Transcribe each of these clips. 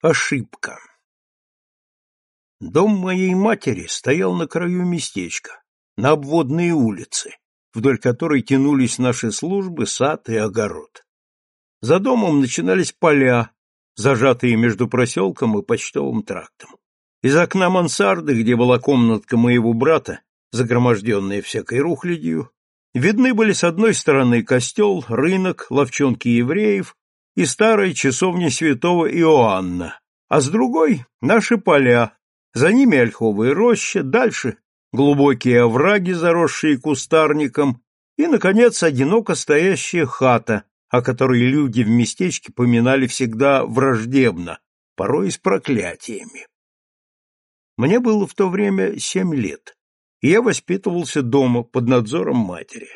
Ошибка. Дом моей матери стоял на краю местечка, на обводной улице, вдоль которой тянулись наши службы, сад и огород. За домом начинались поля, зажатые между проселком и почтовым трактом. Из окна мансарды, где была комнатка моего брата, загроможденная всякой рухлядью, видны были с одной стороны костел, рынок, ловчонки евреев и старая часовня святого Иоанна, а с другой — наши поля, за ними ольховые рощи, дальше глубокие овраги, заросшие кустарником, и, наконец, одиноко стоящая хата, о которой люди в местечке поминали всегда враждебно, порой с проклятиями. Мне было в то время семь лет, и я воспитывался дома под надзором матери.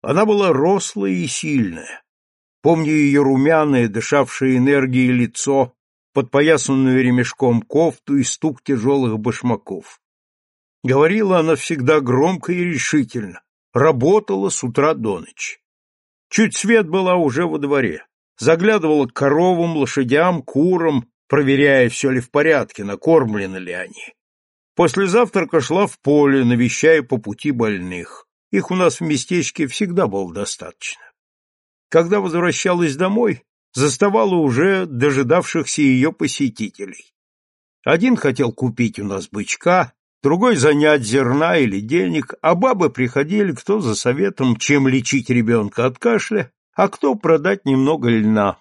Она была рослая и сильная, Помню ее румяное, дышавшее энергией лицо, подпоясанную ремешком кофту и стук тяжелых башмаков. Говорила она всегда громко и решительно, работала с утра до ночи. Чуть свет была уже во дворе, заглядывала к коровам, лошадям, курам, проверяя, все ли в порядке, накормлены ли они. После завтрака шла в поле, навещая по пути больных. Их у нас в местечке всегда было достаточно. Когда возвращалась домой, заставала уже дожидавшихся ее посетителей. Один хотел купить у нас бычка, другой занять зерна или денег, а бабы приходили кто за советом, чем лечить ребенка от кашля, а кто продать немного льна.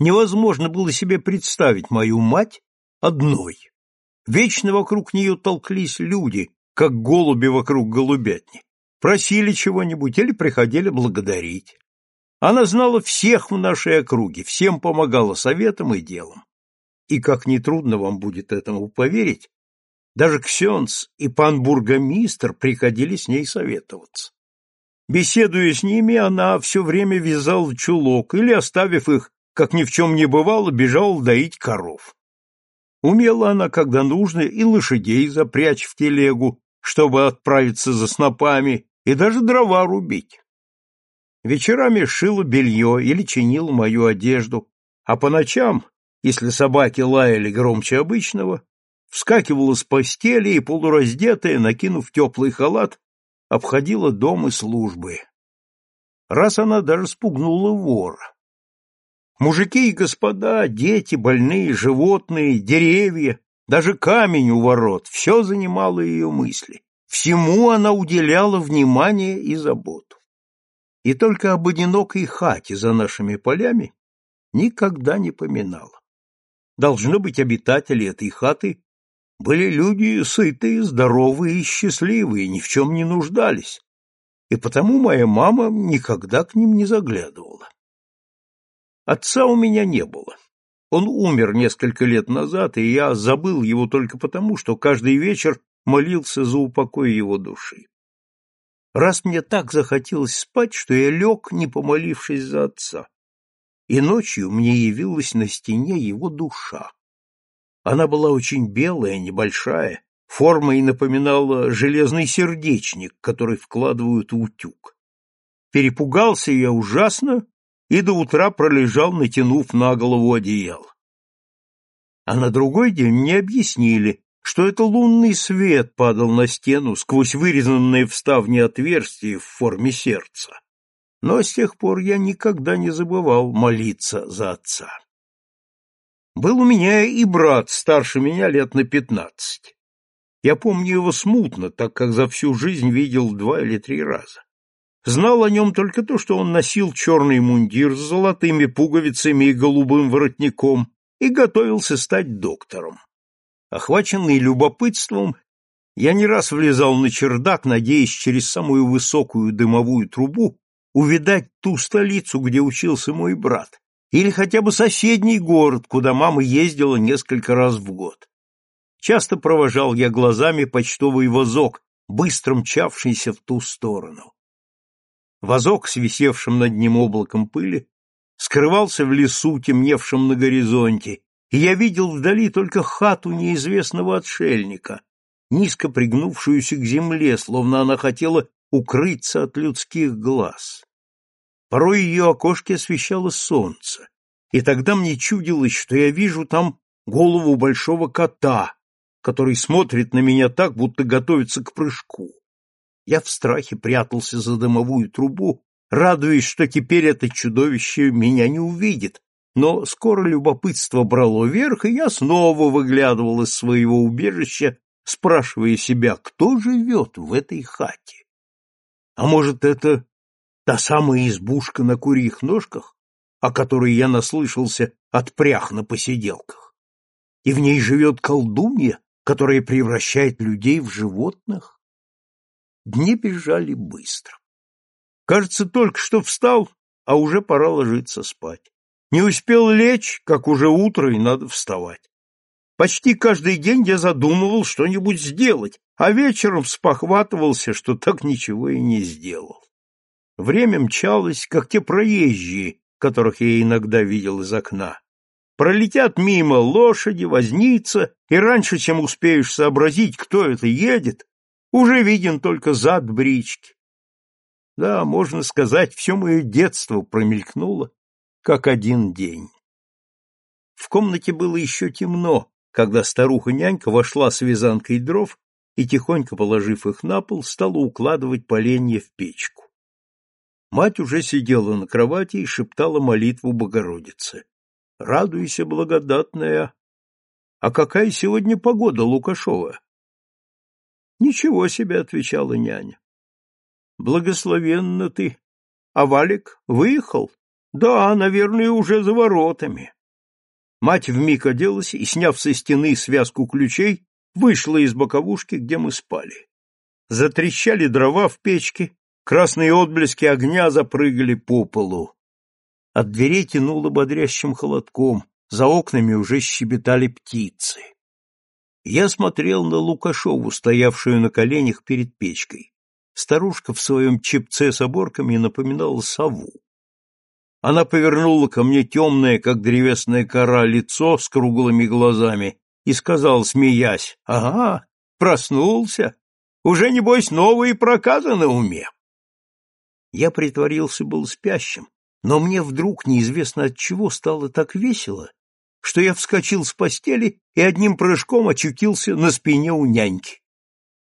Невозможно было себе представить мою мать одной. Вечно вокруг нее толклись люди, как голуби вокруг голубятни. Просили чего-нибудь или приходили благодарить. Она знала всех в нашей округе, всем помогала советом и делом. И, как нетрудно вам будет этому поверить, даже Ксенц и пан бургомистр приходили с ней советоваться. Беседуя с ними, она все время вязала чулок или, оставив их, как ни в чем не бывало, бежала доить коров. Умела она, когда нужно, и лошадей запрячь в телегу, чтобы отправиться за снопами, и даже дрова рубить. Вечерами шила белье или чинила мою одежду, а по ночам, если собаки лаяли громче обычного, вскакивала с постели и, полураздетая, накинув теплый халат, обходила дом и службы. Раз она даже спугнула вора. Мужики и господа, дети, больные, животные, деревья, даже камень у ворот — все занимало ее мысли. Всему она уделяла внимание и заботу и только об одинокой хате за нашими полями никогда не поминала. Должно быть, обитатели этой хаты были люди сытые, здоровые и счастливые, ни в чем не нуждались, и потому моя мама никогда к ним не заглядывала. Отца у меня не было. Он умер несколько лет назад, и я забыл его только потому, что каждый вечер молился за упокой его души. Раз мне так захотелось спать, что я лег, не помолившись за отца. И ночью мне явилась на стене его душа. Она была очень белая, небольшая, формой напоминала железный сердечник, который вкладывают в утюг. Перепугался я ужасно и до утра пролежал, натянув на голову одеяло. А на другой день мне объяснили, что это лунный свет падал на стену сквозь вырезанное в ставне отверстие в форме сердца. Но с тех пор я никогда не забывал молиться за отца. Был у меня и брат, старше меня лет на пятнадцать. Я помню его смутно, так как за всю жизнь видел два или три раза. Знал о нем только то, что он носил черный мундир с золотыми пуговицами и голубым воротником и готовился стать доктором. Охваченный любопытством, я не раз влезал на чердак, надеясь через самую высокую дымовую трубу увидать ту столицу, где учился мой брат, или хотя бы соседний город, куда мама ездила несколько раз в год. Часто провожал я глазами почтовый возок, быстро мчавшийся в ту сторону. Возок с висевшим над ним облаком пыли скрывался в лесу, темневшем на горизонте, и я видел вдали только хату неизвестного отшельника, низко пригнувшуюся к земле, словно она хотела укрыться от людских глаз. Порой ее окошке освещало солнце, и тогда мне чудилось, что я вижу там голову большого кота, который смотрит на меня так, будто готовится к прыжку. Я в страхе прятался за дымовую трубу, радуясь, что теперь это чудовище меня не увидит, но скоро любопытство брало верх, и я снова выглядывал из своего убежища, спрашивая себя, кто живет в этой хате. А может, это та самая избушка на курьих ножках, о которой я наслышался от прях на посиделках? И в ней живет колдунья, которая превращает людей в животных? Дни бежали быстро. Кажется, только что встал, а уже пора ложиться спать. Не успел лечь, как уже утро и надо вставать. Почти каждый день я задумывал что-нибудь сделать, а вечером спохватывался, что так ничего и не сделал. Время мчалось, как те проезжие, которых я иногда видел из окна. Пролетят мимо лошади, возница, и раньше, чем успеешь сообразить, кто это едет, уже виден только зад брички. Да, можно сказать, все мое детство промелькнуло как один день. В комнате было еще темно, когда старуха-нянька вошла с вязанкой дров и, тихонько положив их на пол, стала укладывать поленья в печку. Мать уже сидела на кровати и шептала молитву Богородице. «Радуйся, благодатная! А какая сегодня погода, Лукашова?» «Ничего себе!» — отвечала няня. «Благословенна ты! А Валик выехал?» Да, наверное, уже за воротами. Мать вмиг оделась и, сняв со стены связку ключей, вышла из боковушки, где мы спали. Затрещали дрова в печке, красные отблески огня запрыгали по полу. От дверей тянуло бодрящим холодком, за окнами уже щебетали птицы. Я смотрел на Лукашову, стоявшую на коленях перед печкой. Старушка в своем чепце с оборками напоминала сову. Она повернула ко мне темное, как древесная кора, лицо с круглыми глазами и сказал, смеясь, «Ага, проснулся. Уже, небось, новые проказы на уме». Я притворился был спящим, но мне вдруг неизвестно от чего стало так весело, что я вскочил с постели и одним прыжком очутился на спине у няньки.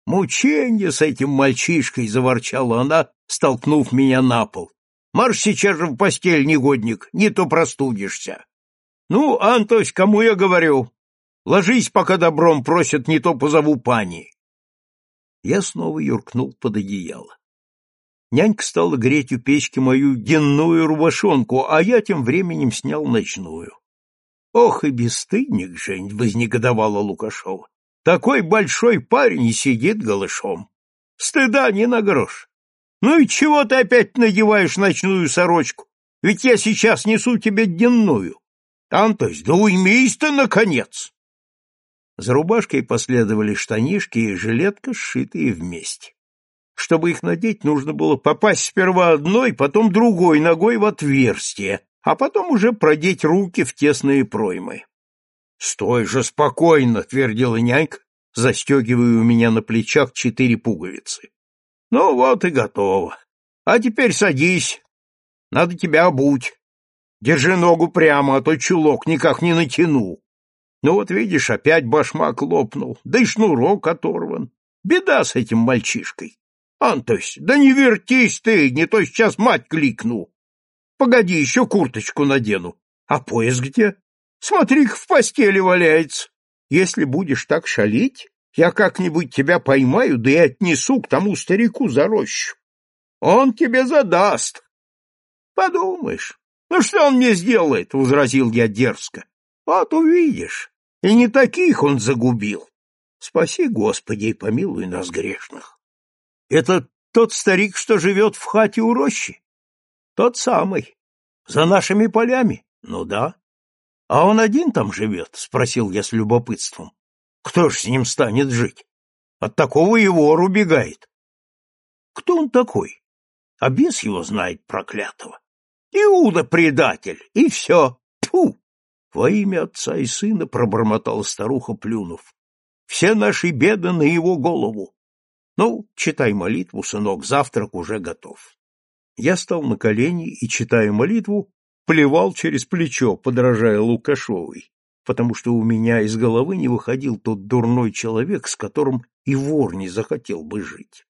«Мученье с этим мальчишкой!» — заворчала она, столкнув меня на пол. Марш сейчас же в постель, негодник, не то простудишься. Ну, Антось, кому я говорю? Ложись, пока добром просят, не то позову пани. Я снова юркнул под одеяло. Нянька стала греть у печки мою денную рубашонку, а я тем временем снял ночную. Ох и бесстыдник, Жень, вознегодовала Лукашова. Такой большой парень и сидит голышом. Стыда не на грош. Ну и чего ты опять надеваешь ночную сорочку? Ведь я сейчас несу тебе дневную. Антось, да уймись ты, наконец!» За рубашкой последовали штанишки и жилетка, сшитые вместе. Чтобы их надеть, нужно было попасть сперва одной, потом другой ногой в отверстие, а потом уже продеть руки в тесные проймы. — Стой же спокойно, — твердила нянька, застегивая у меня на плечах четыре пуговицы. Ну вот и готово. А теперь садись. Надо тебя обуть. Держи ногу прямо, а то чулок никак не натяну. Ну вот видишь, опять башмак лопнул, да и шнурок оторван. Беда с этим мальчишкой. Антось, да не вертись ты, не то сейчас мать кликну. Погоди, еще курточку надену. А пояс где? смотри в постели валяется. Если будешь так шалить, я как-нибудь тебя поймаю, да и отнесу к тому старику за рощу. Он тебе задаст. Подумаешь. Ну что он мне сделает, — возразил я дерзко. Вот увидишь. И не таких он загубил. Спаси, Господи, и помилуй нас грешных. Это тот старик, что живет в хате у рощи? Тот самый. За нашими полями? Ну да. А он один там живет? — спросил я с любопытством. Кто ж с ним станет жить? От такого вор убегает. Кто он такой? А бес его знает проклятого. Иуда предатель, и все. Тьфу! Во имя отца и сына пробормотала старуха, плюнув. Все наши беды на его голову. Ну, читай молитву, сынок, завтрак уже готов. Я стал на колени и, читая молитву, плевал через плечо, подражая Лукашовой, потому что у меня из головы не выходил тот дурной человек, с которым и вор не захотел бы жить.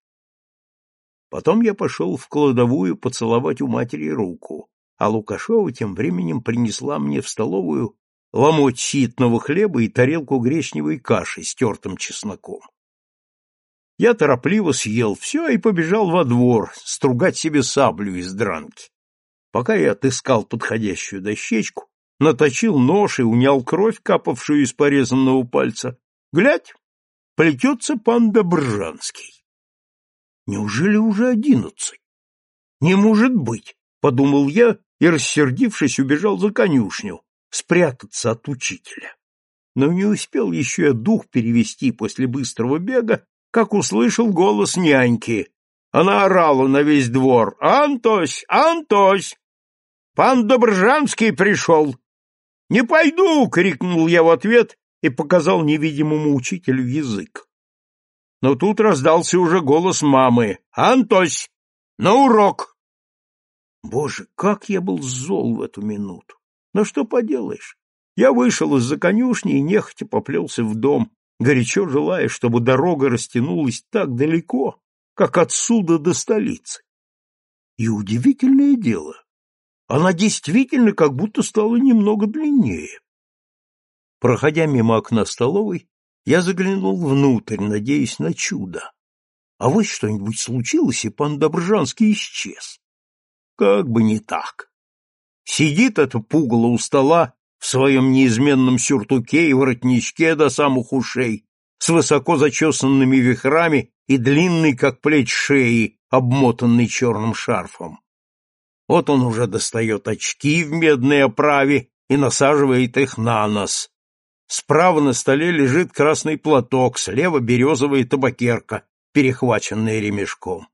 Потом я пошел в кладовую поцеловать у матери руку, а Лукашова тем временем принесла мне в столовую ломоть ситного хлеба и тарелку гречневой каши с тертым чесноком. Я торопливо съел все и побежал во двор стругать себе саблю из дранки. Пока я отыскал подходящую дощечку, наточил нож и унял кровь, капавшую из порезанного пальца, глядь, плетется пан Добржанский. Неужели уже одиннадцать? Не может быть, — подумал я и, рассердившись, убежал за конюшню, спрятаться от учителя. Но не успел еще я дух перевести после быстрого бега, как услышал голос няньки. Она орала на весь двор. «Антось! Антось! Пан Добржанский пришел!» «Не пойду!» — крикнул я в ответ и показал невидимому учителю язык. Но тут раздался уже голос мамы. «Антось! На урок!» Боже, как я был зол в эту минуту! Но что поделаешь? Я вышел из-за конюшни и нехотя поплелся в дом, горячо желая, чтобы дорога растянулась так далеко, как отсюда до столицы. И удивительное дело, она действительно как будто стала немного длиннее. Проходя мимо окна столовой, я заглянул внутрь, надеясь на чудо. А вот что-нибудь случилось, и пан Добржанский исчез. Как бы не так. Сидит это пугало у стола в своем неизменном сюртуке и воротничке до самых ушей, с высоко зачесанными вихрами и длинной, как плеть шеи, обмотанной черным шарфом. Вот он уже достает очки в медной оправе и насаживает их на нос. Справа на столе лежит красный платок, слева березовая табакерка, перехваченная ремешком.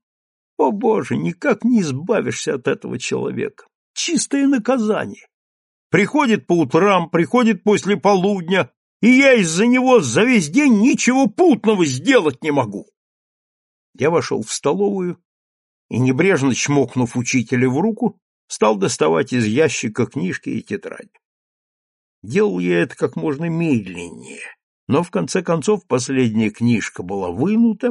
О, Боже, никак не избавишься от этого человека. Чистое наказание. Приходит по утрам, приходит после полудня, и я из-за него за весь день ничего путного сделать не могу. Я вошел в столовую и, небрежно чмокнув учителя в руку, стал доставать из ящика книжки и тетради. Делал я это как можно медленнее, но в конце концов последняя книжка была вынута,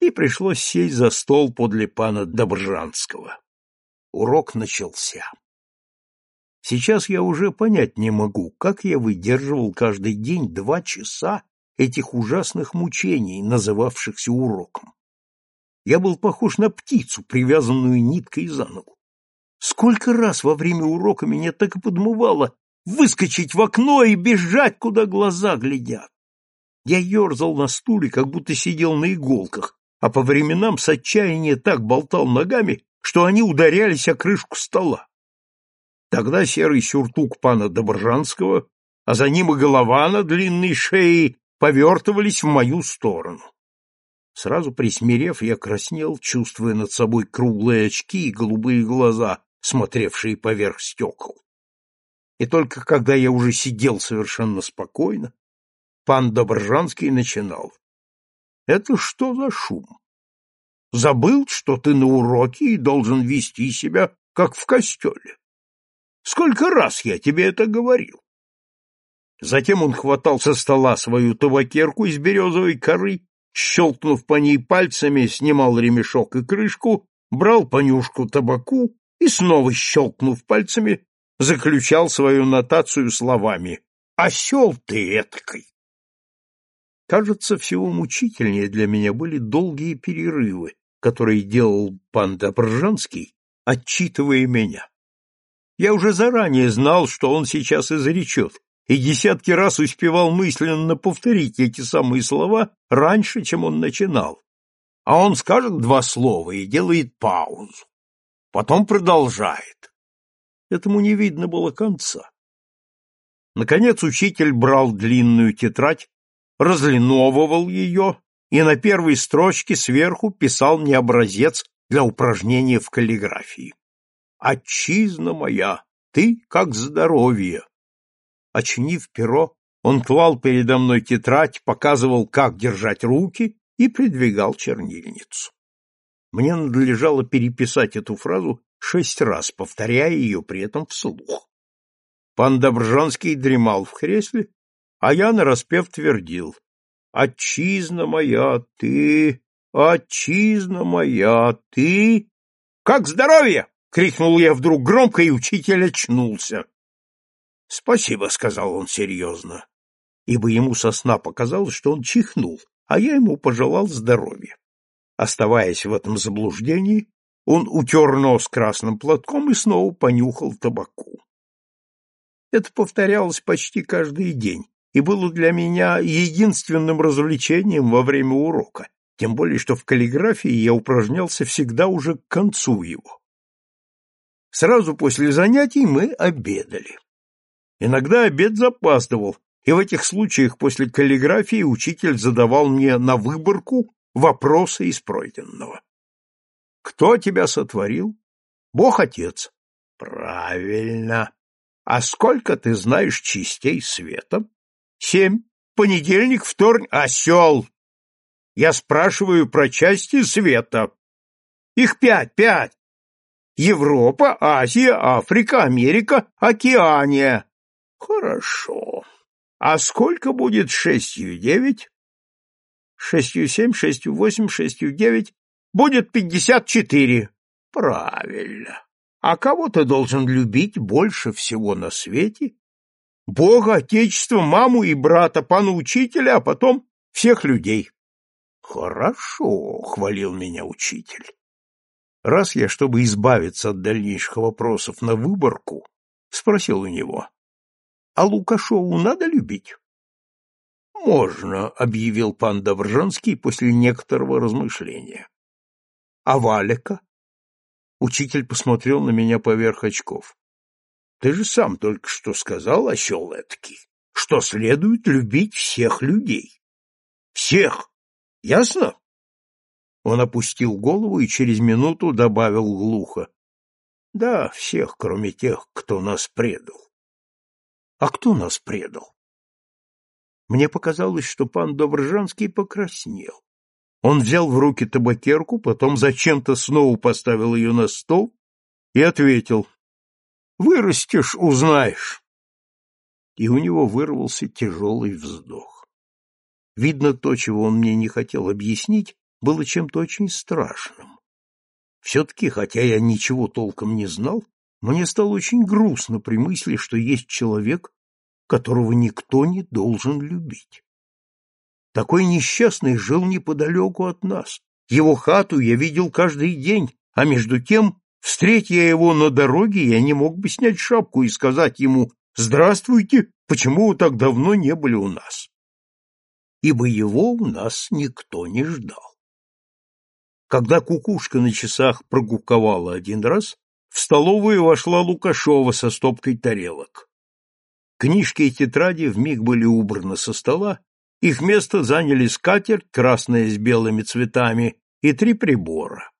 и пришлось сесть за стол подле пана Добржанского. Урок начался. Сейчас я уже понять не могу, как я выдерживал каждый день два часа этих ужасных мучений, называвшихся уроком. Я был похож на птицу, привязанную ниткой за ногу. Сколько раз во время урока меня так и подмывало выскочить в окно и бежать, куда глаза глядят. Я ерзал на стуле, как будто сидел на иголках, а по временам с отчаяния так болтал ногами, что они ударялись о крышку стола. Тогда серый сюртук пана Добржанского, а за ним и голова на длинной шее повертывались в мою сторону. Сразу присмирев, я краснел, чувствуя над собой круглые очки и голубые глаза, смотревшие поверх стекол. И только когда я уже сидел совершенно спокойно, пан Добржанский начинал. Это что за шум? Забыл, что ты на уроке и должен вести себя, как в костеле. Сколько раз я тебе это говорил? Затем он хватал со стола свою табакерку из березовой коры, щелкнув по ней пальцами, снимал ремешок и крышку, брал понюшку табаку и, снова щелкнув пальцами, заключал свою нотацию словами «Осел ты этакой!» Кажется, всего мучительнее для меня были долгие перерывы, которые делал пан Добржанский, отчитывая меня. Я уже заранее знал, что он сейчас изречет, и десятки раз успевал мысленно повторить эти самые слова раньше, чем он начинал. А он скажет два слова и делает паузу. Потом продолжает. Этому не видно было конца. Наконец учитель брал длинную тетрадь разлиновывал ее и на первой строчке сверху писал мне образец для упражнения в каллиграфии. «Отчизна моя, ты как здоровье!» Очнив перо, он клал передо мной тетрадь, показывал, как держать руки и придвигал чернильницу. Мне надлежало переписать эту фразу шесть раз повторяя ее при этом вслух. Пан Добржанский дремал в кресле, а я нараспев твердил. «Отчизна моя, ты, отчизна моя, ты...» «Как здоровье?» — крикнул я вдруг громко, и учитель очнулся. «Спасибо», — сказал он серьезно, ибо ему со сна показалось, что он чихнул, а я ему пожелал здоровья. Оставаясь в этом заблуждении, он утер нос красным платком и снова понюхал табаку. Это повторялось почти каждый день и было для меня единственным развлечением во время урока, тем более что в каллиграфии я упражнялся всегда уже к концу его. Сразу после занятий мы обедали. Иногда обед запаздывал, и в этих случаях после каллиграфии учитель задавал мне на выборку вопросы из пройденного. Кто тебя сотворил? Бог Отец. Правильно. А сколько ты знаешь частей света? Семь. Понедельник, вторник, осел. Я спрашиваю про части света. Их пять, пять. Европа, Азия, Африка, Америка, Океания. Хорошо. А сколько будет шестью девять? Шестью семь, шестью восемь, шестью девять. Будет пятьдесят четыре. Правильно. А кого ты должен любить больше всего на свете? Бога, Отечество, маму и брата, пана учителя, а потом всех людей. Хорошо, хвалил меня учитель. Раз я, чтобы избавиться от дальнейших вопросов на выборку, спросил у него, а Лукашову надо любить? Можно, объявил пан Добржанский после некоторого размышления. А Валика? Учитель посмотрел на меня поверх очков. Ты же сам только что сказал, осел эткий, что следует любить всех людей. Всех! Ясно? Он опустил голову и через минуту добавил глухо. Да, всех, кроме тех, кто нас предал. А кто нас предал? Мне показалось, что пан Добржанский покраснел. Он взял в руки табакерку, потом зачем-то снова поставил ее на стол и ответил. — Вырастешь, узнаешь. И у него вырвался тяжелый вздох. Видно, то, чего он мне не хотел объяснить, было чем-то очень страшным. Все-таки, хотя я ничего толком не знал, мне стало очень грустно при мысли, что есть человек, которого никто не должен любить. Такой несчастный жил неподалеку от нас. Его хату я видел каждый день, а между тем, встретя я его на дороге, я не мог бы снять шапку и сказать ему «Здравствуйте, почему вы так давно не были у нас?» Ибо его у нас никто не ждал. Когда кукушка на часах прогуковала один раз, в столовую вошла Лукашова со стопкой тарелок. Книжки и тетради вмиг были убраны со стола, их место заняли скатерть, красная с белыми цветами, и три прибора.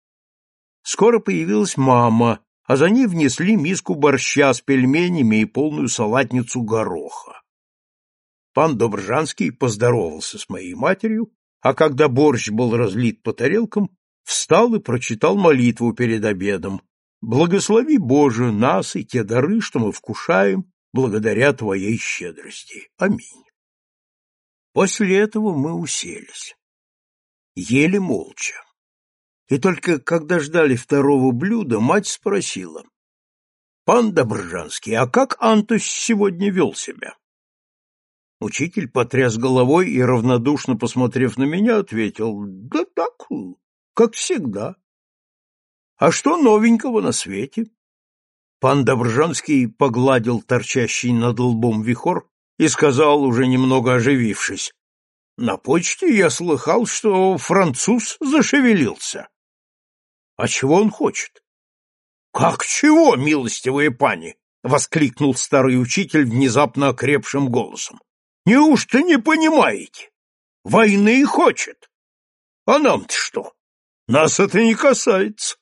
Скоро появилась мама, а за ней внесли миску борща с пельменями и полную салатницу гороха. Пан Добржанский поздоровался с моей матерью, а когда борщ был разлит по тарелкам, встал и прочитал молитву перед обедом, Благослови, Боже, нас и те дары, что мы вкушаем благодаря Твоей щедрости. Аминь. После этого мы уселись. Ели молча. И только когда ждали второго блюда, мать спросила. — Пан Добржанский, а как Антус сегодня вел себя? Учитель потряс головой и, равнодушно посмотрев на меня, ответил. — Да так, как всегда. А что новенького на свете? Пан Добржанский погладил торчащий над лбом вихор и сказал, уже немного оживившись, «На почте я слыхал, что француз зашевелился. А чего он хочет?» «Как чего, милостивые пани?» — воскликнул старый учитель внезапно окрепшим голосом. «Неужто не понимаете? Войны хочет. А нам-то что? Нас это не касается.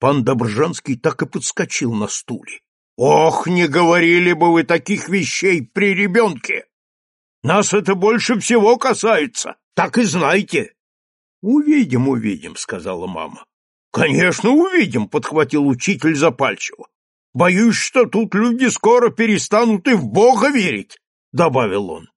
Пан Добржанский так и подскочил на стуле. «Ох, не говорили бы вы таких вещей при ребенке! Нас это больше всего касается, так и знайте!» «Увидим, увидим», — сказала мама. Конечно, увидим, подхватил учитель запальчиво. Боюсь, что тут люди скоро перестанут и в Бога верить, добавил он.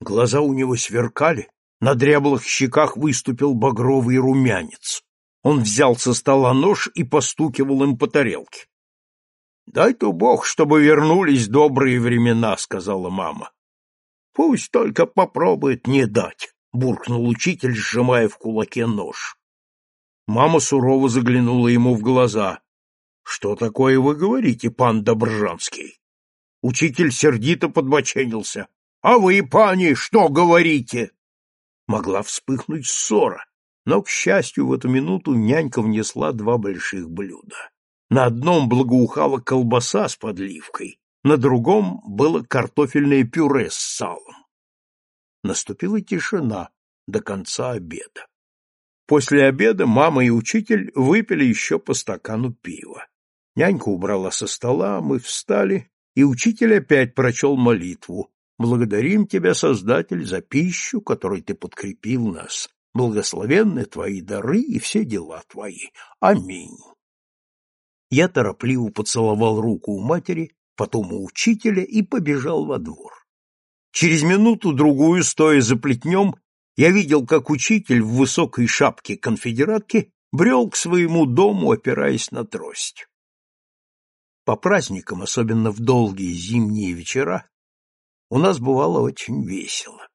Глаза у него сверкали, на дряблых щеках выступил багровый румянец. Он взял со стола нож и постукивал им по тарелке. — Дай-то Бог, чтобы вернулись добрые времена, — сказала мама. — Пусть только попробует не дать, — буркнул учитель, сжимая в кулаке нож. Мама сурово заглянула ему в глаза. — Что такое вы говорите, пан Добржанский? Учитель сердито подбоченился. — А вы, пани, что говорите? Могла вспыхнуть ссора, но, к счастью, в эту минуту нянька внесла два больших блюда. На одном благоухала колбаса с подливкой, на другом было картофельное пюре с салом. Наступила тишина до конца обеда. После обеда мама и учитель выпили еще по стакану пива. Нянька убрала со стола, мы встали, и учитель опять прочел молитву. «Благодарим тебя, Создатель, за пищу, которой ты подкрепил нас. Благословенны твои дары и все дела твои. Аминь». Я торопливо поцеловал руку у матери, потом у учителя и побежал во двор. Через минуту-другую, стоя за плетнем, я видел, как учитель в высокой шапке конфедератки брел к своему дому, опираясь на трость. По праздникам, особенно в долгие зимние вечера, у нас бывало очень весело.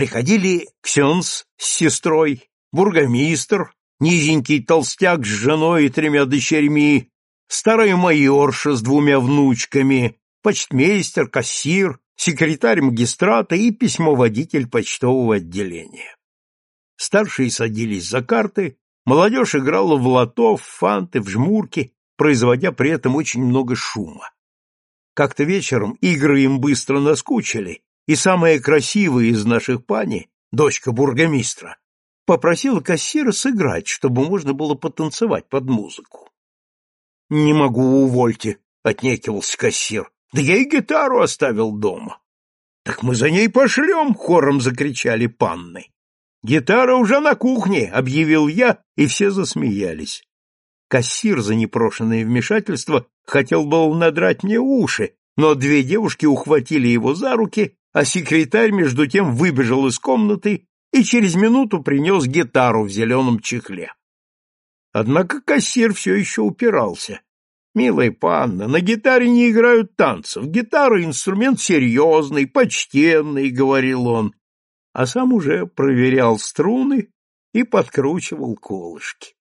Приходили Ксенс с сестрой, бургомистр, низенький толстяк с женой и тремя дочерьми, старая майорша с двумя внучками, почтмейстер, кассир, секретарь магистрата и письмоводитель почтового отделения. Старшие садились за карты, молодежь играла в лото, в фанты, в жмурки, производя при этом очень много шума. Как-то вечером игры им быстро наскучили, и самая красивая из наших пани, дочка бургомистра, попросила кассира сыграть, чтобы можно было потанцевать под музыку. — Не могу, увольте, — отнекивался кассир. — Да я и гитару оставил дома. — Так мы за ней пошлем, — хором закричали панны. — Гитара уже на кухне, — объявил я, и все засмеялись. Кассир за непрошенное вмешательство хотел был надрать мне уши, но две девушки ухватили его за руки, а секретарь между тем выбежал из комнаты и через минуту принес гитару в зеленом чехле. Однако кассир все еще упирался. «Милая панна, на гитаре не играют танцев. Гитара — инструмент серьезный, почтенный», — говорил он, а сам уже проверял струны и подкручивал колышки.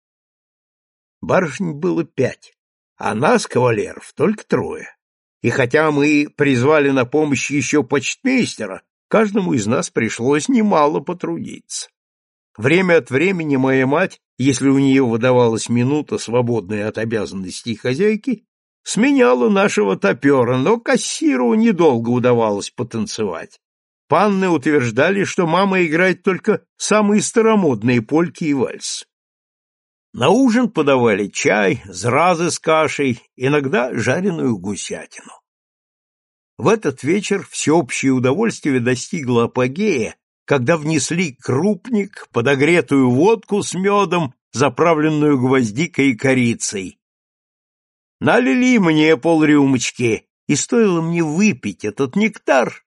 Барышень было пять, а нас, кавалеров, только трое. И хотя мы призвали на помощь еще почтмейстера, каждому из нас пришлось немало потрудиться. Время от времени моя мать, если у нее выдавалась минута, свободная от обязанностей хозяйки, сменяла нашего топера, но кассиру недолго удавалось потанцевать. Панны утверждали, что мама играет только самые старомодные польки и вальс. На ужин подавали чай, зразы с кашей, иногда жареную гусятину. В этот вечер всеобщее удовольствие достигло апогея, когда внесли крупник, подогретую водку с медом, заправленную гвоздикой и корицей. Налили мне полрюмочки, и стоило мне выпить этот нектар,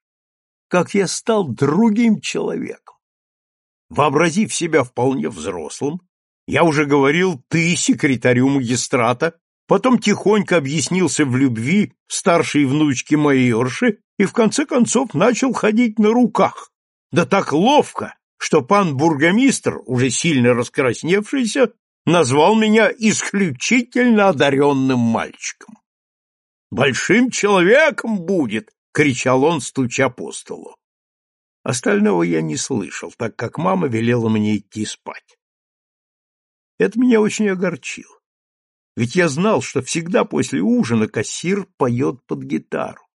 как я стал другим человеком. Вообразив себя вполне взрослым, я уже говорил «ты» секретарю магистрата, потом тихонько объяснился в любви старшей внучке майорши и в конце концов начал ходить на руках. Да так ловко, что пан бургомистр, уже сильно раскрасневшийся, назвал меня исключительно одаренным мальчиком. «Большим человеком будет!» — кричал он, стуча по столу. Остального я не слышал, так как мама велела мне идти спать. Это меня очень огорчило. Ведь я знал, что всегда после ужина кассир поет под гитару.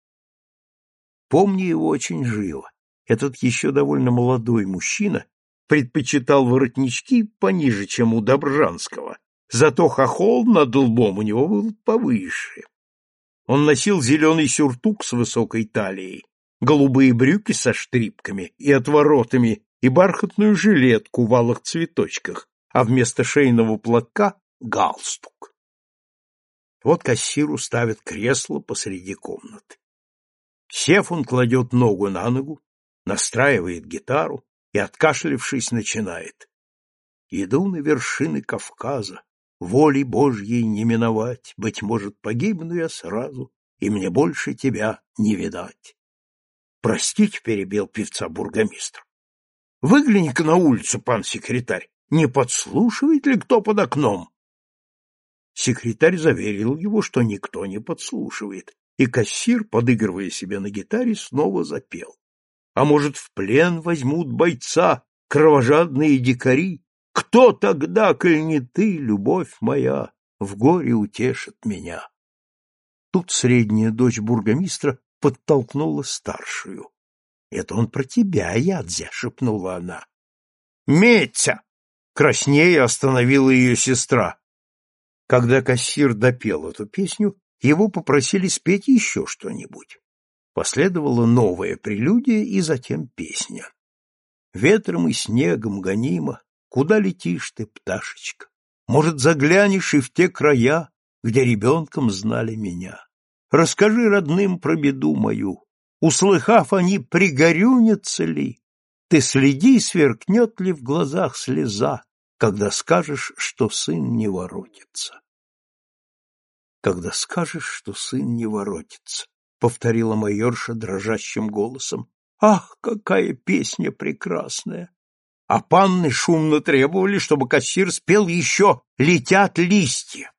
Помню его очень живо. Этот еще довольно молодой мужчина предпочитал воротнички пониже, чем у Добржанского, зато хохол над лбом у него был повыше. Он носил зеленый сюртук с высокой талией, голубые брюки со штрипками и отворотами и бархатную жилетку в алых цветочках, а вместо шейного платка галстук. Вот кассиру ставят кресло посреди комнаты. Сев, он кладет ногу на ногу, настраивает гитару и, откашлившись, начинает. «Иду на вершины Кавказа, воли Божьей не миновать, быть может, погибну я сразу, и мне больше тебя не видать». «Простите», — перебил певца бургомистр, — «выгляни-ка на улицу, пан секретарь, не подслушивает ли кто под окном?» Секретарь заверил его, что никто не подслушивает, и кассир, подыгрывая себе на гитаре, снова запел. А может, в плен возьмут бойца кровожадные дикари? Кто тогда, коль не ты, любовь моя, в горе утешит меня? Тут средняя дочь бургомистра подтолкнула старшую. — Это он про тебя, Ядзя, — шепнула она. — Метя! — краснея остановила ее сестра. Когда кассир допел эту песню, его попросили спеть еще что-нибудь. Последовала новая прелюдия и затем песня. Ветром и снегом гонима, куда летишь ты, пташечка? Может, заглянешь и в те края, где ребенком знали меня? Расскажи родным про беду мою. Услыхав они, пригорюнятся ли? Ты следи, сверкнет ли в глазах слеза, когда скажешь, что сын не воротится. Когда скажешь, что сын не воротится, повторила майорша дрожащим голосом. Ах, какая песня прекрасная! А панны шумно требовали, чтобы кассир спел еще «Летят листья».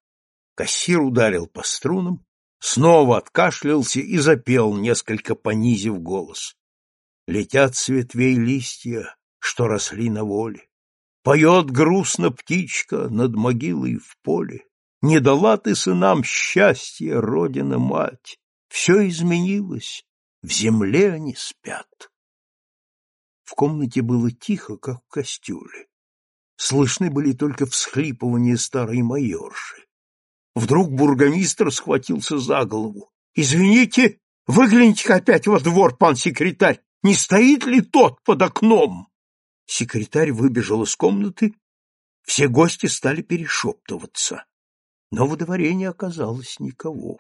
Кассир ударил по струнам, снова откашлялся и запел, несколько понизив голос. Летят с ветвей листья, что росли на воле. Поет грустно птичка над могилой в поле. Не дала ты сынам счастья, Родина-мать. Все изменилось, в земле они спят. В комнате было тихо, как в костюле. Слышны были только всхлипывания старой майорши. Вдруг бургомистр схватился за голову. — Извините, выгляните опять во двор, пан секретарь. Не стоит ли тот под окном? Секретарь выбежал из комнаты, все гости стали перешептываться, но во дворе не оказалось никого.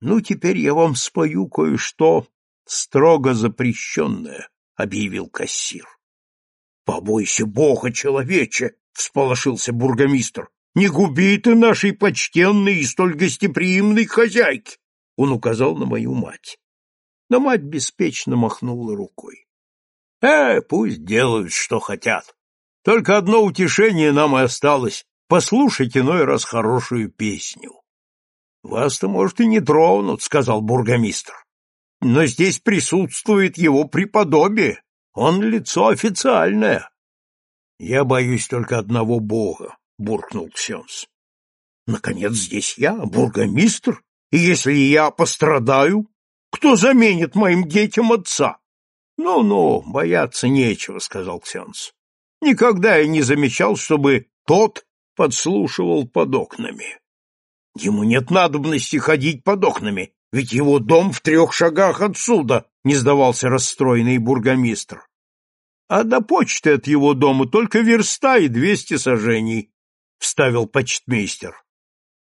«Ну, теперь я вам спою кое-что строго запрещенное», — объявил кассир. «Побойся Бога, человече!» — всполошился бургомистр. «Не губи ты нашей почтенной и столь гостеприимной хозяйки!» Он указал на мою мать. Но мать беспечно махнула рукой. Э, пусть делают, что хотят. Только одно утешение нам и осталось — послушать иной раз хорошую песню. — Вас-то, может, и не тронут, — сказал бургомистр. — Но здесь присутствует его преподобие. Он лицо официальное. — Я боюсь только одного бога, — буркнул Ксенс. — Наконец, здесь я, бургомистр, и если я пострадаю, кто заменит моим детям отца? Ну-ну, бояться нечего, сказал Ксенс. Никогда я не замечал, чтобы тот подслушивал под окнами. Ему нет надобности ходить под окнами, ведь его дом в трех шагах отсюда, не сдавался расстроенный бургомистр. А до почты от его дома только верста и двести сажений, вставил почтмейстер.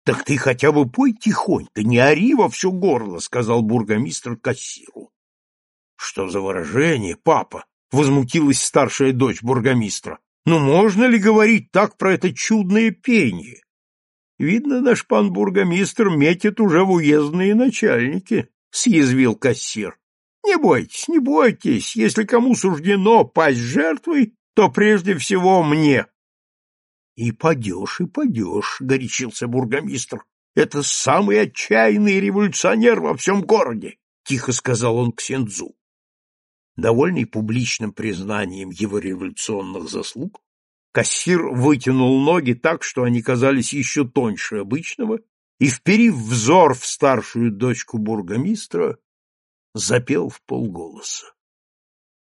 Так ты хотя бы пой тихонько, не ори во все горло, сказал бургомистр кассиру. Что за выражение, папа? Возмутилась старшая дочь бургомистра. Ну можно ли говорить так про это чудное пение? Видно, наш пан бургомистр метит уже в уездные начальники, съязвил кассир. Не бойтесь, не бойтесь, если кому суждено пасть жертвой, то прежде всего мне. И падешь, и падешь, горячился бургомистр. Это самый отчаянный революционер во всем городе, тихо сказал он к Сензу. Довольный публичным признанием его революционных заслуг, кассир вытянул ноги так, что они казались еще тоньше обычного, и, вперив взор в старшую дочку бургомистра, запел в полголоса.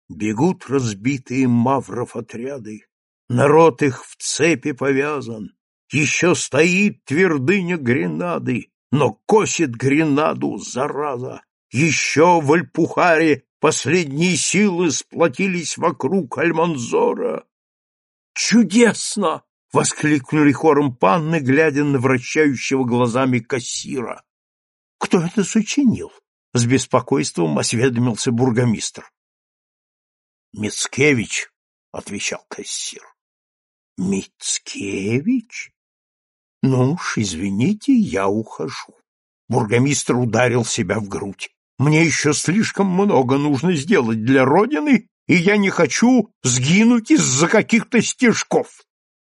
Бегут разбитые мавров отряды, народ их в цепи повязан, еще стоит твердыня Гренады, но косит Гренаду, зараза, еще в Альпухаре Последние силы сплотились вокруг Альманзора. «Чудесно!» — воскликнули хором панны, глядя на вращающего глазами кассира. — Кто это сочинил? — с беспокойством осведомился бургомистр. — Мицкевич, — отвечал кассир. — Мицкевич? Ну уж, извините, я ухожу. Бургомистр ударил себя в грудь. Мне еще слишком много нужно сделать для Родины, и я не хочу сгинуть из-за каких-то стежков.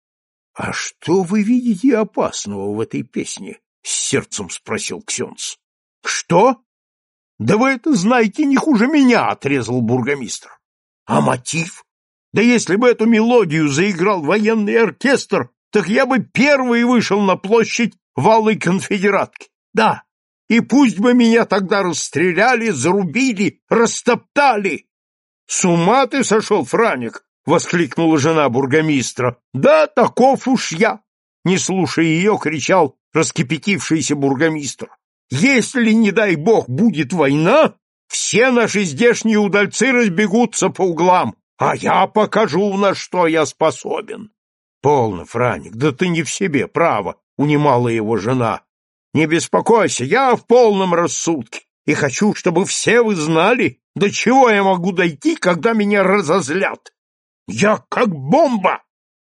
— А что вы видите опасного в этой песне? — с сердцем спросил Ксенц. — Что? — Да вы это знаете не хуже меня, — отрезал бургомистр. — А мотив? Да если бы эту мелодию заиграл военный оркестр, так я бы первый вышел на площадь Валой Конфедератки. Да, и пусть бы меня тогда расстреляли, зарубили, растоптали. — С ума ты сошел, Франик! — воскликнула жена бургомистра. — Да, таков уж я! Не слушая ее, кричал раскипятившийся бургомистр. — Если, не дай бог, будет война, все наши здешние удальцы разбегутся по углам, а я покажу, на что я способен. — Полно, Франик, да ты не в себе, право, — унимала его жена. — Не беспокойся, я в полном рассудке, и хочу, чтобы все вы знали, до чего я могу дойти, когда меня разозлят. Я как бомба.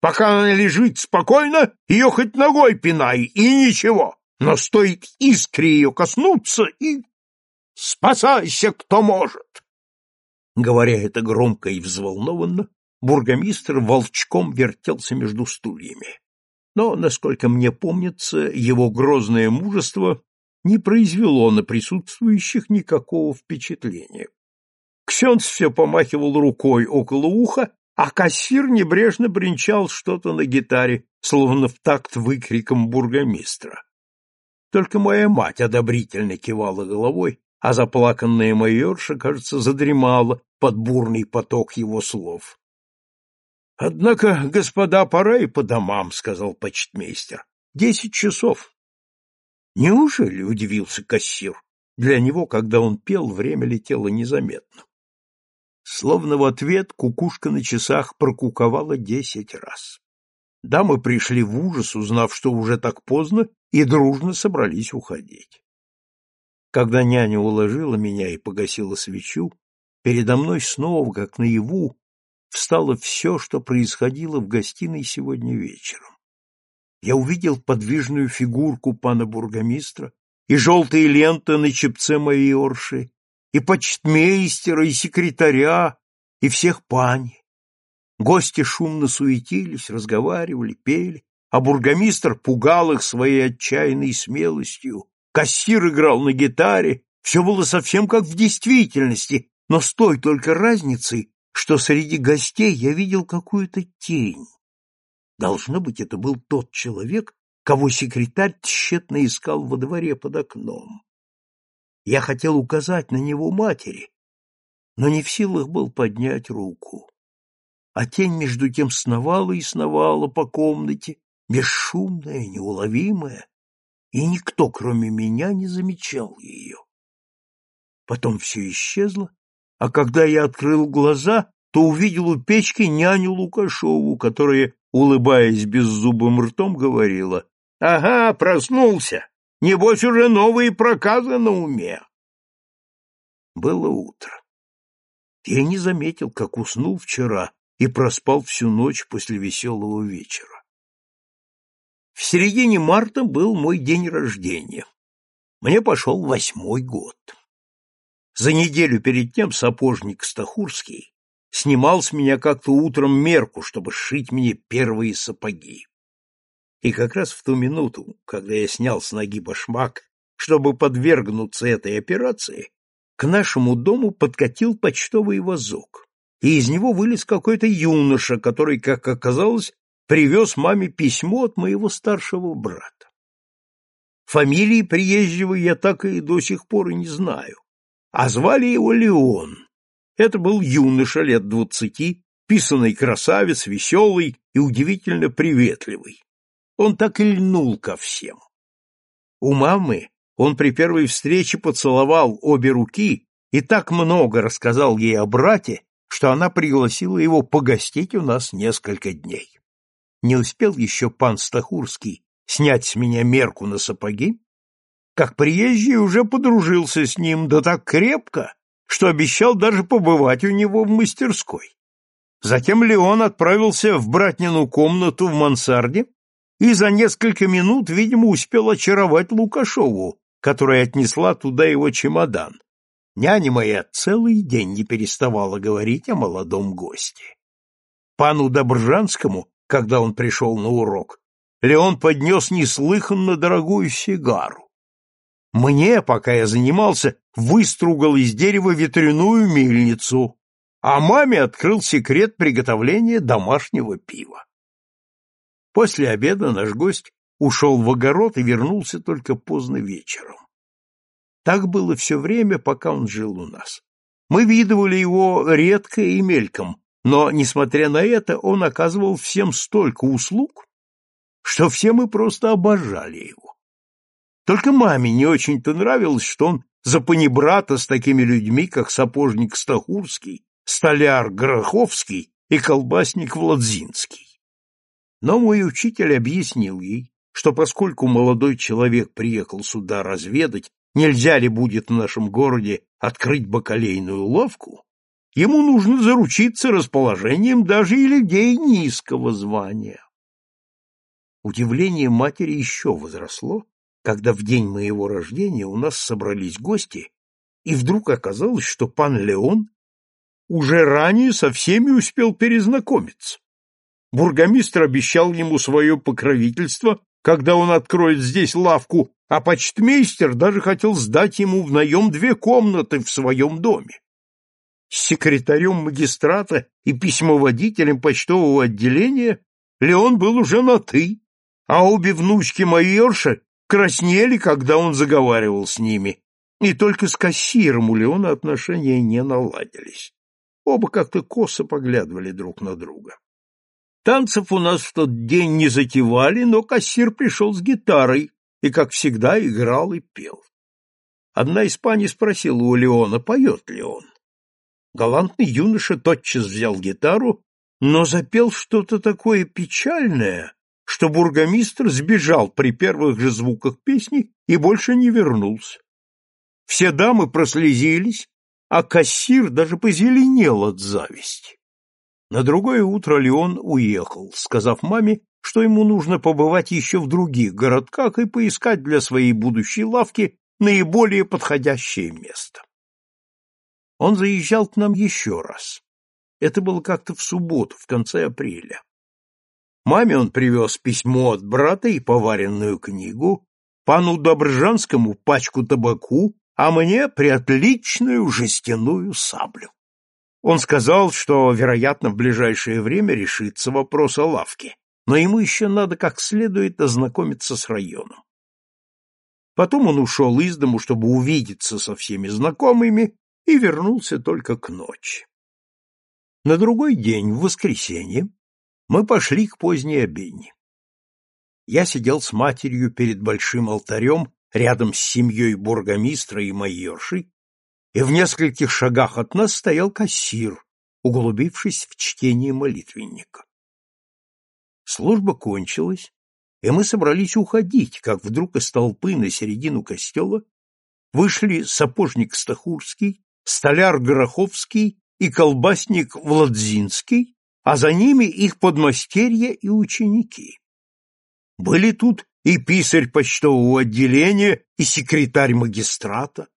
Пока она лежит спокойно, ее хоть ногой пинай, и ничего. Но стоит искре ее коснуться, и... Спасайся, кто может. Говоря это громко и взволнованно, бургомистр волчком вертелся между стульями. Но, насколько мне помнится, его грозное мужество не произвело на присутствующих никакого впечатления. Ксенц все помахивал рукой около уха а кассир небрежно бренчал что-то на гитаре, словно в такт выкриком бургомистра. Только моя мать одобрительно кивала головой, а заплаканная майорша, кажется, задремала под бурный поток его слов. — Однако, господа, пора и по домам, — сказал почтмейстер. — Десять часов. — Неужели? — удивился кассир. Для него, когда он пел, время летело незаметно. Словно в ответ кукушка на часах прокуковала десять раз. Дамы пришли в ужас, узнав, что уже так поздно, и дружно собрались уходить. Когда няня уложила меня и погасила свечу, передо мной снова, как наяву, встало все, что происходило в гостиной сегодня вечером. Я увидел подвижную фигурку пана бургомистра и желтые ленты на чепце моей орши, и почтмейстера, и секретаря, и всех пани. Гости шумно суетились, разговаривали, пели, а бургомистр пугал их своей отчаянной смелостью. Кассир играл на гитаре, все было совсем как в действительности, но с той только разницей, что среди гостей я видел какую-то тень. Должно быть, это был тот человек, кого секретарь тщетно искал во дворе под окном. Я хотел указать на него матери, но не в силах был поднять руку. А тень между тем сновала и сновала по комнате, бесшумная, неуловимая, и никто, кроме меня, не замечал ее. Потом все исчезло, а когда я открыл глаза, то увидел у печки няню Лукашову, которая, улыбаясь беззубым ртом, говорила, «Ага, проснулся! Небось, уже новые проказы на уме. Было утро. Я не заметил, как уснул вчера и проспал всю ночь после веселого вечера. В середине марта был мой день рождения. Мне пошел восьмой год. За неделю перед тем сапожник Стахурский снимал с меня как-то утром мерку, чтобы сшить мне первые сапоги. И как раз в ту минуту, когда я снял с ноги башмак, чтобы подвергнуться этой операции, к нашему дому подкатил почтовый вазок, и из него вылез какой-то юноша, который, как оказалось, привез маме письмо от моего старшего брата. Фамилии приезжего я так и до сих пор и не знаю, а звали его Леон. Это был юноша лет двадцати, писанный красавец, веселый и удивительно приветливый он так и льнул ко всем. У мамы он при первой встрече поцеловал обе руки и так много рассказал ей о брате, что она пригласила его погостить у нас несколько дней. Не успел еще пан Стахурский снять с меня мерку на сапоги, как приезжий уже подружился с ним, да так крепко, что обещал даже побывать у него в мастерской. Затем Леон отправился в братнину комнату в мансарде и за несколько минут, видимо, успел очаровать Лукашову, которая отнесла туда его чемодан. Няня моя целый день не переставала говорить о молодом госте. Пану Добржанскому, когда он пришел на урок, Леон поднес неслыханно дорогую сигару. Мне, пока я занимался, выстругал из дерева ветряную мельницу, а маме открыл секрет приготовления домашнего пива. После обеда наш гость ушел в огород и вернулся только поздно вечером. Так было все время, пока он жил у нас. Мы видывали его редко и мельком, но, несмотря на это, он оказывал всем столько услуг, что все мы просто обожали его. Только маме не очень-то нравилось, что он за панибрата с такими людьми, как сапожник Стахурский, столяр Гороховский и колбасник Владзинский. Но мой учитель объяснил ей, что поскольку молодой человек приехал сюда разведать, нельзя ли будет в нашем городе открыть бакалейную лавку, ему нужно заручиться расположением даже и людей низкого звания. Удивление матери еще возросло, когда в день моего рождения у нас собрались гости, и вдруг оказалось, что пан Леон уже ранее со всеми успел перезнакомиться. Бургомистр обещал ему свое покровительство, когда он откроет здесь лавку, а почтмейстер даже хотел сдать ему в наем две комнаты в своем доме. С секретарем магистрата и письмоводителем почтового отделения Леон был уже на «ты», а обе внучки майорши краснели, когда он заговаривал с ними, и только с кассиром у Леона отношения не наладились. Оба как-то косо поглядывали друг на друга. Танцев у нас в тот день не затевали, но кассир пришел с гитарой и, как всегда, играл и пел. Одна из пани спросила у Леона, поет ли он. Галантный юноша тотчас взял гитару, но запел что-то такое печальное, что бургомистр сбежал при первых же звуках песни и больше не вернулся. Все дамы прослезились, а кассир даже позеленел от зависти. На другое утро Леон уехал, сказав маме, что ему нужно побывать еще в других городках и поискать для своей будущей лавки наиболее подходящее место. Он заезжал к нам еще раз. Это было как-то в субботу, в конце апреля. Маме он привез письмо от брата и поваренную книгу, пану Добржанскому пачку табаку, а мне приотличную жестяную саблю. Он сказал, что, вероятно, в ближайшее время решится вопрос о лавке, но ему еще надо как следует ознакомиться с районом. Потом он ушел из дому, чтобы увидеться со всеми знакомыми, и вернулся только к ночи. На другой день, в воскресенье, мы пошли к поздней обедне. Я сидел с матерью перед большим алтарем рядом с семьей бургомистра и майоршей, и в нескольких шагах от нас стоял кассир, углубившись в чтение молитвенника. Служба кончилась, и мы собрались уходить, как вдруг из толпы на середину костела вышли сапожник Стахурский, столяр Гороховский и колбасник Владзинский а за ними их подмастерья и ученики. Были тут и писарь почтового отделения, и секретарь магистрата.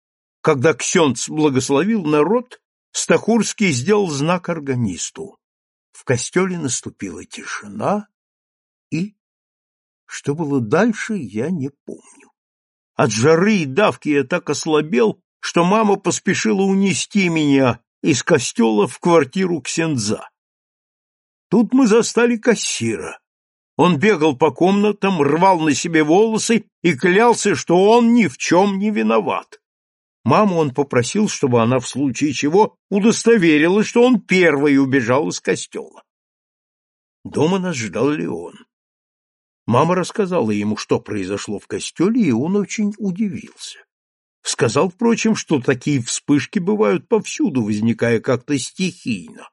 Когда Ксенц благословил народ, Стахурский сделал знак органисту. В костеле наступила тишина, и... Что было дальше, я не помню. От жары и давки я так ослабел, что мама поспешила унести меня из костела в квартиру Ксенза. Тут мы застали кассира. Он бегал по комнатам, рвал на себе волосы и клялся, что он ни в чем не виноват. Маму он попросил, чтобы она в случае чего удостоверилась, что он первый убежал из костела. Дома нас ждал Леон. Мама рассказала ему, что произошло в костеле, и он очень удивился. Сказал, впрочем, что такие вспышки бывают повсюду, возникая как-то стихийно.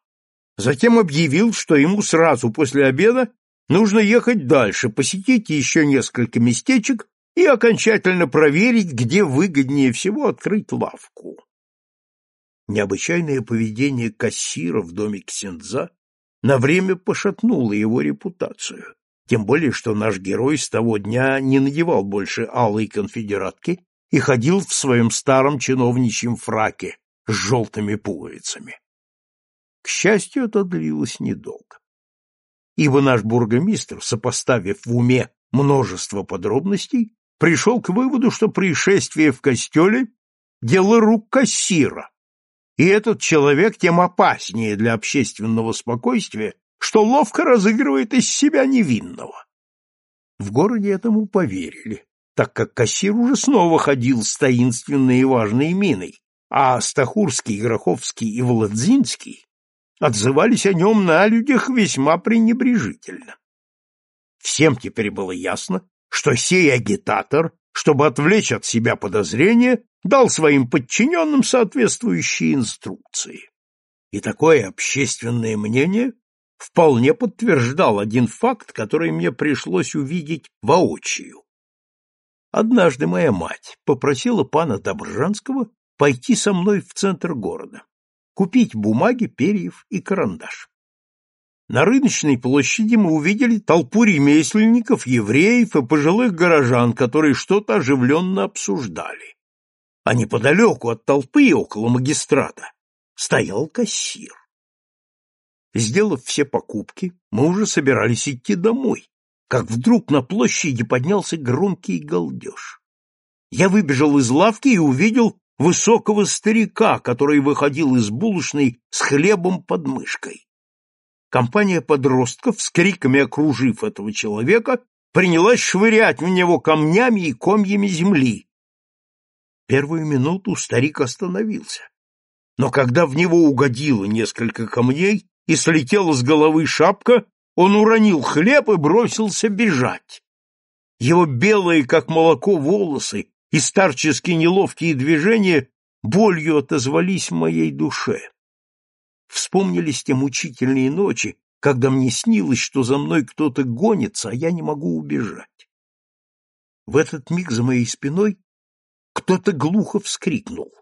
Затем объявил, что ему сразу после обеда Нужно ехать дальше, посетить еще несколько местечек и окончательно проверить, где выгоднее всего открыть лавку. Необычайное поведение кассира в доме Ксенза на время пошатнуло его репутацию, тем более что наш герой с того дня не надевал больше алой конфедератки и ходил в своем старом чиновничьем фраке с желтыми пуговицами. К счастью, это длилось недолго. Ибо наш бургомистр, сопоставив в уме множество подробностей, пришел к выводу, что происшествие в костеле — дело рук кассира, и этот человек тем опаснее для общественного спокойствия, что ловко разыгрывает из себя невинного. В городе этому поверили, так как кассир уже снова ходил с таинственной и важной миной, а Стахурский, Гроховский и Владзинский отзывались о нем на людях весьма пренебрежительно. Всем теперь было ясно, что сей агитатор, чтобы отвлечь от себя подозрения, дал своим подчиненным соответствующие инструкции. И такое общественное мнение вполне подтверждал один факт, который мне пришлось увидеть воочию. Однажды моя мать попросила пана Добржанского пойти со мной в центр города, купить бумаги, перьев и карандаш. На рыночной площади мы увидели толпу ремесленников, евреев и пожилых горожан, которые что-то оживленно обсуждали. А неподалеку от толпы, около магистрата, стоял кассир. Сделав все покупки, мы уже собирались идти домой, как вдруг на площади поднялся громкий галдеж. Я выбежал из лавки и увидел высокого старика, который выходил из булочной с хлебом под мышкой. Компания подростков, с криками окружив этого человека, принялась швырять в него камнями и комьями земли. Первую минуту старик остановился, но когда в него угодило несколько камней и слетела с головы шапка, он уронил хлеб и бросился бежать. Его белые, как молоко, волосы и старческие неловкие движения болью отозвались в моей душе. Вспомнились те мучительные ночи, когда мне снилось, что за мной кто-то гонится, а я не могу убежать. В этот миг за моей спиной кто-то глухо вскрикнул.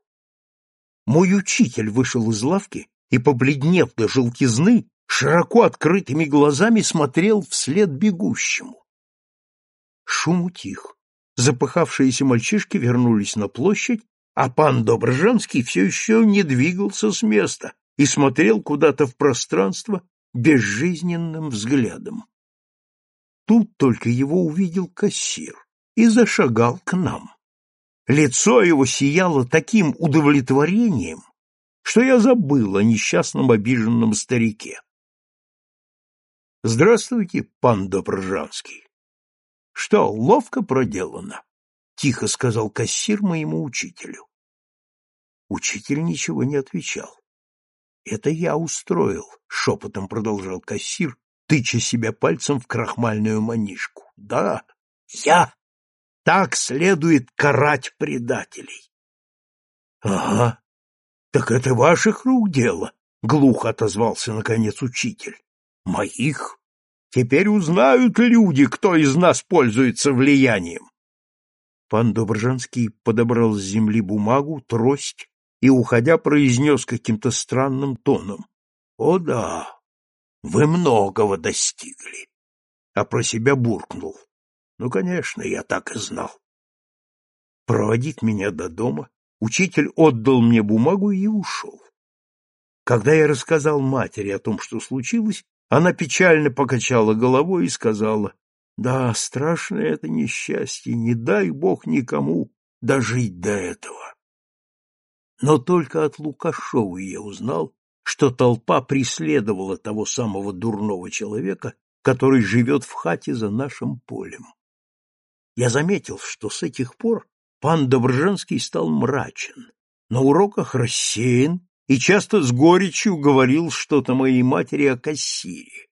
Мой учитель вышел из лавки и, побледнев до желтизны, широко открытыми глазами смотрел вслед бегущему. Шум утих. Запыхавшиеся мальчишки вернулись на площадь, а пан Доброжанский все еще не двигался с места и смотрел куда-то в пространство безжизненным взглядом. Тут только его увидел кассир и зашагал к нам. Лицо его сияло таким удовлетворением, что я забыл о несчастном обиженном старике. Здравствуйте, пан Доброжанский. Что, ловко проделано? Тихо сказал кассир моему учителю. Учитель ничего не отвечал. Это я устроил, шепотом продолжал кассир, тыча себя пальцем в крахмальную манишку. Да, я. Так следует карать предателей. Ага. Так это ваших рук дело, глухо отозвался наконец учитель. Моих? Теперь узнают люди, кто из нас пользуется влиянием. Пан Добржанский подобрал с земли бумагу, трость и, уходя, произнес каким-то странным тоном. — О да, вы многого достигли. А про себя буркнул. Ну, конечно, я так и знал. Проводив меня до дома, учитель отдал мне бумагу и ушел. Когда я рассказал матери о том, что случилось, она печально покачала головой и сказала, «Да, страшное это несчастье, не дай Бог никому дожить до этого». Но только от Лукашова я узнал, что толпа преследовала того самого дурного человека, который живет в хате за нашим полем. Я заметил, что с этих пор пан Добржанский стал мрачен, на уроках рассеян и часто с горечью говорил что-то моей матери о кассире.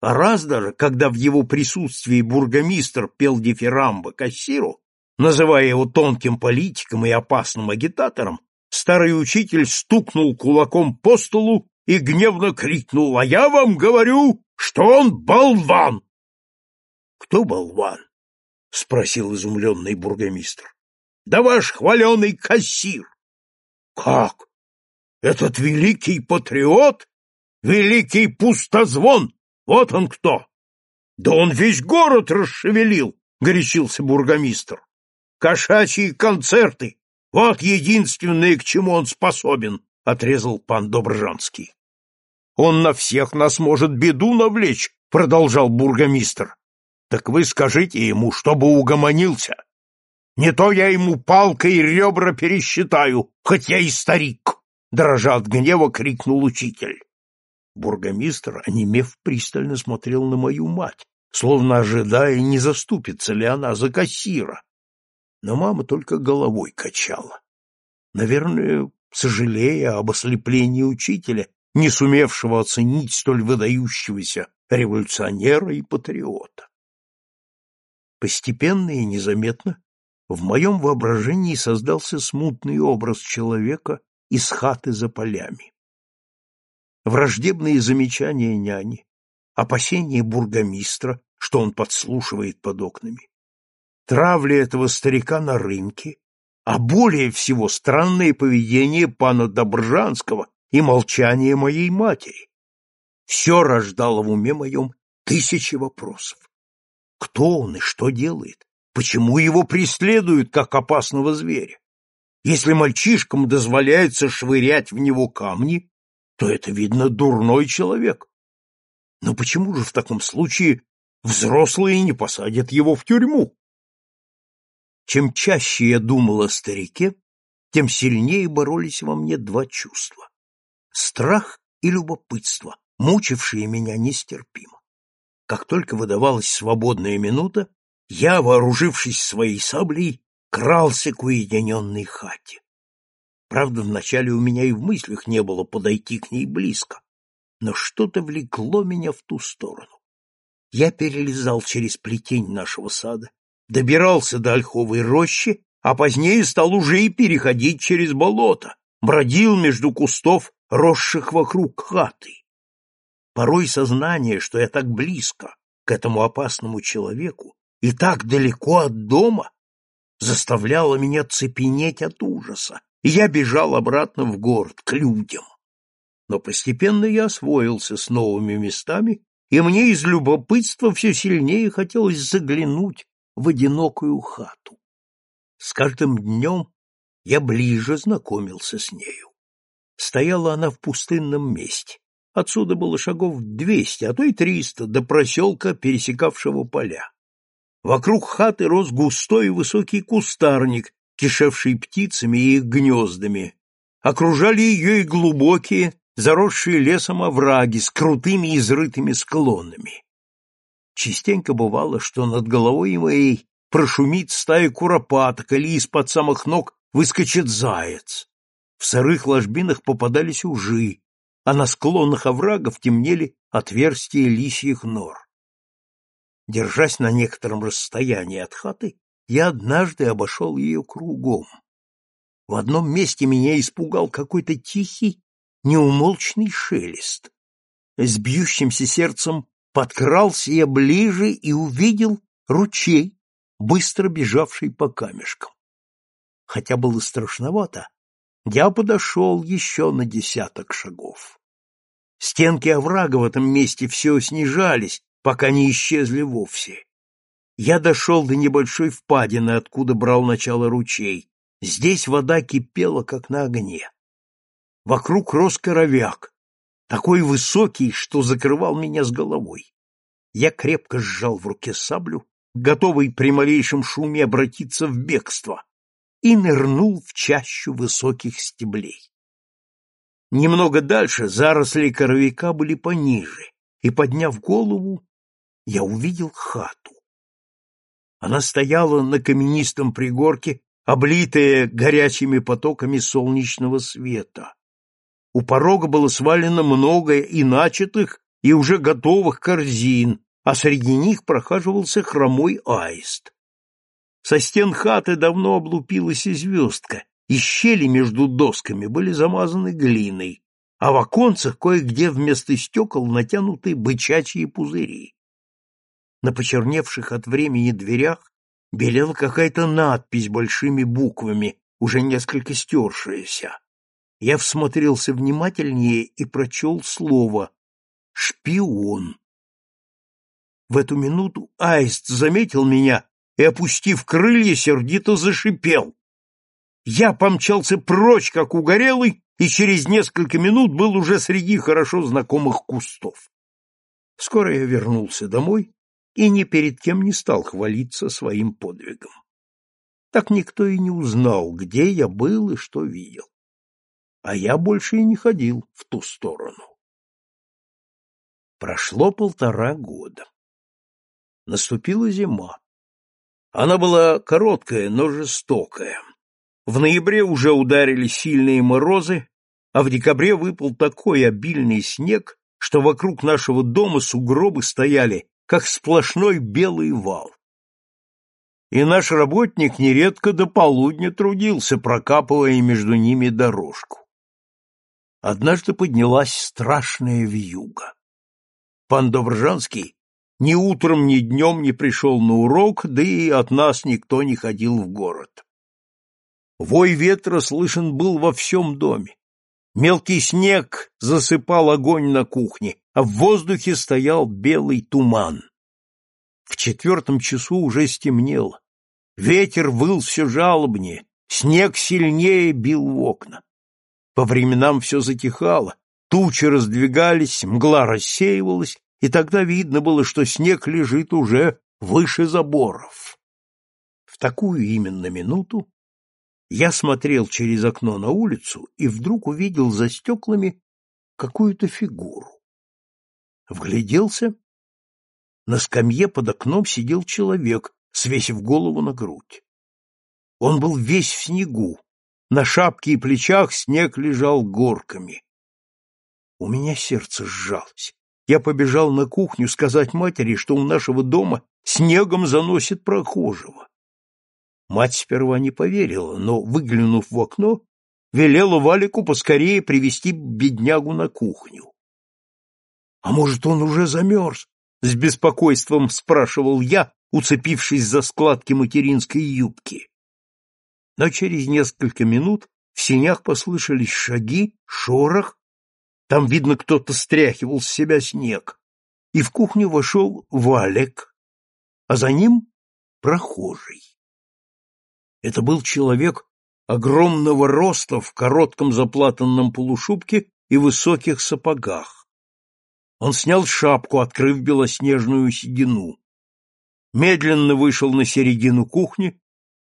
А раз даже, когда в его присутствии бургомистр пел дифирамбы кассиру, называя его тонким политиком и опасным агитатором, старый учитель стукнул кулаком по столу и гневно крикнул «А я вам говорю, что он болван. — Кто болван? — спросил изумленный бургомистр. — Да ваш хваленый кассир. — Как? Этот великий патриот? Великий пустозвон? Вот он кто! Да он весь город расшевелил, — горячился бургомистр. Кошачьи концерты! Вот единственное, к чему он способен, — отрезал пан Добржанский. Он на всех нас может беду навлечь, — продолжал бургомистр. Так вы скажите ему, чтобы угомонился. Не то я ему палкой ребра пересчитаю, хоть я и старик, — дрожа от гнева, крикнул учитель. Бургомистр, онемев, пристально смотрел на мою мать, словно ожидая, не заступится ли она за кассира. Но мама только головой качала. Наверное, сожалея об ослеплении учителя, не сумевшего оценить столь выдающегося революционера и патриота. Постепенно и незаметно в моем воображении создался смутный образ человека из хаты за полями. Враждебные замечания няни, опасения бургомистра, что он подслушивает под окнами, травля этого старика на рынке, а более всего странное поведение пана Добржанского и молчание моей матери. Все рождало в уме моем тысячи вопросов. Кто он и что делает? Почему его преследуют, как опасного зверя? Если мальчишкам дозволяется швырять в него камни, то это, видно, дурной человек. Но почему же в таком случае взрослые не посадят его в тюрьму? Чем чаще я думал о старике, тем сильнее боролись во мне два чувства — страх и любопытство, мучившие меня нестерпимо. Как только выдавалась свободная минута, я, вооружившись своей саблей, крался к уединенной хате. Правда, вначале у меня и в мыслях не было подойти к ней близко, но что-то влекло меня в ту сторону. Я перелезал через плетень нашего сада, добирался до ольховой рощи, а позднее стал уже и переходить через болото, бродил между кустов, росших вокруг хаты. Порой сознание, что я так близко к этому опасному человеку и так далеко от дома, заставляло меня цепенеть от ужаса, и я бежал обратно в город, к людям. Но постепенно я освоился с новыми местами, и мне из любопытства все сильнее хотелось заглянуть в одинокую хату. С каждым днем я ближе знакомился с нею. Стояла она в пустынном месте. Отсюда было шагов двести, а то и триста, до проселка, пересекавшего поля. Вокруг хаты рос густой и высокий кустарник, кишевший птицами и их гнездами. Окружали ее и глубокие, заросшие лесом овраги с крутыми изрытыми склонами. Частенько бывало, что над головой моей прошумит стая куропаток или из-под самых ног выскочит заяц. В сырых ложбинах попадались ужи, а на склонах оврагов темнели отверстия лисьих нор. Держась на некотором расстоянии от хаты, я однажды обошел ее кругом. В одном месте меня испугал какой-то тихий, неумолчный шелест. С бьющимся сердцем Подкрался я ближе и увидел ручей, быстро бежавший по камешкам. Хотя было страшновато, я подошел еще на десяток шагов. Стенки оврага в этом месте все снижались, пока не исчезли вовсе. Я дошел до небольшой впадины, откуда брал начало ручей. Здесь вода кипела, как на огне. Вокруг рос коровяк, такой высокий, что закрывал меня с головой. Я крепко сжал в руке саблю, готовый при малейшем шуме обратиться в бегство, и нырнул в чащу высоких стеблей. Немного дальше заросли коровика были пониже, и, подняв голову, я увидел хату. Она стояла на каменистом пригорке, облитая горячими потоками солнечного света. У порога было свалено много и начатых, и уже готовых корзин, а среди них прохаживался хромой аист. Со стен хаты давно облупилась и звездка, и щели между досками были замазаны глиной. а в оконцах кое-где вместо стекол натянуты бычачьи пузыри. На почерневших от времени дверях белела какая-то надпись большими буквами, уже несколько стершаяся. Я всмотрелся внимательнее и прочел слово «шпион». В эту минуту аист заметил меня и, опустив крылья, сердито зашипел. Я помчался прочь, как угорелый, и через несколько минут был уже среди хорошо знакомых кустов. Скоро я вернулся домой и ни перед кем не стал хвалиться своим подвигом. Так никто и не узнал, где я был и что видел. А я больше и не ходил в ту сторону. Прошло полтора года. Наступила зима. Она была короткая, но жестокая. В ноябре уже ударили сильные морозы, а в декабре выпал такой обильный снег, что вокруг нашего дома сугробы стояли, как сплошной белый вал. И наш работник нередко до полудня трудился, прокапывая между ними дорожку. Однажды поднялась страшная вьюга. Пан Добржанский ни утром, ни днем не пришел на урок, да и от нас никто не ходил в город. Вой ветра слышен был во всем доме. Мелкий снег засыпал огонь на кухне, а в воздухе стоял белый туман. В четвертом часу уже стемнело. Ветер выл все жалобнее, снег сильнее бил в окна. По временам все затихало, тучи раздвигались, мгла рассеивалась, и тогда видно было, что снег лежит уже выше заборов. В такую именно минуту я смотрел через окно на улицу и вдруг увидел за стеклами какую-то фигуру. Вгляделся. На скамье под окном сидел человек, свесив голову на грудь. Он был весь в снегу. На шапке и плечах снег лежал горками. У меня сердце сжалось. Я побежал на кухню сказать матери, что у нашего дома снегом заносит прохожего. Мать сперва не поверила, но, выглянув в окно, велела Валику поскорее привести беднягу на кухню. — А может, он уже замерз? — с беспокойством спрашивал я, уцепившись за складки материнской юбки. Но через несколько минут в синях послышались шаги, шорох, там, видно, кто-то стряхивал с себя снег, и в кухню вошел Валик, а за ним прохожий. Это был человек огромного роста в коротком заплатанном полушубке и высоких сапогах. Он снял шапку, открыв белоснежную седину. Медленно вышел на середину кухни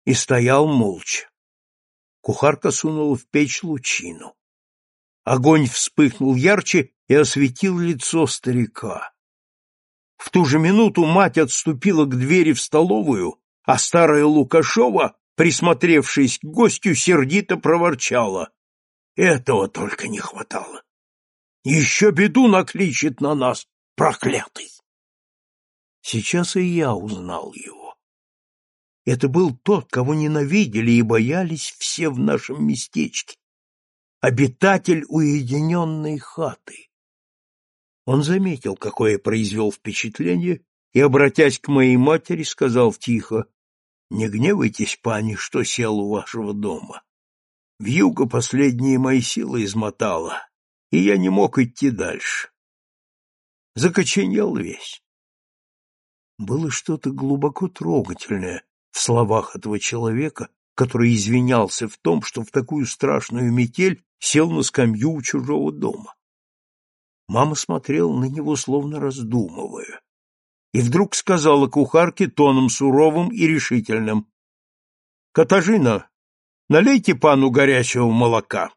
и стоял молча. Кухарка сунула в печь лучину. Огонь вспыхнул ярче и осветил лицо старика. В ту же минуту мать отступила к двери в столовую, а старая Лукашова присмотревшись к гостю, сердито проворчала. Этого только не хватало. Еще беду накличет на нас, проклятый. Сейчас и я узнал его. Это был тот, кого ненавидели и боялись все в нашем местечке. Обитатель уединенной хаты. Он заметил, какое произвел впечатление, и, обратясь к моей матери, сказал тихо, не гневайтесь, пани, что сел у вашего дома. Вьюга последние мои силы измотала, и я не мог идти дальше. Закоченел весь. Было что-то глубоко трогательное в словах этого человека, который извинялся в том, что в такую страшную метель сел на скамью у чужого дома. Мама смотрела на него, словно раздумывая и вдруг сказала кухарке тоном суровым и решительным. — Катажина, налейте пану горячего молока.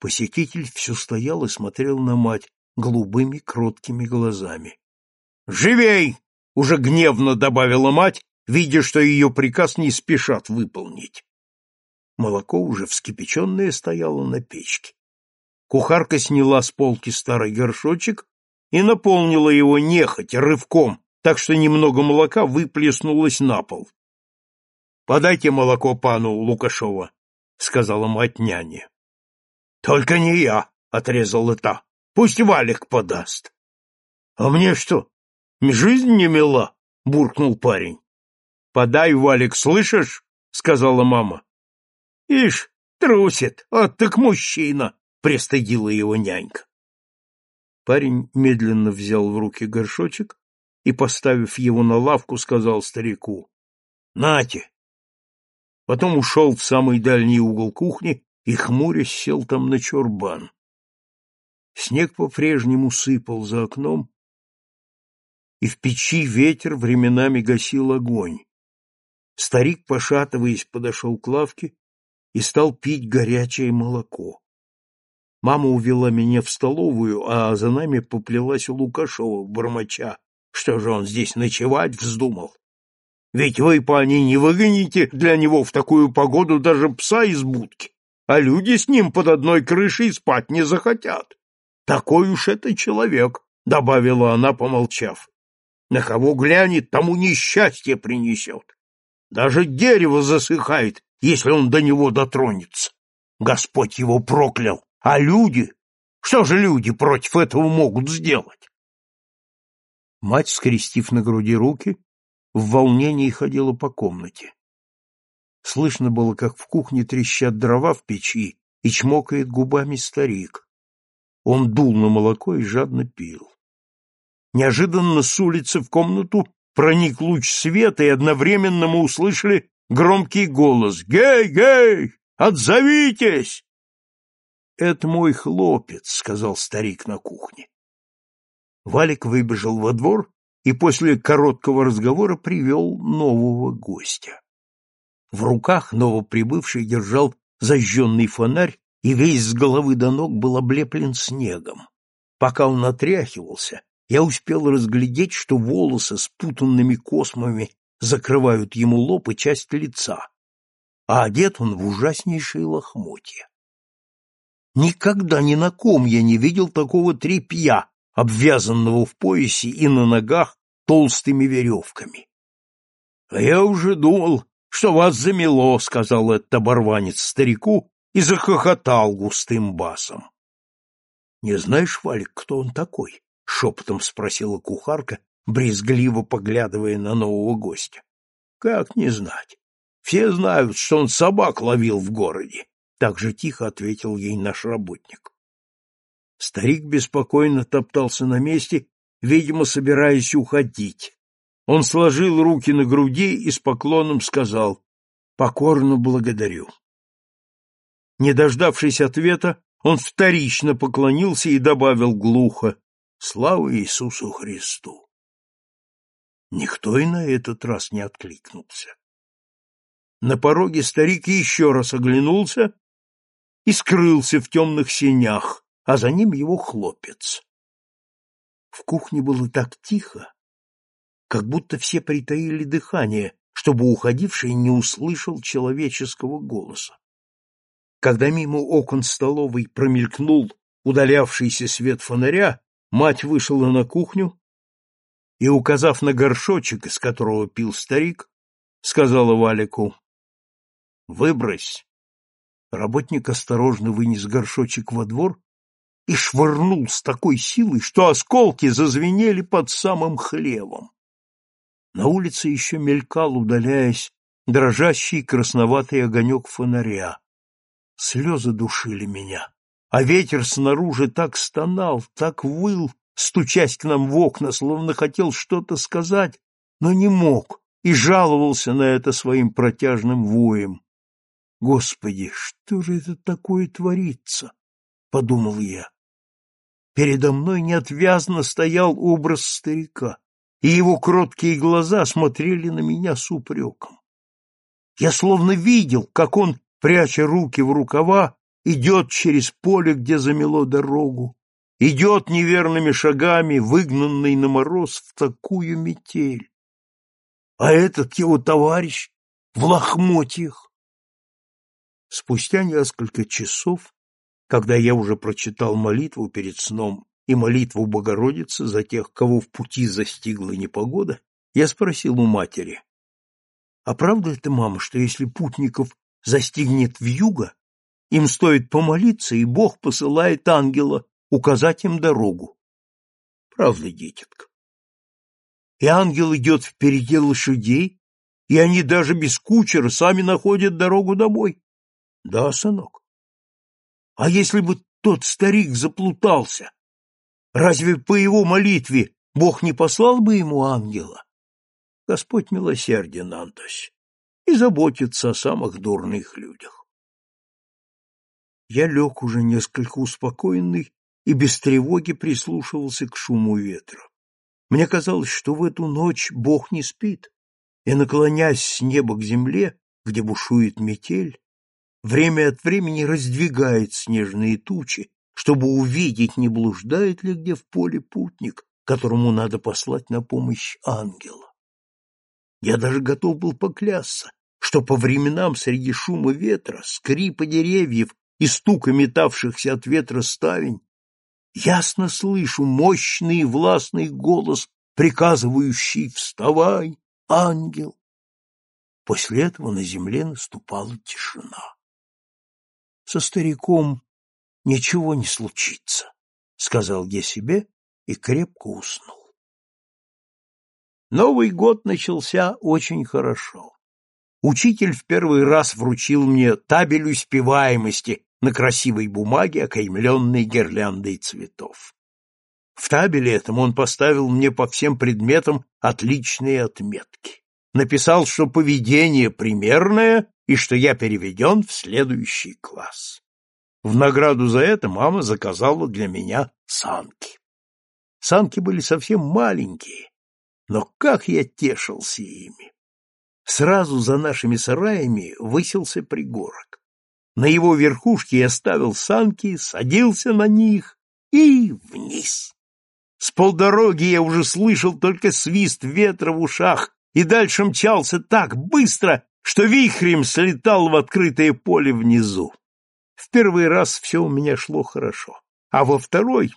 Посетитель все стоял и смотрел на мать голубыми кроткими глазами. — Живей! — уже гневно добавила мать, видя, что ее приказ не спешат выполнить. Молоко уже вскипяченное стояло на печке. Кухарка сняла с полки старый горшочек и наполнила его нехотя, рывком, так что немного молока выплеснулось на пол. — Подайте молоко пану Лукашова, — сказала мать няне. — Только не я, — отрезала та. — Пусть Валик подаст. — А мне что, жизнь не мила? — буркнул парень. — Подай, Валик, слышишь? — сказала мама. — Ишь, трусит, а так мужчина, — пристыдила его нянька. Парень медленно взял в руки горшочек и, поставив его на лавку, сказал старику, — Нате! Потом ушел в самый дальний угол кухни и, хмурясь, сел там на чурбан. Снег по-прежнему сыпал за окном, и в печи ветер временами гасил огонь. Старик, пошатываясь, подошел к лавке и стал пить горячее молоко. Мама увела меня в столовую, а за нами поплелась Лукашова, бормоча. Что же он здесь ночевать вздумал? Ведь вы, пани, не выгоните для него в такую погоду даже пса из будки, а люди с ним под одной крышей спать не захотят. Такой уж это человек, — добавила она, помолчав. На кого глянет, тому несчастье принесет. Даже дерево засыхает, если он до него дотронется. Господь его проклял. А люди? Что же люди против этого могут сделать? Мать, скрестив на груди руки, в волнении ходила по комнате. Слышно было, как в кухне трещат дрова в печи и чмокает губами старик. Он дул на молоко и жадно пил. Неожиданно с улицы в комнату проник луч света, и одновременно мы услышали громкий голос «Гей, гей! Отзовитесь!» «Это мой хлопец», — сказал старик на кухне. Валик выбежал во двор и после короткого разговора привел нового гостя. В руках новоприбывший держал зажженный фонарь и весь с головы до ног был облеплен снегом. Пока он отряхивался, я успел разглядеть, что волосы с путанными космами закрывают ему лоб и часть лица, а одет он в ужаснейшие лохмотья. Никогда ни на ком я не видел такого тряпья, обвязанного в поясе и на ногах толстыми веревками. — А я уже думал, что вас замело, — сказал этот оборванец старику и захохотал густым басом. — Не знаешь, Валик, кто он такой? — шепотом спросила кухарка, брезгливо поглядывая на нового гостя. — Как не знать? Все знают, что он собак ловил в городе. Так же тихо ответил ей наш работник. Старик беспокойно топтался на месте, видимо, собираясь уходить. Он сложил руки на груди и с поклоном сказал «Покорно благодарю». Не дождавшись ответа, он вторично поклонился и добавил глухо «Слава Иисусу Христу!». Никто и на этот раз не откликнулся. На пороге старик еще раз оглянулся и скрылся в темных сенях, а за ним его хлопец. В кухне было так тихо, как будто все притаили дыхание, чтобы уходивший не услышал человеческого голоса. Когда мимо окон столовой промелькнул удалявшийся свет фонаря, мать вышла на кухню и, указав на горшочек, из которого пил старик, сказала Валику, «Выбрось Работник осторожно вынес горшочек во двор и швырнул с такой силой, что осколки зазвенели под самым хлевом. На улице еще мелькал, удаляясь, дрожащий красноватый огонек фонаря. Слезы душили меня, а ветер снаружи так стонал, так выл, стучась к нам в окна, словно хотел что-то сказать, но не мог, и жаловался на это своим протяжным воем. Господи, что же это такое творится? подумал я. Передо мной неотвязно стоял образ старика, и его кроткие глаза смотрели на меня с упреком. Я словно видел, как он, пряча руки в рукава, идет через поле, где замело дорогу, идет неверными шагами, выгнанный на мороз в такую метель. А этот его товарищ в лохмотьях, Спустя несколько часов, когда я уже прочитал молитву перед сном и молитву Богородицы за тех, кого в пути застигла непогода, я спросил у матери, «А правда это, мама, что если путников застигнет вьюга, Им стоит помолиться, и Бог посылает ангела указать им дорогу. Правда, дитятка? И ангел идет впереди лошадей, и они даже без кучера сами находят дорогу домой. Да, сынок. А если бы тот старик заплутался, разве по его молитве Бог не послал бы ему ангела? Господь милосерден, Антось, и заботится о самых дурных людях. Я лег уже несколько успокоенный и без тревоги прислушивался к шуму ветра. Мне казалось, что в эту ночь Бог не спит, и, наклонясь с неба к земле, где бушует метель, время от времени раздвигает снежные тучи, чтобы увидеть, не блуждает ли где в поле путник, которому надо послать на помощь ангела. Я даже готов был поклясться, что по временам среди шума ветра, скрипа деревьев и стука метавшихся от ветра ставень ясно слышу мощный и властный голос, приказывающий «Вставай, ангел!» После этого на земле наступала тишина. Со стариком ничего не случится, — сказал я себе и крепко уснул. Новый год начался очень хорошо. Учитель в первый раз вручил мне табель успеваемости на красивой бумаге, окаймленной гирляндой цветов. В табеле этом он поставил мне по всем предметам отличные отметки. Написал, что поведение примерное и что я переведен в следующий класс. В награду за это мама заказала для меня санки. Санки были совсем маленькие, но как я тешился ими! Сразу за нашими сараями высился пригорок. На его верхушке я ставил санки, садился на них и вниз. С полдороги я уже слышал только свист ветра в ушах и дальше мчался так быстро, что вихрем слетал в открытое поле внизу. В первый раз все у меня шло хорошо, а во второй,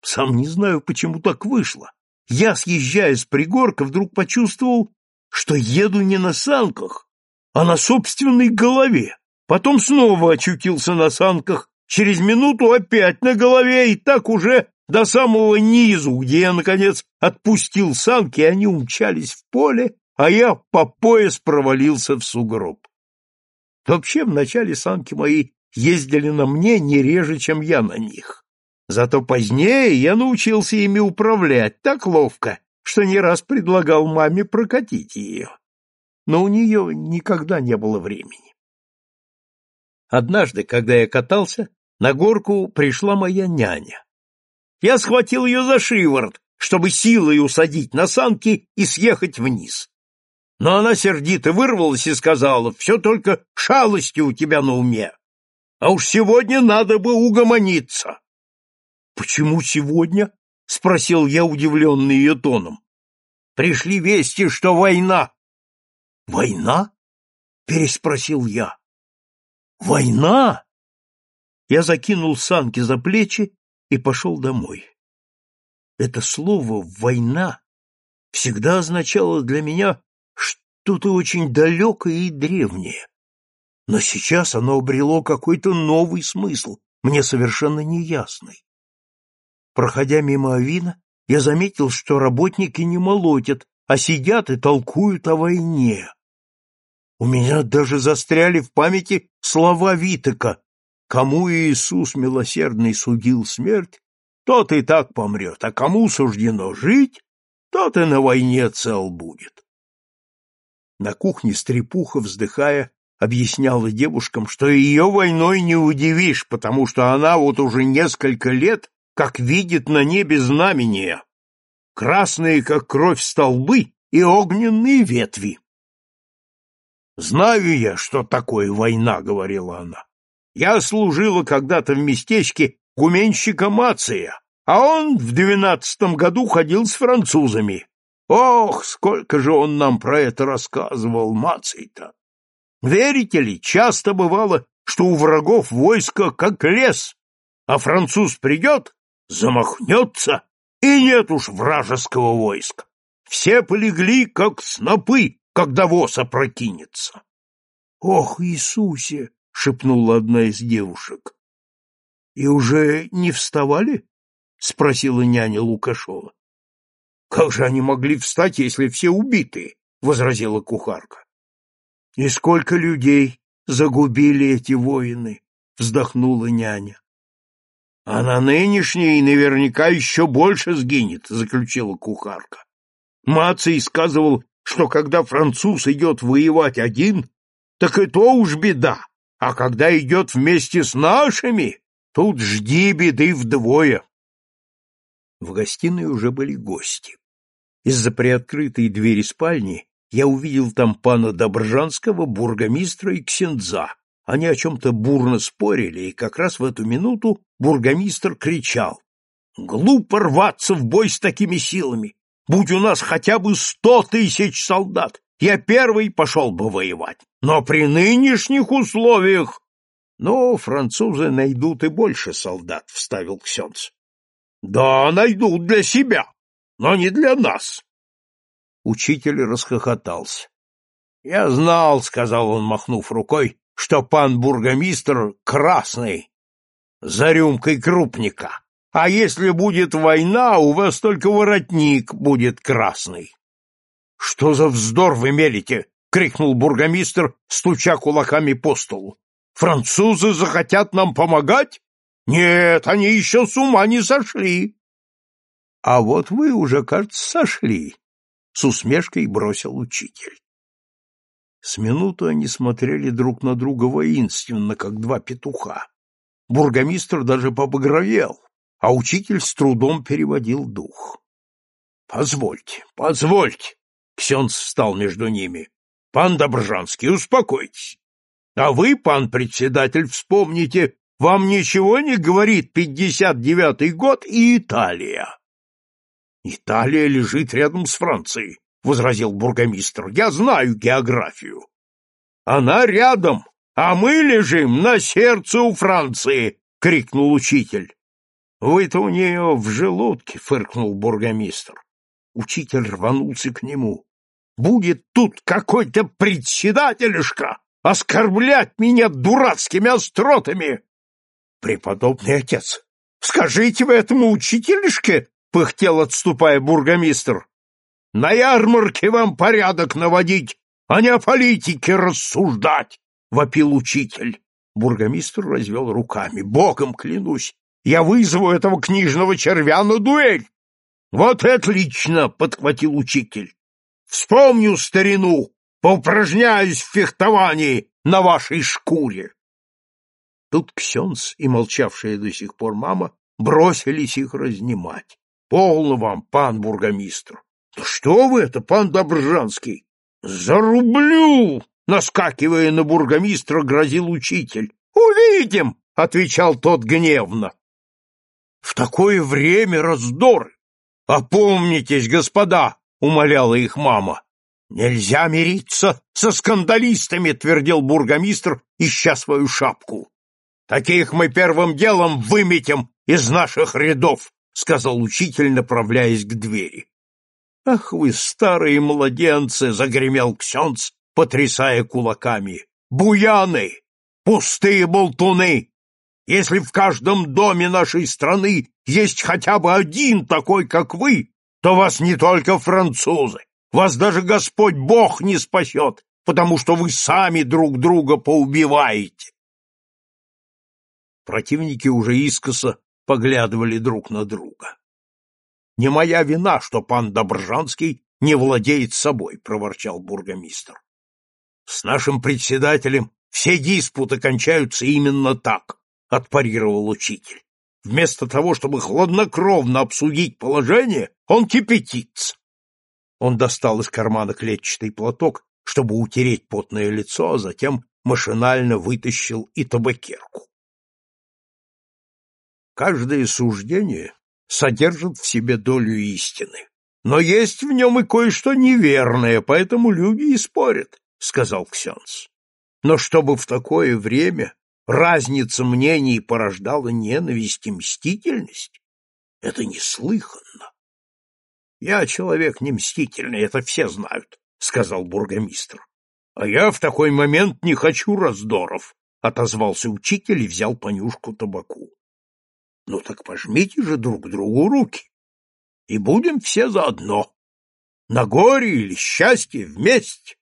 сам не знаю, почему так вышло, я, съезжая с пригорка, вдруг почувствовал, что еду не на санках, а на собственной голове. Потом снова очутился на санках, через минуту опять на голове, и так уже до самого низу, где я, наконец, отпустил санки, они умчались в поле, а я по пояс провалился в сугроб. Вообще, вначале санки мои ездили на мне не реже, чем я на них. Зато позднее я научился ими управлять так ловко, что не раз предлагал маме прокатить ее. Но у нее никогда не было времени. Однажды, когда я катался, на горку пришла моя няня. Я схватил ее за шиворот, чтобы силой усадить на санки и съехать вниз. Но она сердито вырвалась и сказала, все только шалости у тебя на уме. А уж сегодня надо бы угомониться. Почему сегодня? спросил я, удивленный ее тоном. Пришли вести, что война. Война? переспросил я. Война? Я закинул санки за плечи и пошел домой. Это слово «война» всегда означало для меня что-то очень далекое и древнее. Но сейчас оно обрело какой-то новый смысл, мне совершенно неясный. Проходя мимо Авина, я заметил, что работники не молотят, а сидят и толкуют о войне. У меня даже застряли в памяти слова Витека «Кому Иисус милосердный судил смерть, тот и так помрет, а кому суждено жить, тот и на войне цел будет». На кухне стрепуха, вздыхая, объясняла девушкам, что ее войной не удивишь, потому что она вот уже несколько лет как видит на небе знамения, красные, как кровь, столбы и огненные ветви. «Знаю я, что такое война», — говорила она. «Я служила когда-то в местечке гуменщика Мация, а он в двенадцатом году ходил с французами. Ох, сколько же он нам про это рассказывал, Маций-то! Верите ли, часто бывало, что у врагов войско как лес, а француз придет, замахнется, и нет уж вражеского войска. Все полегли, как снопы, когда воз опрокинется. — Ох, Иисусе! шепнула одна из девушек. И уже не вставали? спросила няня Лукашова. Как же они могли встать, если все убиты? возразила кухарка. И сколько людей загубили эти воины, вздохнула няня. А на нынешней наверняка еще больше сгинет, заключила кухарка. Маций сказывал, что когда француз идет воевать один, так и то уж беда, а когда идет вместе с нашими, тут жди беды вдвое. В гостиной уже были гости. Из-за приоткрытой двери спальни я увидел там пана Добржанского, бургомистра и ксенза. Они о чем-то бурно спорили, и как раз в эту минуту бургомистр кричал. «Глупо рваться в бой с такими силами! Будь у нас хотя бы сто тысяч солдат, я первый пошел бы воевать. Но при нынешних условиях... Ну, французы найдут и больше солдат, — вставил Ксенц. Да, найдут для себя, но не для нас. Учитель расхохотался. Я знал, — сказал он, махнув рукой, — что пан бургомистр красный, за рюмкой крупника. А если будет война, у вас только воротник будет красный. — Что за вздор вы мелите? — крикнул бургомистр, стуча кулаками по столу. — Французы захотят нам помогать? Нет, они еще с ума не сошли. — А вот вы уже, кажется, сошли, — с усмешкой бросил учитель. С минуту они смотрели друг на друга воинственно, как два петуха. Бургомистр даже побагровел, а учитель с трудом переводил дух. — Позвольте, позвольте! — Ксенц встал между ними. — Пан Добржанский, успокойтесь. А вы, пан председатель, вспомните, вам ничего не говорит пятьдесят девятый год и Италия. — Италия лежит рядом с Францией, — возразил бургомистр. — Я знаю географию. — Она рядом, а мы лежим на сердце у Франции, — крикнул учитель. Вы-то у нее в желудке, фыркнул бургомистр. Учитель рванулся к нему. Будет тут какой-то председателишка оскорблять меня дурацкими остротами. Преподобный отец, скажите вы этому учителишке, пыхтел, отступая бургомистр. На ярмарке вам порядок наводить, а не о политике рассуждать, вопил учитель. Бургомистр развел руками. Богом клянусь, я вызову этого книжного червя на дуэль. Вот отлично, подхватил учитель. Вспомню старину, поупражняюсь в фехтовании на вашей шкуре. Тут Ксенс и молчавшая до сих пор мама бросились их разнимать. Полно вам, пан бургомистр. Что вы это, пан Добржанский? Зарублю! Наскакивая на бургомистра, грозил учитель. Увидим! — отвечал тот гневно. В такое время раздоры. Опомнитесь, господа, умоляла их мама. Нельзя мириться со скандалистами, твердил бургомистр, ища свою шапку. Таких мы первым делом выметим из наших рядов, сказал учитель, направляясь к двери. Ах вы старые младенцы, загремел Ксенц, потрясая кулаками. Буяны, пустые болтуны, если в каждом доме нашей страны есть хотя бы один такой, как вы, то вас не только французы, вас даже Господь Бог не спасет, потому что вы сами друг друга поубиваете. Противники уже искоса поглядывали друг на друга. Не моя вина, что пан Добржанский не владеет собой, проворчал бургомистр. С нашим председателем все диспуты кончаются именно так отпарировал учитель. Вместо того, чтобы хладнокровно обсудить положение, он кипятится. Он достал из кармана клетчатый платок, чтобы утереть потное лицо, а затем машинально вытащил и табакерку. Каждое суждение содержит в себе долю истины, но есть в нем и кое-что неверное, поэтому люди и спорят, — сказал Ксенс. Но чтобы в такое время разница мнений порождала ненависть и мстительность, это неслыханно. Я человек не мстительный, это все знают, сказал бургомистр. А я в такой момент не хочу раздоров, отозвался учитель и взял понюшку табаку. Ну так пожмите же друг другу руки, и будем все заодно. На горе или счастье вместе.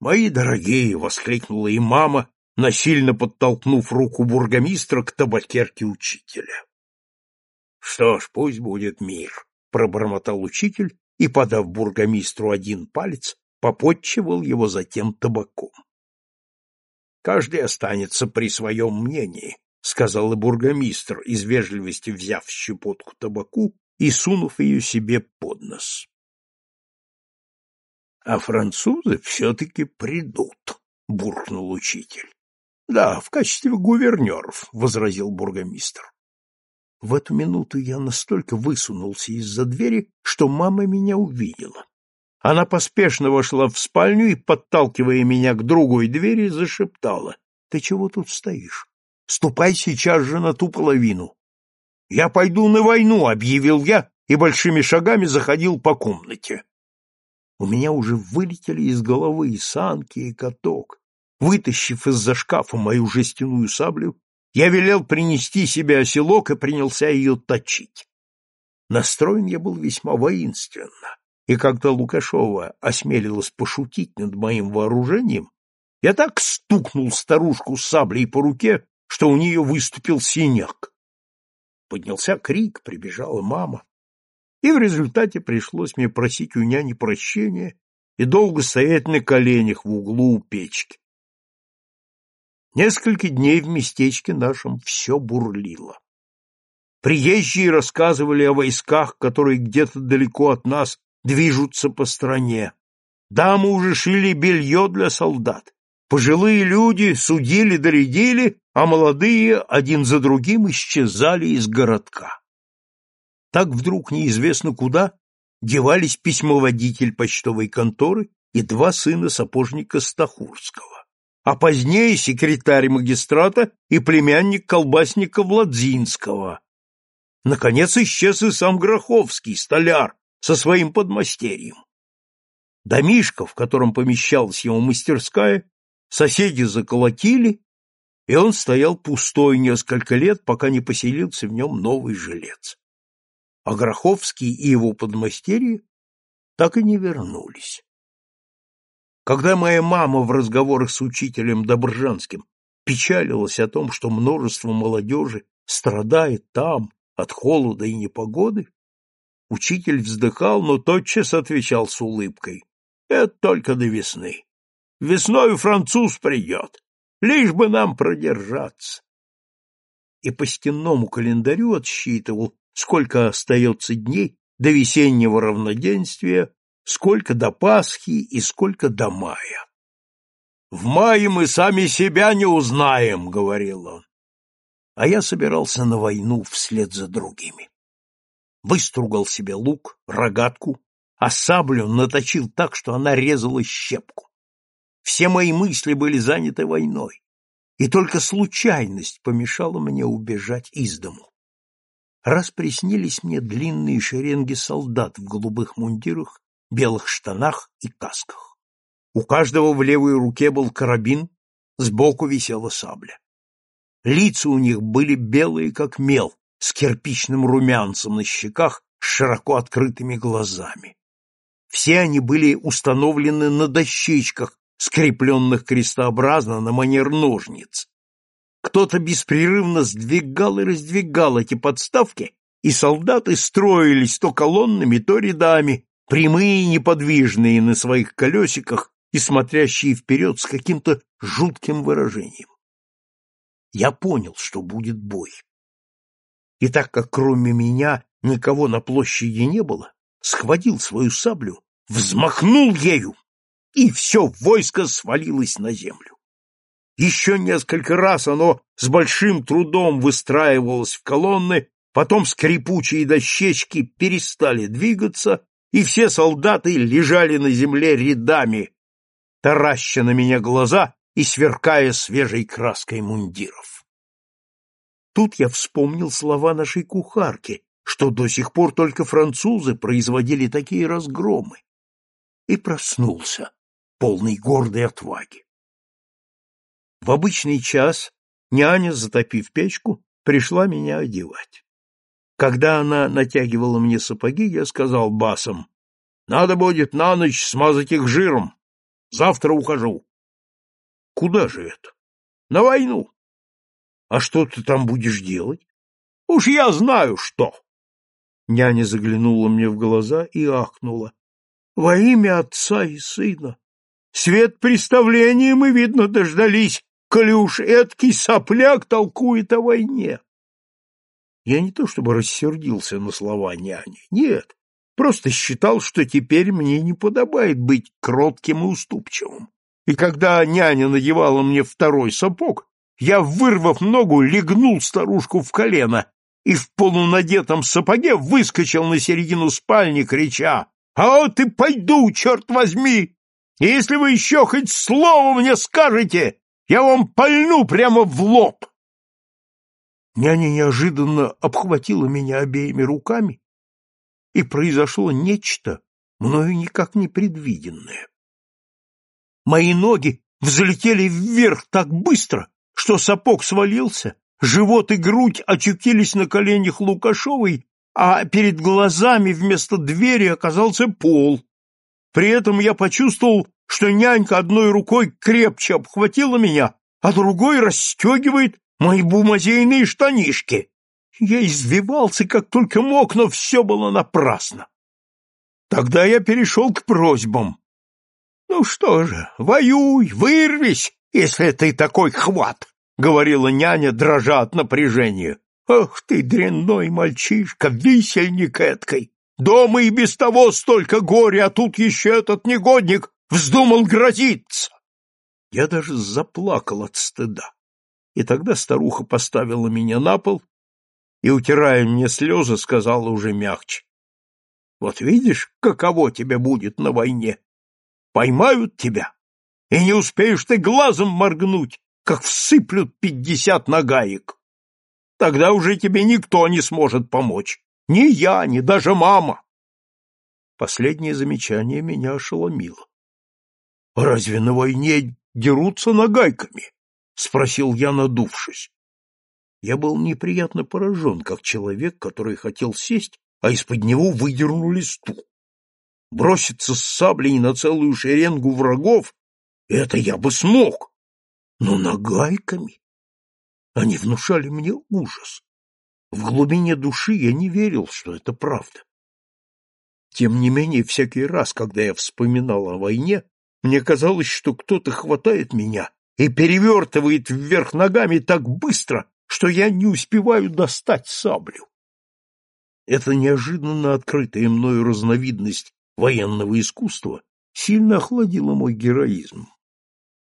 Мои дорогие, воскликнула и мама, насильно подтолкнув руку бургомистра к табакерке учителя. Что ж, пусть будет мир, пробормотал учитель и, подав бургомистру один палец, попотчевал его затем табаком. Каждый останется при своем мнении, сказал и бургомистр, из вежливости взяв щепотку табаку и сунув ее себе под нос. — А французы все-таки придут, — буркнул учитель. — Да, в качестве гувернеров, — возразил бургомистр. В эту минуту я настолько высунулся из-за двери, что мама меня увидела. Она поспешно вошла в спальню и, подталкивая меня к другой двери, зашептала. — Ты чего тут стоишь? Ступай сейчас же на ту половину. — Я пойду на войну, — объявил я и большими шагами заходил по комнате. У меня уже вылетели из головы и санки, и каток. Вытащив из-за шкафа мою жестяную саблю, я велел принести себе оселок и принялся ее точить. Настроен я был весьма воинственно, и когда Лукашова осмелилась пошутить над моим вооружением, я так стукнул старушку саблей по руке, что у нее выступил синяк. Поднялся крик, прибежала мама, и в результате пришлось мне просить у няни прощения и долго стоять на коленях в углу у печки. Несколько дней в местечке нашем все бурлило. Приезжие рассказывали о войсках, которые где-то далеко от нас движутся по стране. Дамы уже шили белье для солдат. Пожилые люди судили доредили, а молодые один за другим исчезали из городка. Так вдруг неизвестно куда девались письмоводитель почтовой конторы и два сына сапожника Стахурского а позднее секретарь магистрата и племянник колбасника Владзинского. Наконец исчез и сам Гроховский, столяр, со своим подмастерьем. Домишко, в котором помещалась его мастерская, соседи заколотили, и он стоял пустой несколько лет, пока не поселился в нем новый жилец. А Гроховский и его подмастерье так и не вернулись. Когда моя мама в разговорах с учителем Добржанским печалилась о том, что множество молодежи страдает там от холода и непогоды, учитель вздыхал, но тотчас отвечал с улыбкой. Это только до весны. Весной француз придет, лишь бы нам продержаться. И по стенному календарю отсчитывал, сколько остается дней до весеннего равноденствия сколько до Пасхи и сколько до мая. «В мае мы сами себя не узнаем», — говорил он. А я собирался на войну вслед за другими. Выстругал себе лук, рогатку, а саблю наточил так, что она резала щепку. Все мои мысли были заняты войной, и только случайность помешала мне убежать из дому. Раз приснились мне длинные шеренги солдат в голубых мундирах белых штанах и касках. У каждого в левой руке был карабин, сбоку висела сабля. Лица у них были белые, как мел, с кирпичным румянцем на щеках, с широко открытыми глазами. Все они были установлены на дощечках, скрепленных крестообразно на манер ножниц. Кто-то беспрерывно сдвигал и раздвигал эти подставки, и солдаты строились то колоннами, то рядами, прямые и неподвижные на своих колесиках и смотрящие вперед с каким-то жутким выражением. Я понял, что будет бой. И так как кроме меня никого на площади не было, схватил свою саблю, взмахнул ею, и все войско свалилось на землю. Еще несколько раз оно с большим трудом выстраивалось в колонны, потом скрипучие дощечки перестали двигаться, и все солдаты лежали на земле рядами, тараща на меня глаза и сверкая свежей краской мундиров. Тут я вспомнил слова нашей кухарки, что до сих пор только французы производили такие разгромы, и проснулся, полный гордой отваги. В обычный час няня, затопив печку, пришла меня одевать. Когда она натягивала мне сапоги, я сказал басом, «Надо будет на ночь смазать их жиром. Завтра ухожу». «Куда же это?» «На войну». «А что ты там будешь делать?» «Уж я знаю, что». Няня заглянула мне в глаза и ахнула. «Во имя отца и сына! Свет представления мы, видно, дождались, коли уж эткий сопляк толкует о войне. Я не то чтобы рассердился на слова няни, нет, просто считал, что теперь мне не подобает быть кротким и уступчивым. И когда няня надевала мне второй сапог, я, вырвав ногу, легнул старушку в колено и в полунадетом сапоге выскочил на середину спальни, крича «А вот и пойду, черт возьми! И если вы еще хоть слово мне скажете, я вам пальну прямо в лоб. Няня неожиданно обхватила меня обеими руками, и произошло нечто, мною никак не предвиденное. Мои ноги взлетели вверх так быстро, что сапог свалился, живот и грудь очутились на коленях Лукашовой, а перед глазами вместо двери оказался пол. При этом я почувствовал, что нянька одной рукой крепче обхватила меня, а другой расстегивает мои бумазейные штанишки. Я извивался как только мог, но все было напрасно. Тогда я перешел к просьбам. «Ну что же, воюй, вырвись, если ты такой хват!» — говорила няня, дрожа от напряжения. «Ах ты, дрянной мальчишка, висельник эткой! Дома и без того столько горя, а тут еще этот негодник вздумал грозиться. Я даже заплакал от стыда. И тогда старуха поставила меня на пол и, утирая мне слезы, сказала уже мягче. Вот видишь, каково тебе будет на войне. Поймают тебя, и не успеешь ты глазом моргнуть, как всыплют пятьдесят нагаек. Тогда уже тебе никто не сможет помочь. Ни я, ни даже мама. Последнее замечание меня ошеломило. — Разве на войне дерутся нагайками? — спросил я, надувшись. Я был неприятно поражен, как человек, который хотел сесть, а из-под него выдернули стул. Броситься с саблей на целую шеренгу врагов — это я бы смог. Но нагайками? Они внушали мне ужас. В глубине души я не верил, что это правда. Тем не менее, всякий раз, когда я вспоминал о войне, мне казалось, что кто-то хватает меня и перевертывает вверх ногами так быстро, что я не успеваю достать саблю. Эта неожиданно открытая мною разновидность военного искусства сильно охладила мой героизм.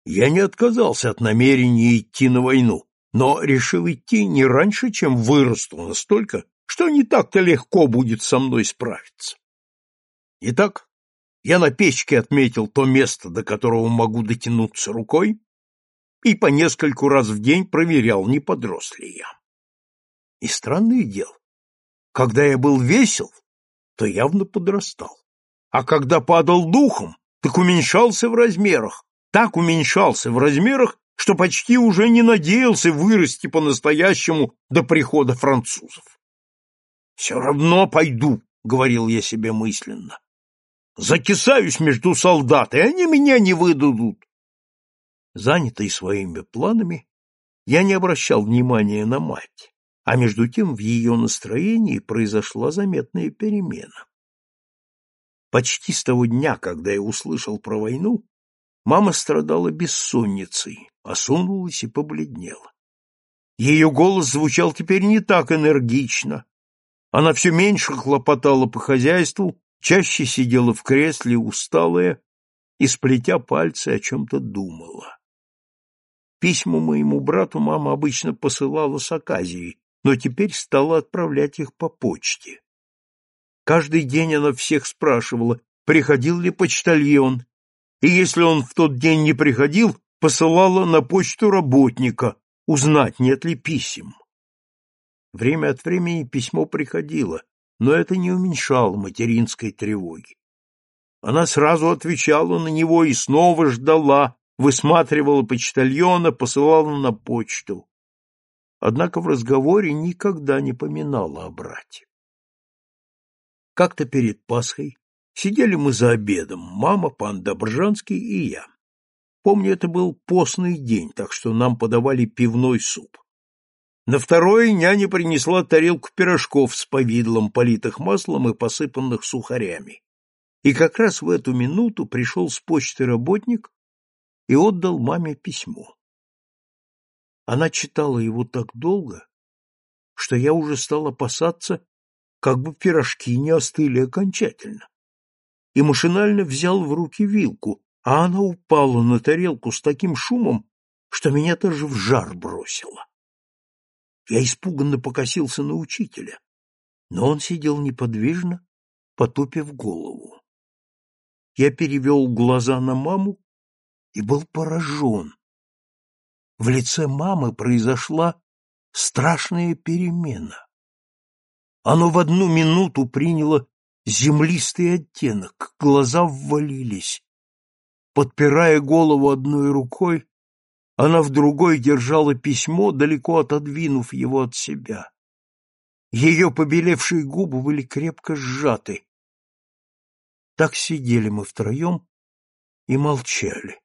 Я не отказался от намерения идти на войну, но решил идти не раньше, чем вырасту настолько, что не так-то легко будет со мной справиться. Итак, я на печке отметил то место, до которого могу дотянуться рукой, и по нескольку раз в день проверял, не подрос ли я. И странное дело, когда я был весел, то явно подрастал, а когда падал духом, так уменьшался в размерах, так уменьшался в размерах, что почти уже не надеялся вырасти по-настоящему до прихода французов. «Все равно пойду», — говорил я себе мысленно. «Закисаюсь между солдат, и они меня не выдадут». Занятый своими планами, я не обращал внимания на мать, а между тем в ее настроении произошла заметная перемена. Почти с того дня, когда я услышал про войну, мама страдала бессонницей, осунулась и побледнела. Ее голос звучал теперь не так энергично. Она все меньше хлопотала по хозяйству, чаще сидела в кресле, усталая, и, сплетя пальцы, о чем-то думала. Письма моему брату мама обычно посылала с Аказией, но теперь стала отправлять их по почте. Каждый день она всех спрашивала, приходил ли почтальон, и если он в тот день не приходил, посылала на почту работника узнать, нет ли писем. Время от времени письмо приходило, но это не уменьшало материнской тревоги. Она сразу отвечала на него и снова ждала, высматривала почтальона, посылала на почту. Однако в разговоре никогда не поминала о брате. Как-то перед Пасхой сидели мы за обедом, мама, пан Добржанский и я. Помню, это был постный день, так что нам подавали пивной суп. На второй няня принесла тарелку пирожков с повидлом, политых маслом и посыпанных сухарями. И как раз в эту минуту пришел с почты работник и отдал маме письмо. Она читала его так долго, что я уже стал опасаться, как бы пирожки не остыли окончательно. И машинально взял в руки вилку, а она упала на тарелку с таким шумом, что меня даже в жар бросило. Я испуганно покосился на учителя, но он сидел неподвижно, потупив голову. Я перевел глаза на маму и был поражен. В лице мамы произошла страшная перемена. Оно в одну минуту приняло землистый оттенок, глаза ввалились. Подпирая голову одной рукой, она в другой держала письмо, далеко отодвинув его от себя. Ее побелевшие губы были крепко сжаты. Так сидели мы втроем и молчали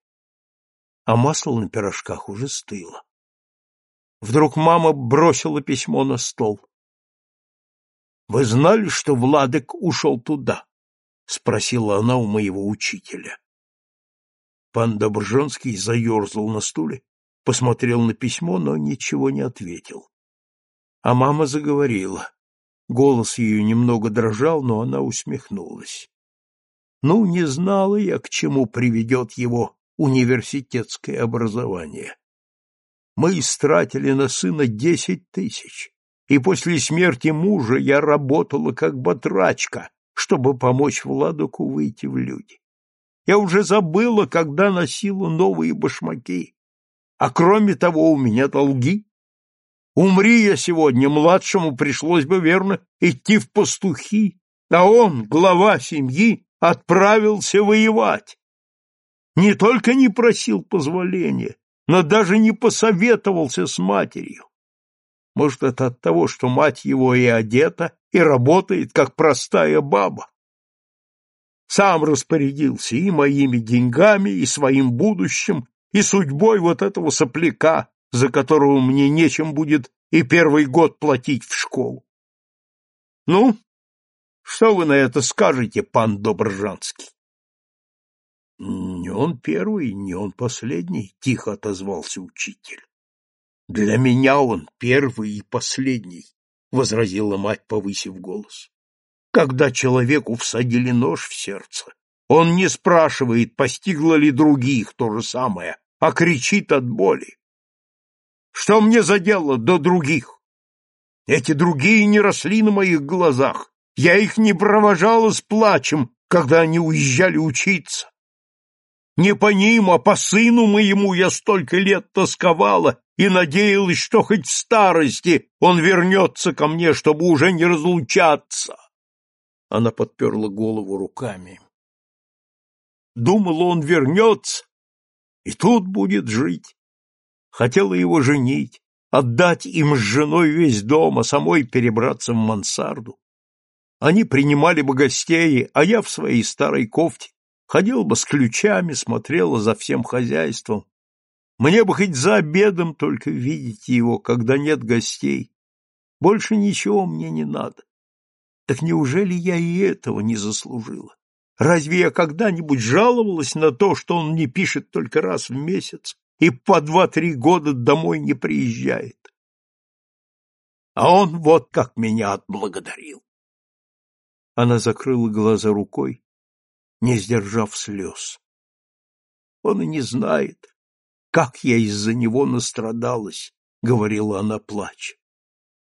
а масло на пирожках уже стыло. Вдруг мама бросила письмо на стол. — Вы знали, что Владык ушел туда? — спросила она у моего учителя. Пан Добржонский заерзал на стуле, посмотрел на письмо, но ничего не ответил. А мама заговорила. Голос ее немного дрожал, но она усмехнулась. Ну, не знала я, к чему приведет его университетское образование. Мы истратили на сына десять тысяч, и после смерти мужа я работала как батрачка, чтобы помочь Владуку выйти в люди. Я уже забыла, когда носила новые башмаки. А кроме того, у меня долги. Умри я сегодня, младшему пришлось бы, верно, идти в пастухи, а он, глава семьи, отправился воевать не только не просил позволения, но даже не посоветовался с матерью. Может, это от того, что мать его и одета, и работает, как простая баба. Сам распорядился и моими деньгами, и своим будущим, и судьбой вот этого сопляка, за которого мне нечем будет и первый год платить в школу. Ну, что вы на это скажете, пан Добржанский? Не он первый, не он последний, тихо отозвался учитель. Для меня он первый и последний, возразила мать, повысив голос. Когда человеку всадили нож в сердце, он не спрашивает, постигло ли других то же самое, а кричит от боли. Что мне за дело до других? Эти другие не росли на моих глазах. Я их не провожала с плачем, когда они уезжали учиться. Не по ним, а по сыну моему я столько лет тосковала и надеялась, что хоть в старости он вернется ко мне, чтобы уже не разлучаться. Она подперла голову руками. Думала, он вернется и тут будет жить. Хотела его женить, отдать им с женой весь дом, а самой перебраться в мансарду. Они принимали бы гостей, а я в своей старой кофте ходил бы с ключами, смотрела за всем хозяйством. Мне бы хоть за обедом только видеть его, когда нет гостей. Больше ничего мне не надо. Так неужели я и этого не заслужила? Разве я когда-нибудь жаловалась на то, что он не пишет только раз в месяц и по два-три года домой не приезжает? А он вот как меня отблагодарил. Она закрыла глаза рукой не сдержав слез. Он и не знает, как я из-за него настрадалась, — говорила она, плача.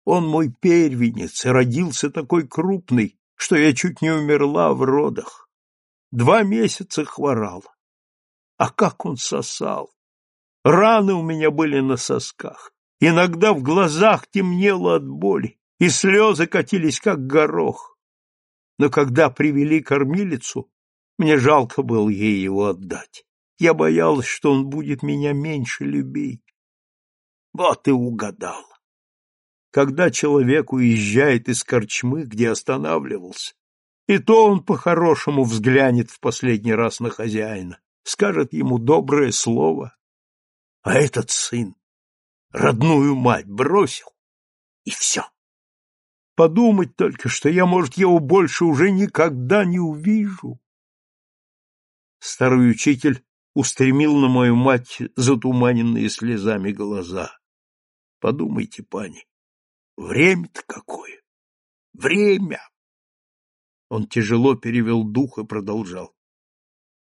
Он мой первенец и родился такой крупный, что я чуть не умерла в родах. Два месяца хворала. А как он сосал! Раны у меня были на сосках. Иногда в глазах темнело от боли, и слезы катились, как горох. Но когда привели кормилицу, мне жалко было ей его отдать. Я боялась, что он будет меня меньше любить. Вот и угадал. Когда человек уезжает из корчмы, где останавливался, и то он по-хорошему взглянет в последний раз на хозяина, скажет ему доброе слово. А этот сын родную мать бросил, и все. Подумать только, что я, может, его больше уже никогда не увижу. Старый учитель устремил на мою мать затуманенные слезами глаза. Подумайте, пани, время-то какое! Время! Он тяжело перевел дух и продолжал.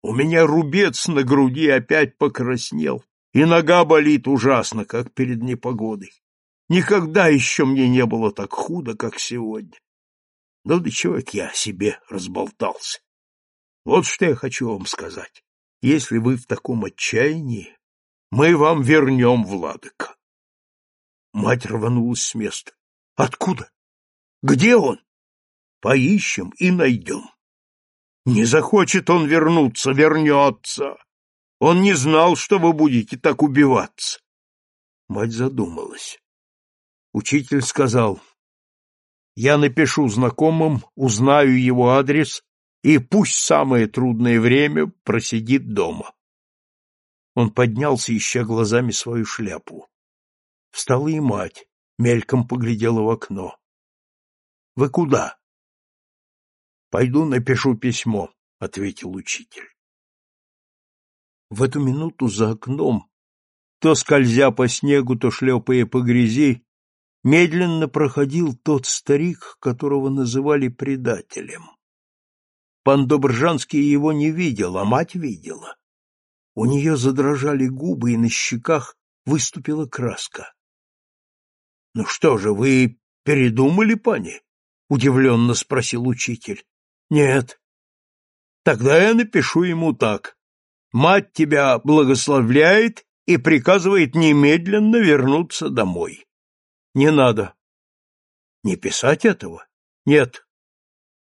У меня рубец на груди опять покраснел, и нога болит ужасно, как перед непогодой. Никогда еще мне не было так худо, как сегодня. Ну да чего я себе разболтался. Вот что я хочу вам сказать. Если вы в таком отчаянии, мы вам вернем Владыка. Мать рванулась с места. Откуда? Где он? Поищем и найдем. Не захочет он вернуться, вернется. Он не знал, что вы будете так убиваться. Мать задумалась. Учитель сказал, я напишу знакомым, узнаю его адрес, и пусть самое трудное время просидит дома. Он поднялся, ища глазами свою шляпу. Встала и мать, мельком поглядела в окно. — Вы куда? Пойду напишу письмо, ответил учитель. В эту минуту за окном, то скользя по снегу, то шлепая по грязи, медленно проходил тот старик, которого называли предателем. Пан Добржанский его не видел, а мать видела. У нее задрожали губы, и на щеках выступила краска. — Ну что же, вы передумали, пани? — удивленно спросил учитель. Нет. Тогда я напишу ему так. Мать тебя благословляет и приказывает немедленно вернуться домой. Не надо. Не писать этого? Нет.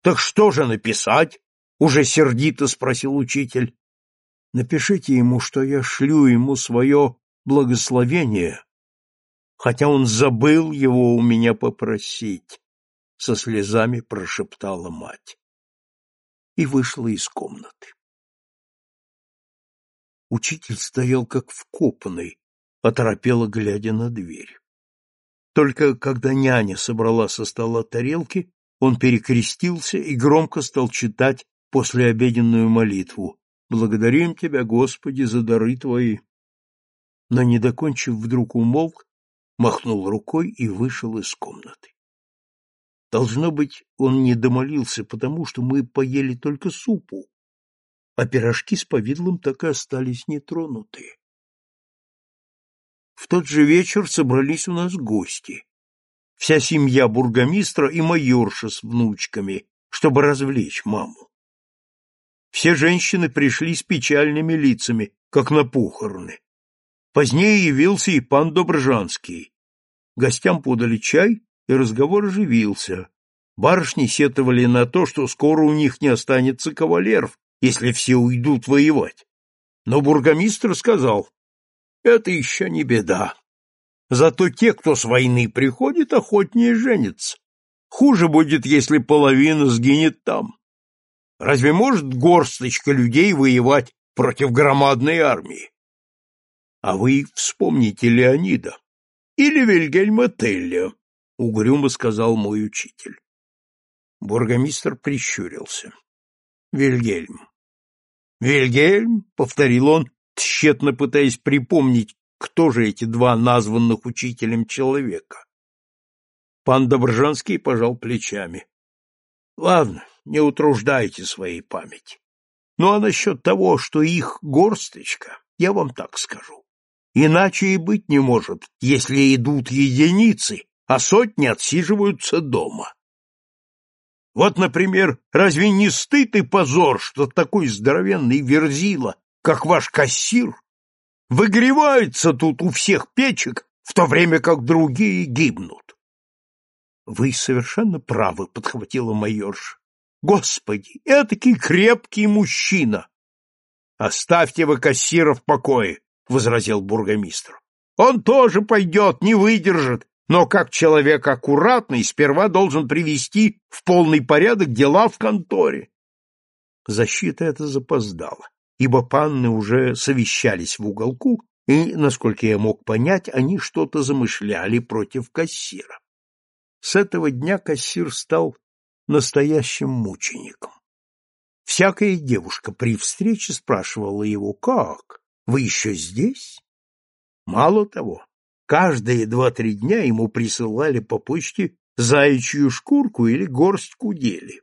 Так что же написать? Уже сердито спросил учитель. Напишите ему, что я шлю ему свое благословение, хотя он забыл его у меня попросить, со слезами прошептала мать и вышла из комнаты. Учитель стоял как вкопанный, оторопело глядя на дверь. Только когда няня собрала со стола тарелки, он перекрестился и громко стал читать послеобеденную молитву «Благодарим Тебя, Господи, за дары Твои». Но, не докончив, вдруг умолк, махнул рукой и вышел из комнаты. Должно быть, он не домолился, потому что мы поели только супу, а пирожки с повидлом так и остались нетронутые. В тот же вечер собрались у нас гости. Вся семья бургомистра и майорша с внучками, чтобы развлечь маму. Все женщины пришли с печальными лицами, как на похороны. Позднее явился и пан Добржанский. Гостям подали чай, и разговор оживился. Барышни сетовали на то, что скоро у них не останется кавалеров, если все уйдут воевать. Но бургомистр сказал, это еще не беда. Зато те, кто с войны приходит, охотнее женятся. Хуже будет, если половина сгинет там. Разве может горсточка людей воевать против громадной армии? А вы вспомните Леонида или Вильгельма Телля, — угрюмо сказал мой учитель. Бургомистр прищурился. — Вильгельм. — Вильгельм, — повторил он, тщетно пытаясь припомнить, кто же эти два названных учителем человека. Пан Добржанский пожал плечами. — Ладно, не утруждайте своей памяти. Ну а насчет того, что их горсточка, я вам так скажу. Иначе и быть не может, если идут единицы, а сотни отсиживаются дома. Вот, например, разве не стыд и позор, что такой здоровенный верзила, как ваш кассир, выгревается тут у всех печек, в то время как другие гибнут? Вы совершенно правы, подхватила майорша. Господи, этакий крепкий мужчина! Оставьте вы кассира в покое, возразил бургомистр. Он тоже пойдет, не выдержит, но как человек аккуратный сперва должен привести в полный порядок дела в конторе. Защита эта запоздала, ибо панны уже совещались в уголку, и, насколько я мог понять, они что-то замышляли против кассира. С этого дня кассир стал настоящим мучеником. Всякая девушка при встрече спрашивала его, «Как? Вы еще здесь?» Мало того, каждые два-три дня ему присылали по почте заячью шкурку или горсть кудели.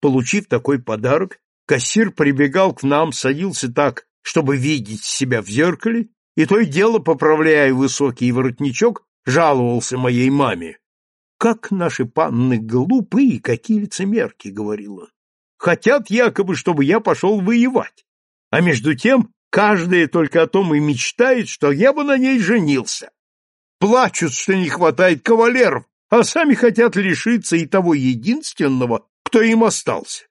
Получив такой подарок, кассир прибегал к нам, садился так, чтобы видеть себя в зеркале, и то и дело, поправляя высокий воротничок, жаловался моей маме. «Как наши панны глупые, какие лицемерки!» — говорил он. «Хотят якобы, чтобы я пошел воевать, а между тем каждая только о том и мечтает, что я бы на ней женился. Плачут, что не хватает кавалеров, а сами хотят лишиться и того единственного, кто им остался.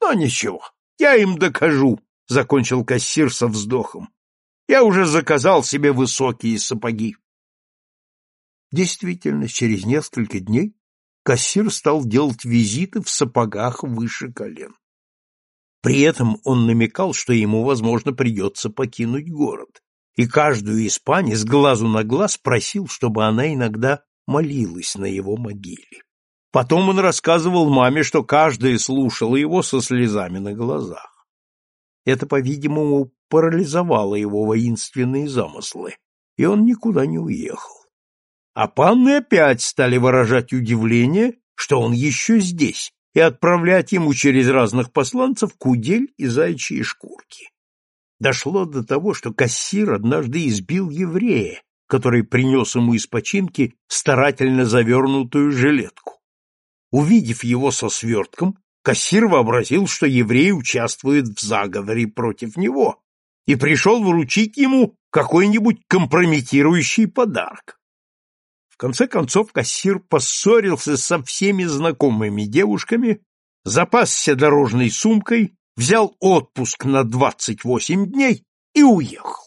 Но ничего, я им докажу, — закончил кассир со вздохом. Я уже заказал себе высокие сапоги. Действительно, через несколько дней кассир стал делать визиты в сапогах выше колен. При этом он намекал, что ему, возможно, придется покинуть город, и каждую из пани с глазу на глаз просил, чтобы она иногда молилась на его могиле. Потом он рассказывал маме, что каждая слушала его со слезами на глазах. Это, по-видимому, парализовало его воинственные замыслы, и он никуда не уехал. А панны опять стали выражать удивление, что он еще здесь, и отправлять ему через разных посланцев кудель и зайчьи шкурки. Дошло до того, что кассир однажды избил еврея, который принес ему из починки старательно завернутую жилетку. Увидев его со свертком, кассир вообразил, что еврей участвует в заговоре против него, и пришел вручить ему какой-нибудь компрометирующий подарок. В конце концов кассир поссорился со всеми знакомыми девушками, запасся дорожной сумкой, взял отпуск на двадцать восемь дней и уехал.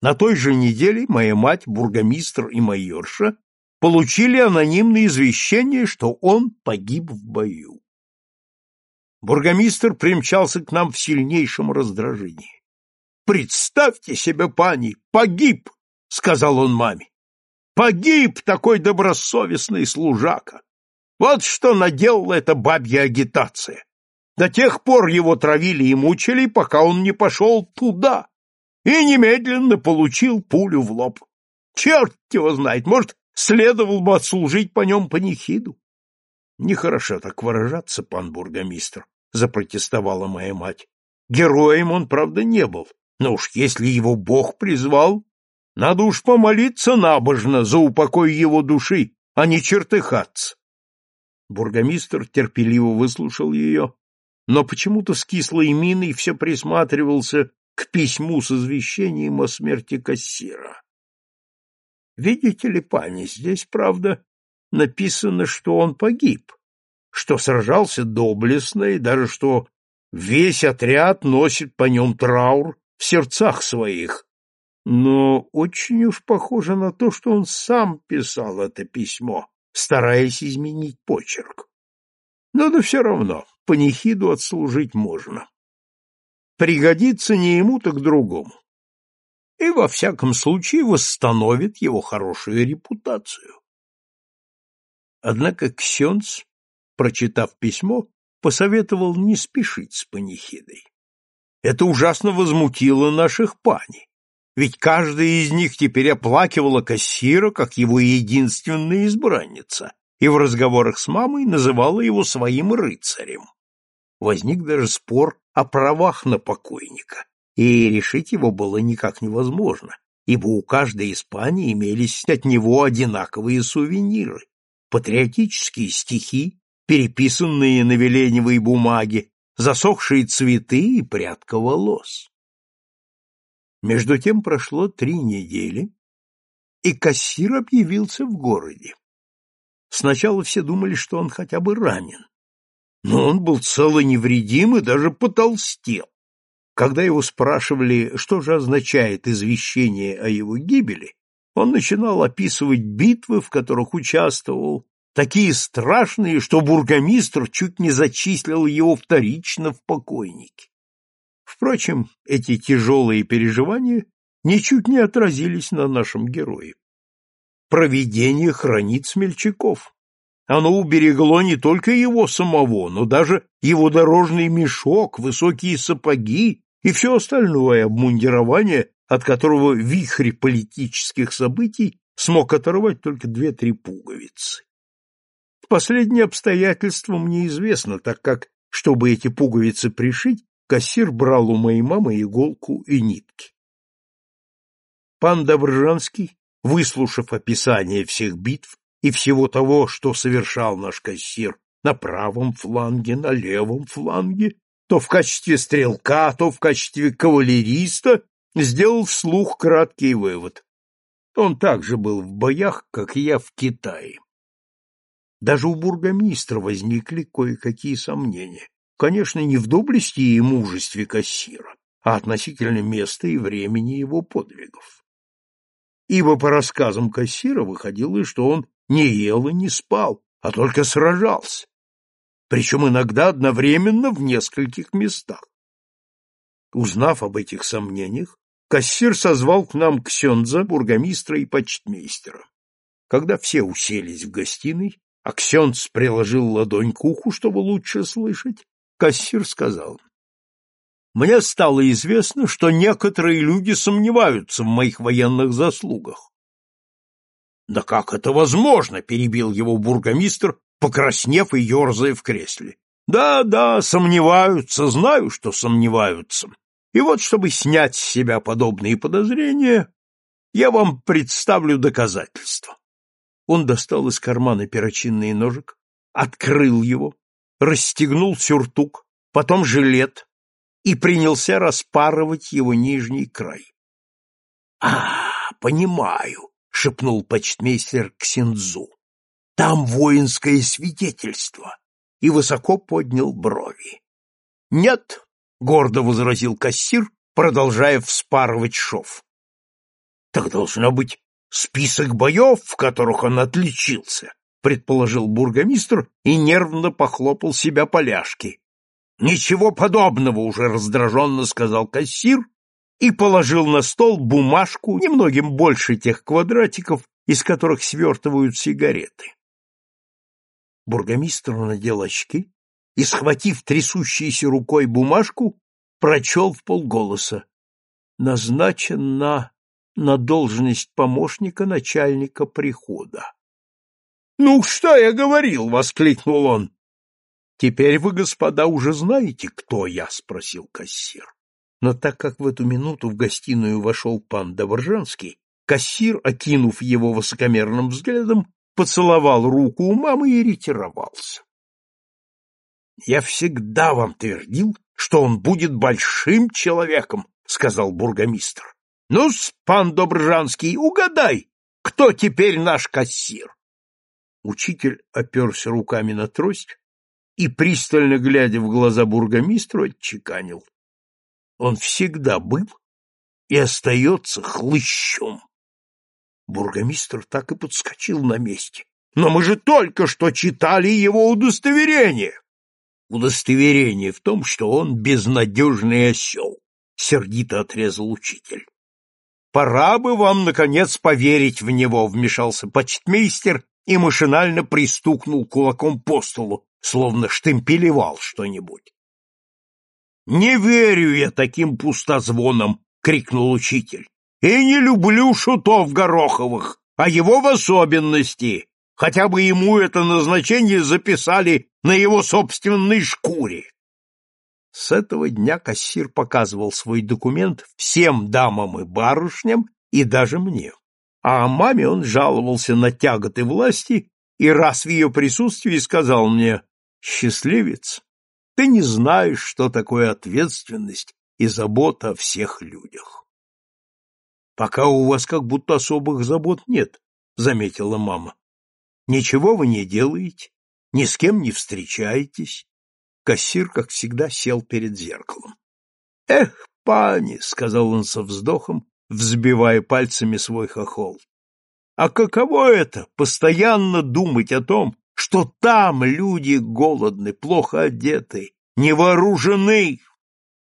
На той же неделе моя мать, бургомистр и майорша получили анонимное извещение, что он погиб в бою. Бургомистр примчался к нам в сильнейшем раздражении. «Представьте себе, пани, погиб!» — сказал он маме. «Погиб такой добросовестный служака! Вот что наделала эта бабья агитация! До тех пор его травили и мучили, пока он не пошел туда, и немедленно получил пулю в лоб. Черт его знает, может, Следовало бы отслужить по нем панихиду. — Нехорошо так выражаться, пан бургомистр, — запротестовала моя мать. Героем он, правда, не был, но уж если его Бог призвал, надо уж помолиться набожно за упокой его души, а не чертыхаться. Бургомистр терпеливо выслушал ее, но почему-то с кислой миной все присматривался к письму с извещением о смерти кассира. Видите ли, пани, здесь, правда, написано, что он погиб, что сражался доблестно и даже что весь отряд носит по нем траур в сердцах своих. Но очень уж похоже на то, что он сам писал это письмо, стараясь изменить почерк. Но да все равно, панихиду отслужить можно. Пригодится не ему, так другому и во всяком случае восстановит его хорошую репутацию. Однако Ксенц, прочитав письмо, посоветовал не спешить с панихидой. Это ужасно возмутило наших пани, ведь каждая из них теперь оплакивала кассира как его единственная избранница и в разговорах с мамой называла его своим рыцарем. Возник даже спор о правах на покойника, и решить его было никак невозможно, ибо у каждой Испании имелись от него одинаковые сувениры, патриотические стихи, переписанные на веленевой бумаге, засохшие цветы и прядка волос. Между тем прошло три недели, и кассир объявился в городе. Сначала все думали, что он хотя бы ранен, но он был цел и невредим и даже потолстел. Когда его спрашивали, что же означает извещение о его гибели, он начинал описывать битвы, в которых участвовал, такие страшные, что бургомистр чуть не зачислил его вторично в покойники. Впрочем, эти тяжелые переживания ничуть не отразились на нашем герое. Провидение хранит смельчаков. Оно уберегло не только его самого, но даже его дорожный мешок, высокие сапоги и все остальное обмундирование, от которого вихрь политических событий смог оторвать только две-три пуговицы. Последнее обстоятельство мне известно, так как, чтобы эти пуговицы пришить, кассир брал у моей мамы иголку и нитки. Пан Добржанский, выслушав описание всех битв и всего того, что совершал наш кассир на правом фланге, на левом фланге, то в качестве стрелка, то в качестве кавалериста, сделал вслух краткий вывод. Он также был в боях, как и я в Китае. Даже у бургомистра возникли кое-какие сомнения. Конечно, не в доблести и мужестве кассира, а относительно места и времени его подвигов. Ибо по рассказам кассира выходило, что он не ел и не спал, а только сражался причем иногда одновременно в нескольких местах. Узнав об этих сомнениях, кассир созвал к нам ксенза, бургомистра и почтмейстера. Когда все уселись в гостиной, а ксенц приложил ладонь к уху, чтобы лучше слышать, кассир сказал, «Мне стало известно, что некоторые люди сомневаются в моих военных заслугах». «Да как это возможно?» — перебил его бургомистр, покраснев и ерзая в кресле. Да, да, сомневаются, знаю, что сомневаются. И вот, чтобы снять с себя подобные подозрения, я вам представлю доказательства. Он достал из кармана перочинный ножик, открыл его, расстегнул сюртук, потом жилет и принялся распарывать его нижний край. — А, понимаю, — шепнул почтмейстер к Синдзу. Там воинское свидетельство. И высоко поднял брови. Нет, гордо возразил кассир, продолжая вспарывать шов. Так должно быть список боев, в которых он отличился, предположил бургомистр и нервно похлопал себя по ляжке. Ничего подобного, уже раздраженно сказал кассир и положил на стол бумажку немногим больше тех квадратиков, из которых свертывают сигареты. Бургомистр надел очки и, схватив трясущейся рукой бумажку, прочел в полголоса. Назначен на, на должность помощника начальника прихода. — Ну, что я говорил? — воскликнул он. — Теперь вы, господа, уже знаете, кто я? — спросил кассир. Но так как в эту минуту в гостиную вошел пан Добржанский, кассир, окинув его высокомерным взглядом, поцеловал руку у мамы и ретировался. «Я всегда вам твердил, что он будет большим человеком», — сказал бургомистр. «Ну, пан Добржанский, угадай, кто теперь наш кассир?» Учитель оперся руками на трость и, пристально глядя в глаза бургомистру, отчеканил. Он всегда был и остается хлыщом. Бургомистр так и подскочил на месте. Но мы же только что читали его удостоверение. Удостоверение в том, что он безнадежный осел, — сердито отрезал учитель. Пора бы вам, наконец, поверить в него, — вмешался почтмейстер и машинально пристукнул кулаком по столу, словно штемпелевал что-нибудь. — Не верю я таким пустозвонам! — крикнул учитель. И не люблю шутов Гороховых, а его в особенности, хотя бы ему это назначение записали на его собственной шкуре. С этого дня кассир показывал свой документ всем дамам и барышням, и даже мне. А о маме он жаловался на тяготы власти и раз в ее присутствии сказал мне, «Счастливец, ты не знаешь, что такое ответственность и забота о всех людях». Пока у вас как будто особых забот нет, заметила мама. Ничего вы не делаете, ни с кем не встречаетесь. Кассир, как всегда, сел перед зеркалом. Эх, пани, сказал он со вздохом, взбивая пальцами свой хохол. А каково это постоянно думать о том, что там люди голодны, плохо одеты, не вооружены,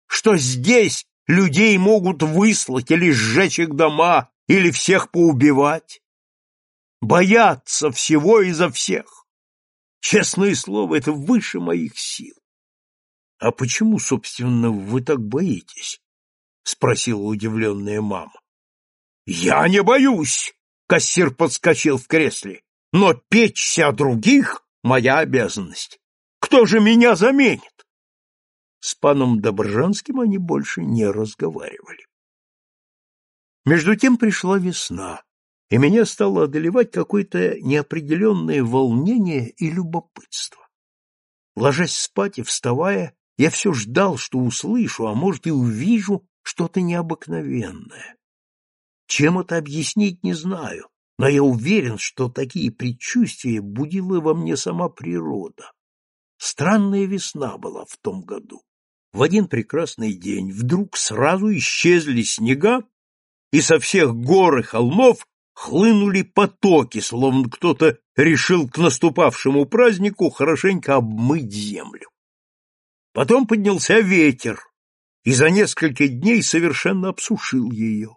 что здесь людей могут выслать или сжечь их дома, или всех поубивать. Боятся всего и за всех. Честное слово, это выше моих сил. — А почему, собственно, вы так боитесь? — спросила удивленная мама. — Я не боюсь! — кассир подскочил в кресле. — Но печься о других — моя обязанность. Кто же меня заменит? С паном Добржанским они больше не разговаривали. Между тем пришла весна, и меня стало одолевать какое-то неопределенное волнение и любопытство. Ложась спать и вставая, я все ждал, что услышу, а может и увижу что-то необыкновенное. Чем это объяснить, не знаю, но я уверен, что такие предчувствия будила во мне сама природа. Странная весна была в том году. В один прекрасный день вдруг сразу исчезли снега, и со всех гор и холмов хлынули потоки, словно кто-то решил к наступавшему празднику хорошенько обмыть землю. Потом поднялся ветер, и за несколько дней совершенно обсушил ее.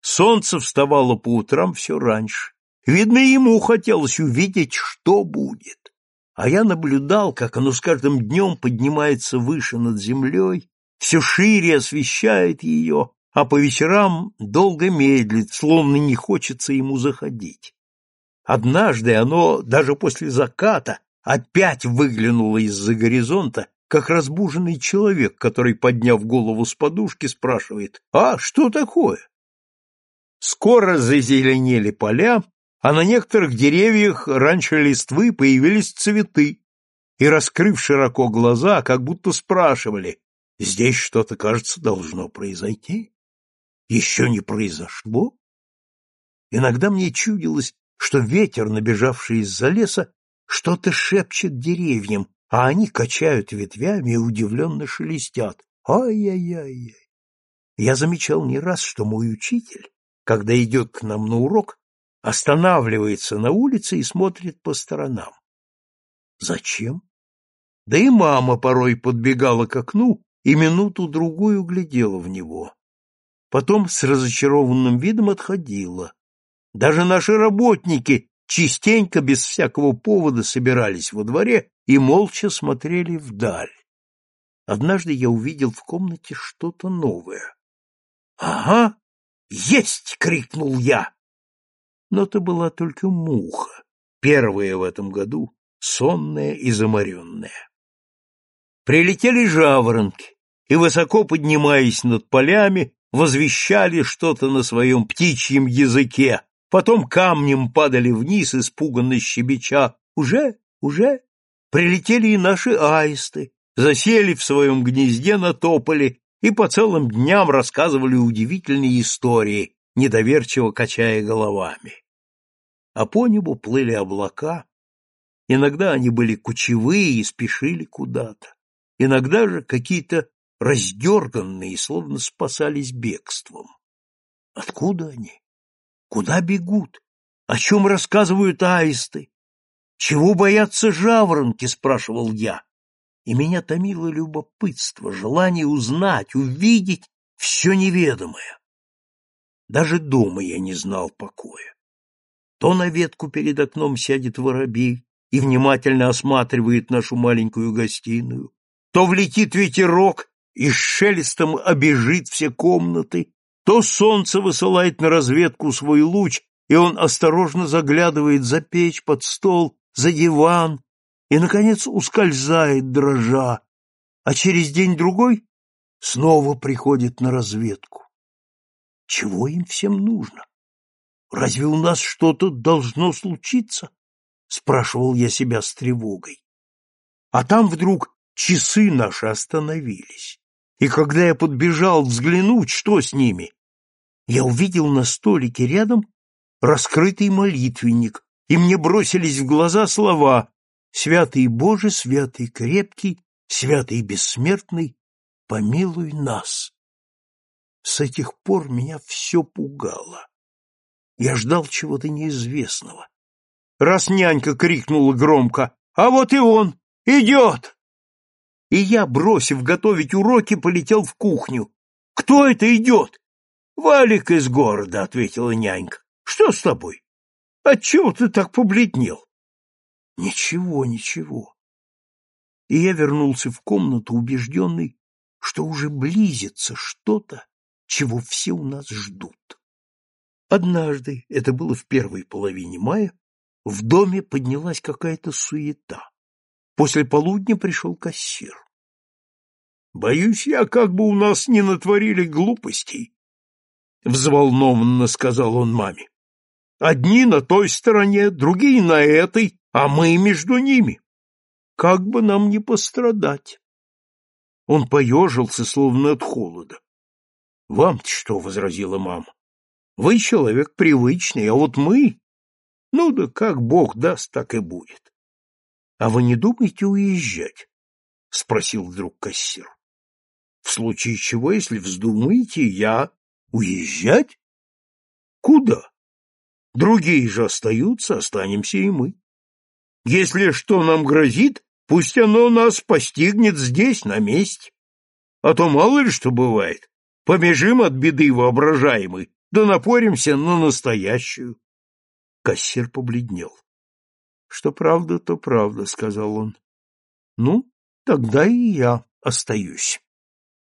Солнце вставало по утрам все раньше. Видно, ему хотелось увидеть, что будет. А я наблюдал, как оно с каждым днем поднимается выше над землей, все шире освещает ее, а по вечерам долго медлит, словно не хочется ему заходить. Однажды оно, даже после заката, опять выглянуло из-за горизонта, как разбуженный человек, который, подняв голову с подушки, спрашивает «А, что такое?». Скоро зазеленели поля, а на некоторых деревьях раньше листвы появились цветы, и, раскрыв широко глаза, как будто спрашивали «Здесь что-то, кажется, должно произойти» еще не произошло? Иногда мне чудилось, что ветер, набежавший из-за леса, что-то шепчет деревьям, а они качают ветвями и удивленно шелестят. Ай-яй-яй! Я замечал не раз, что мой учитель, когда идет к нам на урок, останавливается на улице и смотрит по сторонам. Зачем? Да и мама порой подбегала к окну и минуту-другую глядела в него потом с разочарованным видом отходила. Даже наши работники частенько без всякого повода собирались во дворе и молча смотрели вдаль. Однажды я увидел в комнате что-то новое. «Ага, есть!» — крикнул я. Но это была только муха, первая в этом году, сонная и заморенная. Прилетели жаворонки, и, высоко поднимаясь над полями, возвещали что-то на своем птичьем языке, потом камнем падали вниз, испуганно щебеча. Уже, уже прилетели и наши аисты, засели в своем гнезде на тополе и по целым дням рассказывали удивительные истории, недоверчиво качая головами. А по небу плыли облака, иногда они были кучевые и спешили куда-то, иногда же какие-то раздерганные, словно спасались бегством. Откуда они? Куда бегут? О чем рассказывают аисты? Чего боятся жаворонки, спрашивал я. И меня томило любопытство, желание узнать, увидеть все неведомое. Даже дома я не знал покоя. То на ветку перед окном сядет воробей и внимательно осматривает нашу маленькую гостиную, то влетит ветерок и шелестом обежит все комнаты, то солнце высылает на разведку свой луч, и он осторожно заглядывает за печь, под стол, за диван, и, наконец, ускользает дрожа, а через день-другой снова приходит на разведку. Чего им всем нужно? Разве у нас что-то должно случиться? Спрашивал я себя с тревогой. А там вдруг часы наши остановились и когда я подбежал взглянуть, что с ними, я увидел на столике рядом раскрытый молитвенник, и мне бросились в глаза слова «Святый Боже, святый крепкий, святый бессмертный, помилуй нас. С этих пор меня все пугало. Я ждал чего-то неизвестного. Раз нянька крикнула громко «А вот и он! Идет!» И я, бросив готовить уроки, полетел в кухню. «Кто это идет?» «Валик из города», — ответила нянька. «Что с тобой? Отчего ты так побледнел?» «Ничего, ничего». И я вернулся в комнату, убежденный, что уже близится что-то, чего все у нас ждут. Однажды, это было в первой половине мая, в доме поднялась какая-то суета. После полудня пришел кассир. «Боюсь я, как бы у нас не натворили глупостей», — взволнованно сказал он маме. «Одни на той стороне, другие на этой, а мы между ними. Как бы нам не пострадать?» Он поежился, словно от холода. «Вам-то что?» — возразила мама. «Вы человек привычный, а вот мы...» «Ну да как Бог даст, так и будет». «А вы не думаете уезжать?» — спросил вдруг кассир. «В случае чего, если вздумаете, я уезжать? Куда? Другие же остаются, останемся и мы. Если что нам грозит, Пусть оно нас постигнет здесь, на месте. А то мало ли что бывает. Побежим от беды воображаемой, да напоримся на настоящую. Кассир побледнел. — Что правда, то правда, — сказал он. — Ну, тогда и я остаюсь.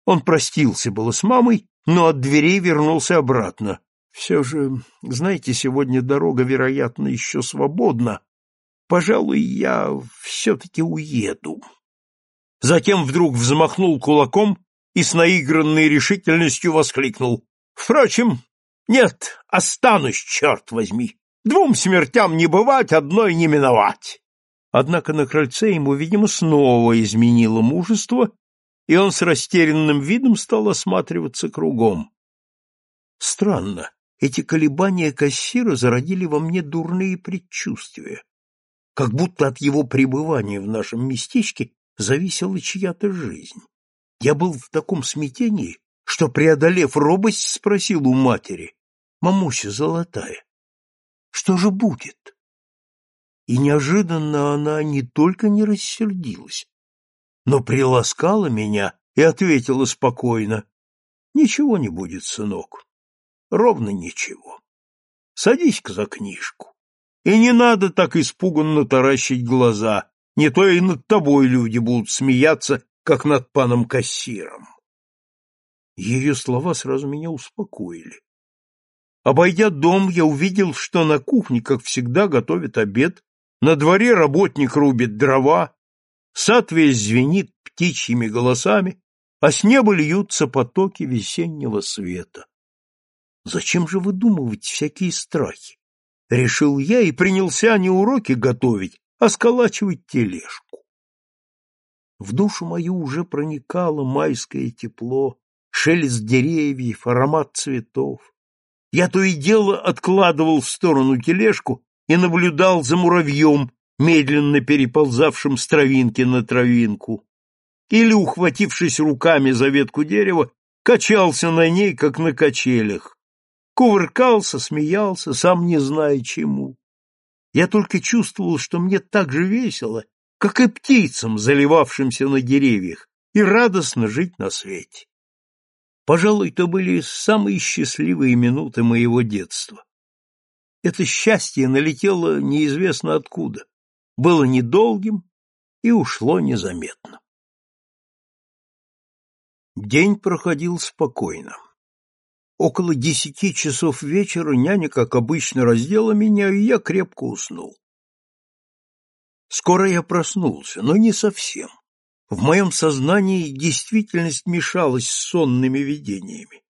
Он простился было с мамой, но от дверей вернулся обратно. Все же, знаете, сегодня дорога, вероятно, еще свободна, Пожалуй, я все-таки уеду. Затем вдруг взмахнул кулаком и с наигранной решительностью воскликнул. Впрочем, нет, останусь, черт возьми. Двум смертям не бывать, одной не миновать. Однако на крыльце ему, видимо, снова изменило мужество, и он с растерянным видом стал осматриваться кругом. Странно, эти колебания кассира зародили во мне дурные предчувствия как будто от его пребывания в нашем местечке зависела чья-то жизнь. Я был в таком смятении, что, преодолев робость, спросил у матери, «Мамуся золотая, что же будет?» И неожиданно она не только не рассердилась, но приласкала меня и ответила спокойно, «Ничего не будет, сынок, ровно ничего. Садись-ка за книжку». И не надо так испуганно таращить глаза, не то и над тобой люди будут смеяться, как над паном кассиром. Ее слова сразу меня успокоили. Обойдя дом, я увидел, что на кухне, как всегда, готовят обед, на дворе работник рубит дрова, сад весь звенит птичьими голосами, а с неба льются потоки весеннего света. Зачем же выдумывать всякие страхи? решил я и принялся не уроки готовить, а сколачивать тележку. В душу мою уже проникало майское тепло, шелест деревьев, аромат цветов. Я то и дело откладывал в сторону тележку и наблюдал за муравьем, медленно переползавшим с травинки на травинку, или, ухватившись руками за ветку дерева, качался на ней, как на качелях кувыркался, смеялся, сам не зная чему. Я только чувствовал, что мне так же весело, как и птицам, заливавшимся на деревьях, и радостно жить на свете. Пожалуй, то были самые счастливые минуты моего детства. Это счастье налетело неизвестно откуда, было недолгим и ушло незаметно. День проходил спокойно. Около десяти часов вечера няня, как обычно, раздела меня, и я крепко уснул. Скоро я проснулся, но не совсем. В моем сознании действительность мешалась с сонными видениями.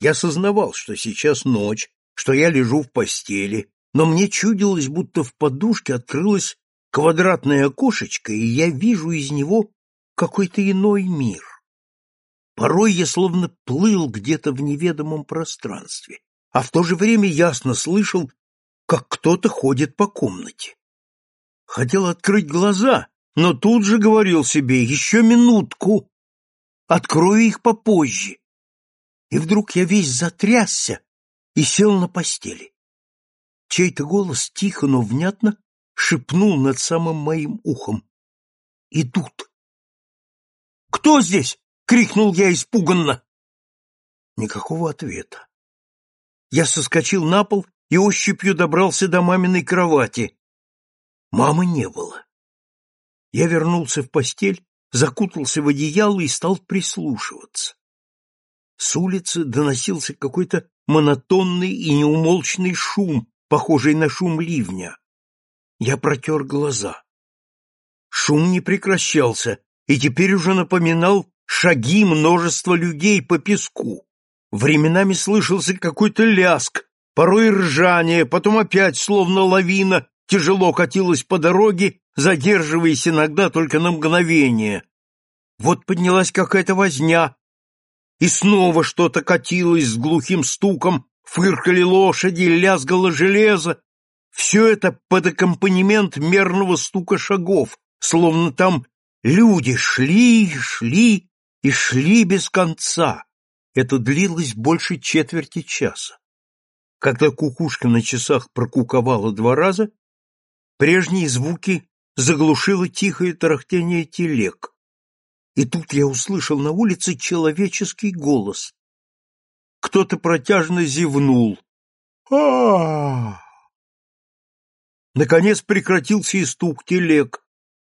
Я сознавал, что сейчас ночь, что я лежу в постели, но мне чудилось, будто в подушке открылось квадратное окошечко, и я вижу из него какой-то иной мир. Порой я словно плыл где-то в неведомом пространстве, а в то же время ясно слышал, как кто-то ходит по комнате. Хотел открыть глаза, но тут же говорил себе «еще минутку». Открою их попозже. И вдруг я весь затрясся и сел на постели. Чей-то голос тихо, но внятно шепнул над самым моим ухом. «Идут!» «Кто здесь?» — крикнул я испуганно. Никакого ответа. Я соскочил на пол и ощупью добрался до маминой кровати. Мамы не было. Я вернулся в постель, закутался в одеяло и стал прислушиваться. С улицы доносился какой-то монотонный и неумолчный шум, похожий на шум ливня. Я протер глаза. Шум не прекращался и теперь уже напоминал шаги множества людей по песку. Временами слышался какой-то ляск, порой ржание, потом опять, словно лавина, тяжело катилась по дороге, задерживаясь иногда только на мгновение. Вот поднялась какая-то возня, и снова что-то катилось с глухим стуком, фыркали лошади, лязгало железо. Все это под аккомпанемент мерного стука шагов, словно там люди шли, шли и шли без конца. Это длилось больше четверти часа. Когда кукушка на часах прокуковала два раза, прежние звуки заглушило тихое тарахтение телег. И тут я услышал на улице человеческий голос. Кто-то протяжно зевнул. а Наконец прекратился и стук телег.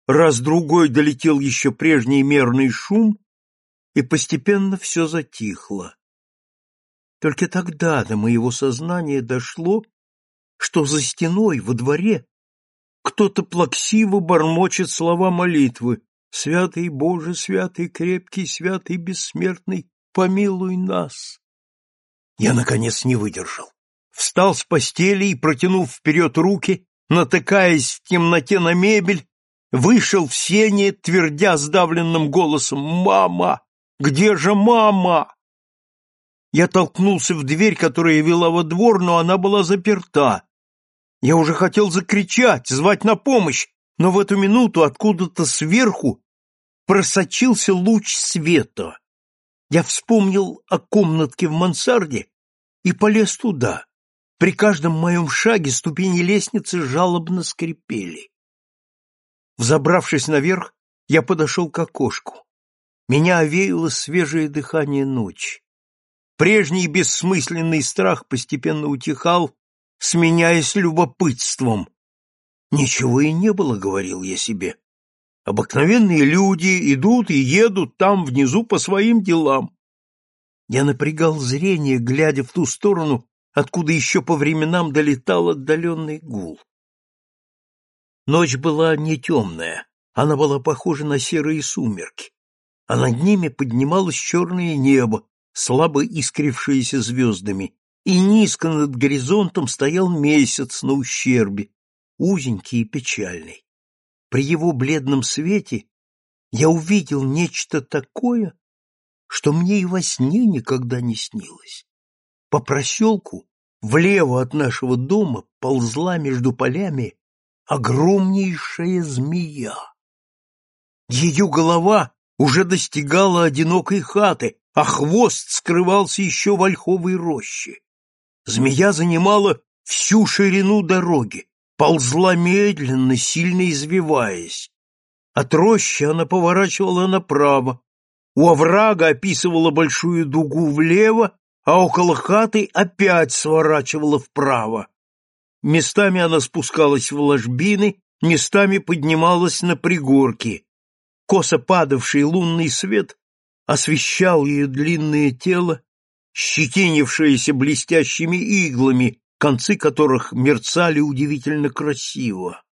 Раз-другой долетел еще прежний мерный шум, и постепенно все затихло. Только тогда до моего сознания дошло, что за стеной во дворе кто-то плаксиво бормочет слова молитвы «Святый Боже, святый крепкий, святый бессмертный, помилуй нас!» Я, наконец, не выдержал. Встал с постели и, протянув вперед руки, натыкаясь в темноте на мебель, вышел в сене, твердя сдавленным голосом «Мама! Где же мама? Я толкнулся в дверь, которая вела во двор, но она была заперта. Я уже хотел закричать, звать на помощь, но в эту минуту откуда-то сверху просочился луч света. Я вспомнил о комнатке в мансарде и полез туда. При каждом моем шаге ступени лестницы жалобно скрипели. Взобравшись наверх, я подошел к окошку. Меня овеяло свежее дыхание ночи. Прежний бессмысленный страх постепенно утихал, сменяясь любопытством. Ничего и не было, говорил я себе. Обыкновенные люди идут и едут там внизу по своим делам. Я напрягал зрение, глядя в ту сторону, откуда еще по временам долетал отдаленный гул. Ночь была не темная, она была похожа на серые сумерки а над ними поднималось черное небо, слабо искрившееся звездами, и низко над горизонтом стоял месяц на ущербе, узенький и печальный. При его бледном свете я увидел нечто такое, что мне и во сне никогда не снилось. По проселку, влево от нашего дома, ползла между полями огромнейшая змея. Ее голова уже достигала одинокой хаты, а хвост скрывался еще в ольховой роще. Змея занимала всю ширину дороги, ползла медленно, сильно извиваясь. От рощи она поворачивала направо, у оврага описывала большую дугу влево, а около хаты опять сворачивала вправо. Местами она спускалась в ложбины, местами поднималась на пригорки. Косо падавший лунный свет освещал ее длинное тело, щетинившееся блестящими иглами, концы которых мерцали удивительно красиво.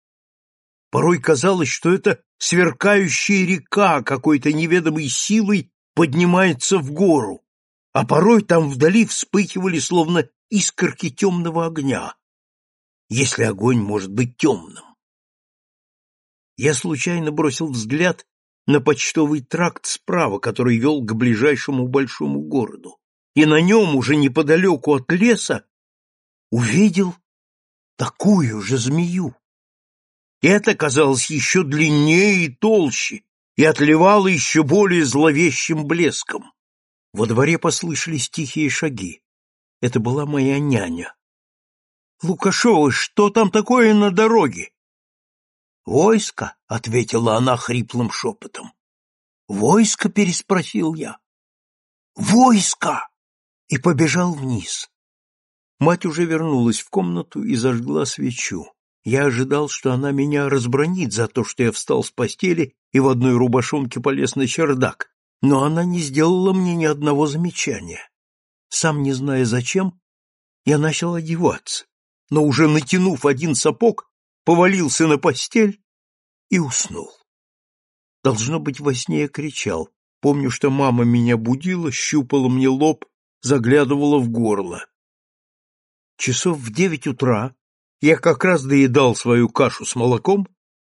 Порой казалось, что это сверкающая река какой-то неведомой силой поднимается в гору, а порой там вдали вспыхивали словно искорки темного огня, если огонь может быть темным. Я случайно бросил взгляд на почтовый тракт справа, который вел к ближайшему большому городу, и на нем, уже неподалеку от леса, увидел такую же змею. Это казалось еще длиннее и толще, и отливала еще более зловещим блеском. Во дворе послышались тихие шаги. Это была моя няня. «Лукашова, что там такое на дороге?» «Войско», — ответила она хриплым шепотом. «Войско?» — переспросил я. «Войско!» И побежал вниз. Мать уже вернулась в комнату и зажгла свечу. Я ожидал, что она меня разбронит за то, что я встал с постели и в одной рубашонке полез на чердак, но она не сделала мне ни одного замечания. Сам не зная зачем, я начал одеваться, но уже натянув один сапог, повалился на постель и уснул. Должно быть, во сне я кричал. Помню, что мама меня будила, щупала мне лоб, заглядывала в горло. Часов в девять утра я как раз доедал свою кашу с молоком,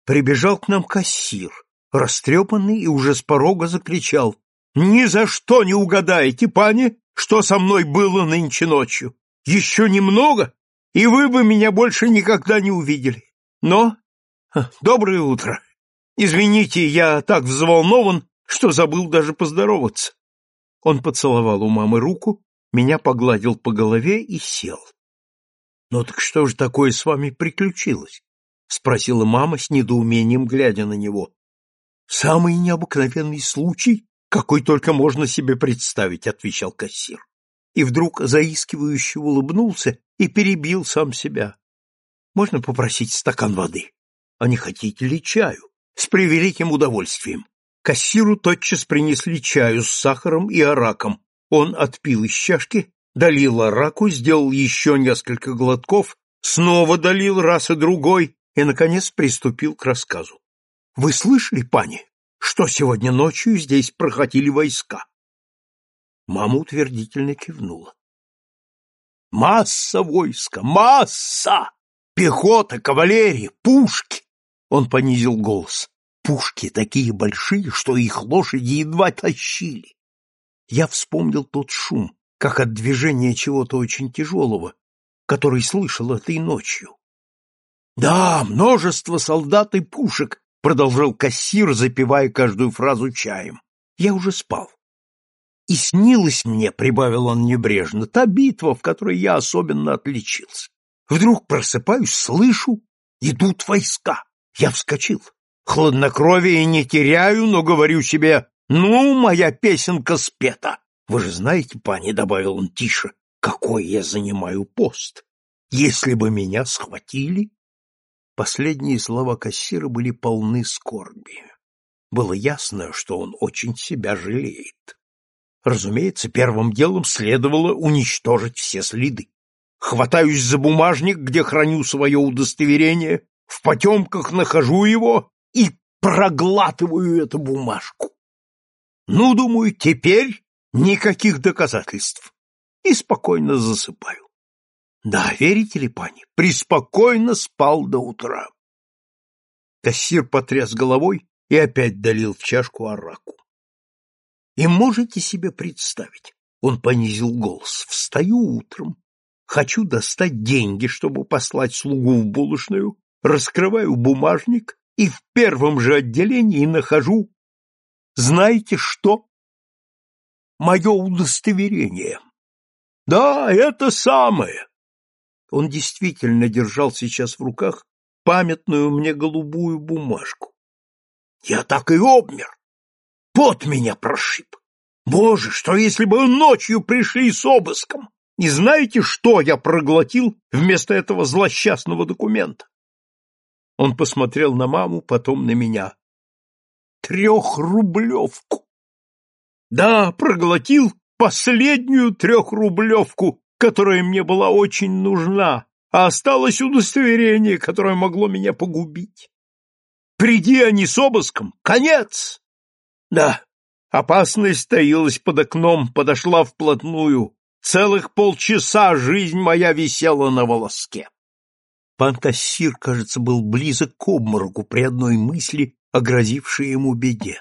прибежал к нам кассир, растрепанный и уже с порога закричал. «Ни за что не угадаете, пани, что со мной было нынче ночью. Еще немного, и вы бы меня больше никогда не увидели. Но... Доброе утро. Извините, я так взволнован, что забыл даже поздороваться. Он поцеловал у мамы руку, меня погладил по голове и сел. «Ну так что же такое с вами приключилось?» — спросила мама с недоумением, глядя на него. «Самый необыкновенный случай, какой только можно себе представить», — отвечал кассир. И вдруг заискивающе улыбнулся и перебил сам себя. «Можно попросить стакан воды? А не хотите ли чаю?» «С превеликим удовольствием». Кассиру тотчас принесли чаю с сахаром и араком. Он отпил из чашки долил араку, сделал еще несколько глотков, снова долил раз и другой и, наконец, приступил к рассказу. — Вы слышали, пани, что сегодня ночью здесь проходили войска? Мама утвердительно кивнула. — Масса войска, масса! Пехота, кавалерия, пушки! Он понизил голос. Пушки такие большие, что их лошади едва тащили. Я вспомнил тот шум, как от движения чего-то очень тяжелого, который слышал этой ночью. «Да, множество солдат и пушек», — продолжал кассир, запивая каждую фразу чаем. «Я уже спал. И снилась мне, — прибавил он небрежно, — та битва, в которой я особенно отличился. Вдруг просыпаюсь, слышу, идут войска. Я вскочил. Хладнокровие не теряю, но говорю себе, ну, моя песенка спета. Вы же знаете, пани, — добавил он тише, — какой я занимаю пост. Если бы меня схватили... Последние слова кассира были полны скорби. Было ясно, что он очень себя жалеет. Разумеется, первым делом следовало уничтожить все следы. Хватаюсь за бумажник, где храню свое удостоверение, в потемках нахожу его и проглатываю эту бумажку. Ну, думаю, теперь Никаких доказательств. И спокойно засыпаю. Да, верите ли, пани, приспокойно спал до утра. Кассир потряс головой и опять долил в чашку араку. И можете себе представить, он понизил голос, встаю утром, хочу достать деньги, чтобы послать слугу в булочную, раскрываю бумажник и в первом же отделении нахожу, знаете что? мое удостоверение. Да, это самое. Он действительно держал сейчас в руках памятную мне голубую бумажку. Я так и обмер. Пот меня прошиб. Боже, что если бы ночью пришли с обыском? Не знаете, что я проглотил вместо этого злосчастного документа? Он посмотрел на маму, потом на меня. Трехрублевку. Да, проглотил последнюю трехрублевку, которая мне была очень нужна, а осталось удостоверение, которое могло меня погубить. Приди они с обыском, конец! Да, опасность таилась под окном, подошла вплотную. Целых полчаса жизнь моя висела на волоске. Пан Кассир, кажется, был близок к обмороку при одной мысли о грозившей ему беде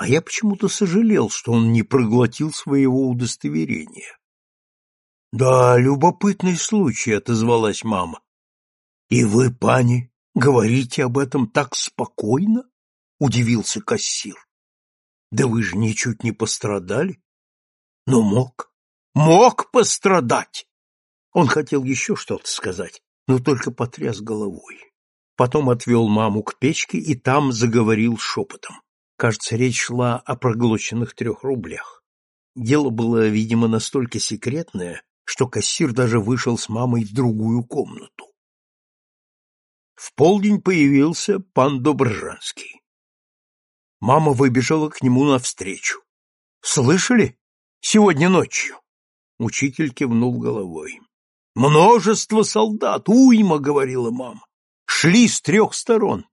а я почему-то сожалел, что он не проглотил своего удостоверения. — Да, любопытный случай, — отозвалась мама. — И вы, пани, говорите об этом так спокойно? — удивился кассир. Да вы же ничуть не пострадали. Но мог, мог пострадать. Он хотел еще что-то сказать, но только потряс головой. Потом отвел маму к печке и там заговорил шепотом. Кажется, речь шла о проглоченных трех рублях. Дело было, видимо, настолько секретное, что кассир даже вышел с мамой в другую комнату. В полдень появился пан Добржанский. Мама выбежала к нему навстречу. «Слышали? Сегодня ночью». Учитель кивнул головой. «Множество солдат, уйма», — говорила мама. «Шли с трех сторон».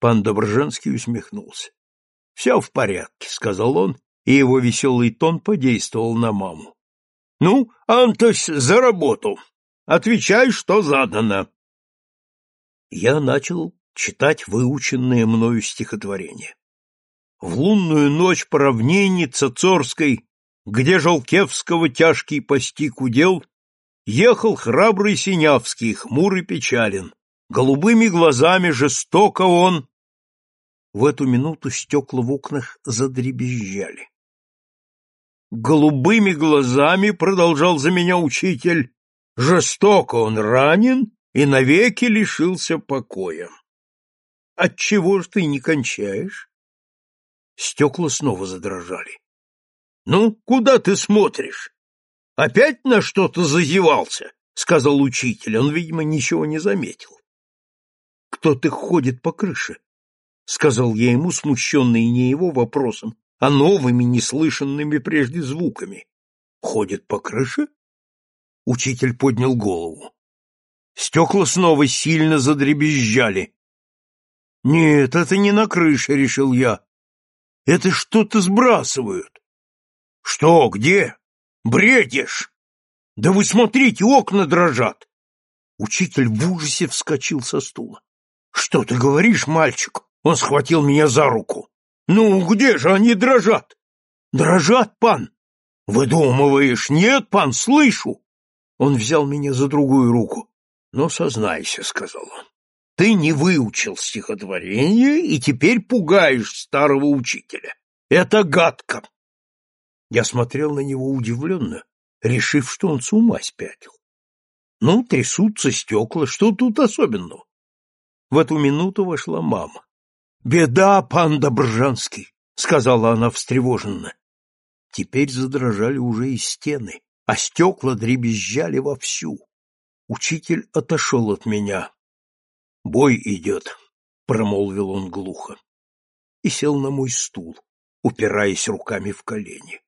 Пан Добржанский усмехнулся. «Все в порядке», — сказал он, и его веселый тон подействовал на маму. «Ну, Антось, за работу! Отвечай, что задано!» Я начал читать выученное мною стихотворение. В лунную ночь по равнине Цацорской, где Жолкевского тяжкий постиг удел, ехал храбрый Синявский, хмурый печален, голубыми глазами жестоко он. В эту минуту стекла в окнах задребезжали. Голубыми глазами продолжал за меня учитель, жестоко он ранен и навеки лишился покоя. Отчего ж ты не кончаешь? Стекла снова задрожали. Ну, куда ты смотришь? Опять на что-то зазевался, сказал учитель. Он, видимо, ничего не заметил. Кто-то ходит по крыше, сказал я ему, смущенный не его вопросом, а новыми, неслышанными прежде звуками. Ходит по крыше? Учитель поднял голову. Стекла снова сильно задребезжали. Нет, это не на крыше, решил я. Это что-то сбрасывают. Что, где? Бредишь? Да вы смотрите, окна дрожат. Учитель в ужасе вскочил со стула. Что ты говоришь, мальчик? Он схватил меня за руку. Ну, где же они дрожат? Дрожат, пан. Выдумываешь? Нет, пан, слышу. Он взял меня за другую руку. «Ну, сознайся», — сказал он, — «ты не выучил стихотворение и теперь пугаешь старого учителя. Это гадко». Я смотрел на него удивленно, решив, что он с ума спятил. Ну, трясутся стекла, что тут особенного? В эту минуту вошла мама. «Беда, пан Добржанский», — сказала она встревоженно. Теперь задрожали уже и стены, а стекла дребезжали вовсю. Учитель отошел от меня. «Бой идет», — промолвил он глухо, и сел на мой стул, упираясь руками в колени.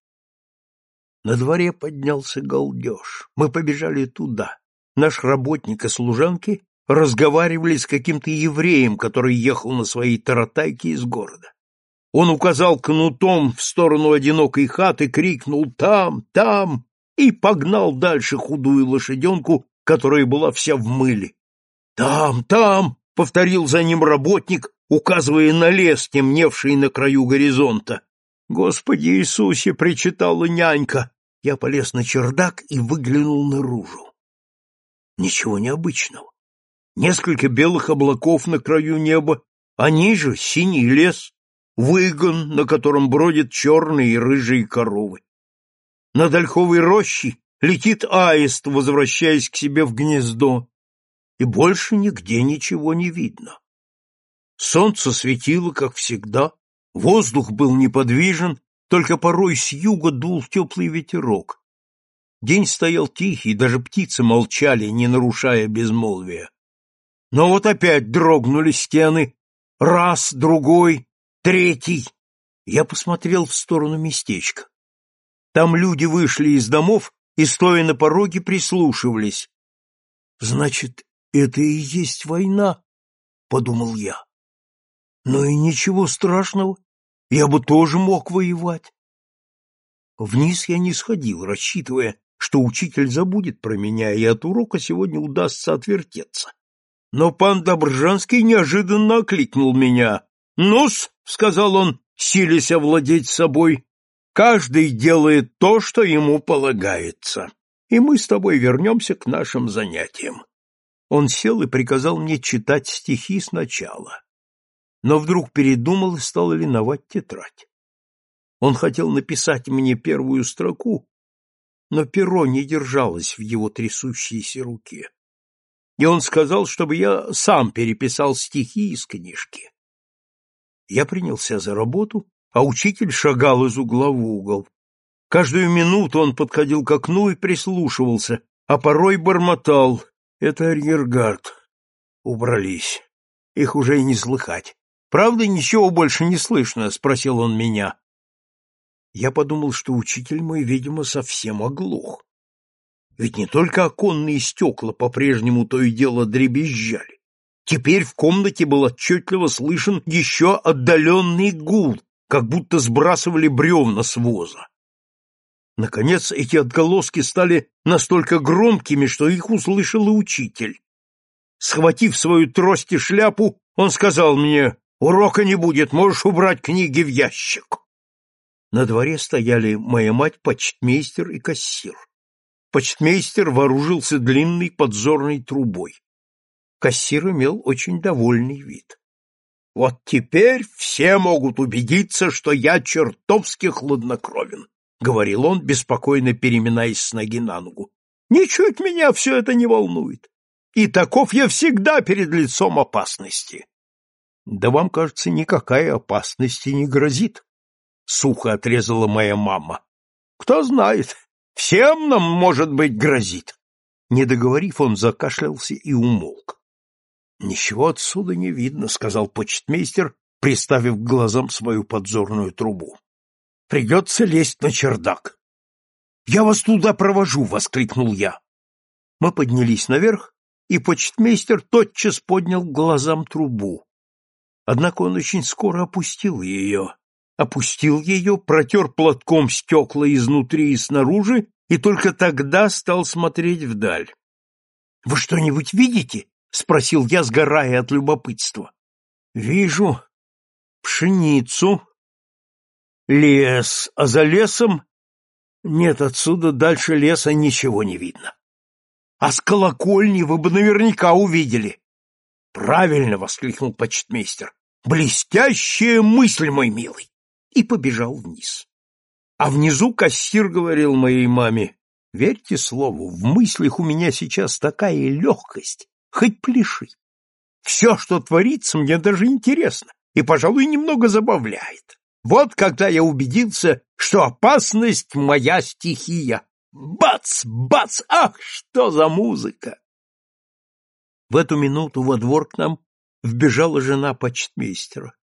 На дворе поднялся галдеж. Мы побежали туда. Наш работник и служанки разговаривали с каким-то евреем, который ехал на своей таратайке из города. Он указал кнутом в сторону одинокой хаты, крикнул «Там! Там!» и погнал дальше худую лошаденку которая была вся в мыле. «Там, там!» — повторил за ним работник, указывая на лес, темневший на краю горизонта. «Господи Иисусе!» — причитала нянька. Я полез на чердак и выглянул наружу. Ничего необычного. Несколько белых облаков на краю неба, а ниже синий лес, выгон, на котором бродят черные и рыжие коровы. Над ольховой рощей летит аист, возвращаясь к себе в гнездо, и больше нигде ничего не видно. Солнце светило, как всегда, воздух был неподвижен, только порой с юга дул теплый ветерок. День стоял тихий, даже птицы молчали, не нарушая безмолвия. Но вот опять дрогнули стены, раз, другой, третий. Я посмотрел в сторону местечка. Там люди вышли из домов и, стоя на пороге, прислушивались. «Значит, это и есть война?» — подумал я. «Но и ничего страшного, я бы тоже мог воевать». Вниз я не сходил, рассчитывая, что учитель забудет про меня, и от урока сегодня удастся отвертеться. Но пан Добржанский неожиданно окликнул меня. «Ну-с», — сказал он, силясь овладеть собой, Каждый делает то, что ему полагается, и мы с тобой вернемся к нашим занятиям. Он сел и приказал мне читать стихи сначала. Но вдруг передумал и стал линовать тетрадь. Он хотел написать мне первую строку, но перо не держалось в его трясущейся руке. И он сказал, чтобы я сам переписал стихи из книжки. Я принялся за работу, а учитель шагал из угла в угол. Каждую минуту он подходил к окну и прислушивался, а порой бормотал. Это арьергард. Убрались. Их уже и не слыхать. Правда, ничего больше не слышно? Спросил он меня. Я подумал, что учитель мой, видимо, совсем оглох. Ведь не только оконные стекла по-прежнему то и дело дребезжали. Теперь в комнате был отчетливо слышен еще отдаленный гул, как будто сбрасывали бревна с воза. Наконец эти отголоски стали настолько громкими, что их услышал и учитель. Схватив свою трость и шляпу, он сказал мне, «Урока не будет, можешь убрать книги в ящик». На дворе стояли моя мать, почтмейстер и кассир. Почтмейстер вооружился длинной подзорной трубой. Кассир имел очень довольный вид. «Вот теперь все могут убедиться, что я чертовски хладнокровен», — говорил он, беспокойно переминаясь с ноги на ногу. «Ничуть меня все это не волнует. И таков я всегда перед лицом опасности». «Да вам, кажется, никакая опасности не грозит», — сухо отрезала моя мама. «Кто знает, всем нам, может быть, грозит». Не договорив, он закашлялся и умолк. «Ничего отсюда не видно», — сказал почтмейстер, приставив к глазам свою подзорную трубу. Придется лезть на чердак. «Я вас туда провожу!» — воскликнул я. Мы поднялись наверх, и почтмейстер тотчас поднял к глазам трубу. Однако он очень скоро опустил ее. Опустил ее, протер платком стекла изнутри и снаружи, и только тогда стал смотреть вдаль. — Вы что-нибудь видите? — спросил я, сгорая от любопытства. — Вижу пшеницу, Лес, а за лесом... Нет, отсюда дальше леса ничего не видно. А с колокольни вы бы наверняка увидели. Правильно, — воскликнул почтмейстер. Блестящая мысль, мой милый. И побежал вниз. А внизу кассир говорил моей маме, верьте слову, в мыслях у меня сейчас такая легкость, хоть пляши. Все, что творится, мне даже интересно и, пожалуй, немного забавляет. Вот когда я убедился, что опасность — моя стихия. Бац! Бац! Ах, что за музыка! В эту минуту во двор к нам вбежала жена почтмейстера.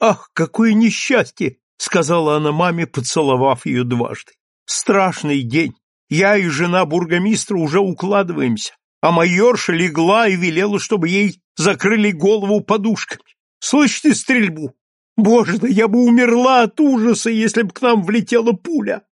«Ах, какое несчастье!» — сказала она маме, поцеловав ее дважды. «Страшный день! Я и жена бургомистра уже укладываемся, а майорша легла и велела, чтобы ей закрыли голову подушками. Слышите стрельбу? Боже, да я бы умерла от ужаса, если бы к нам влетела пуля.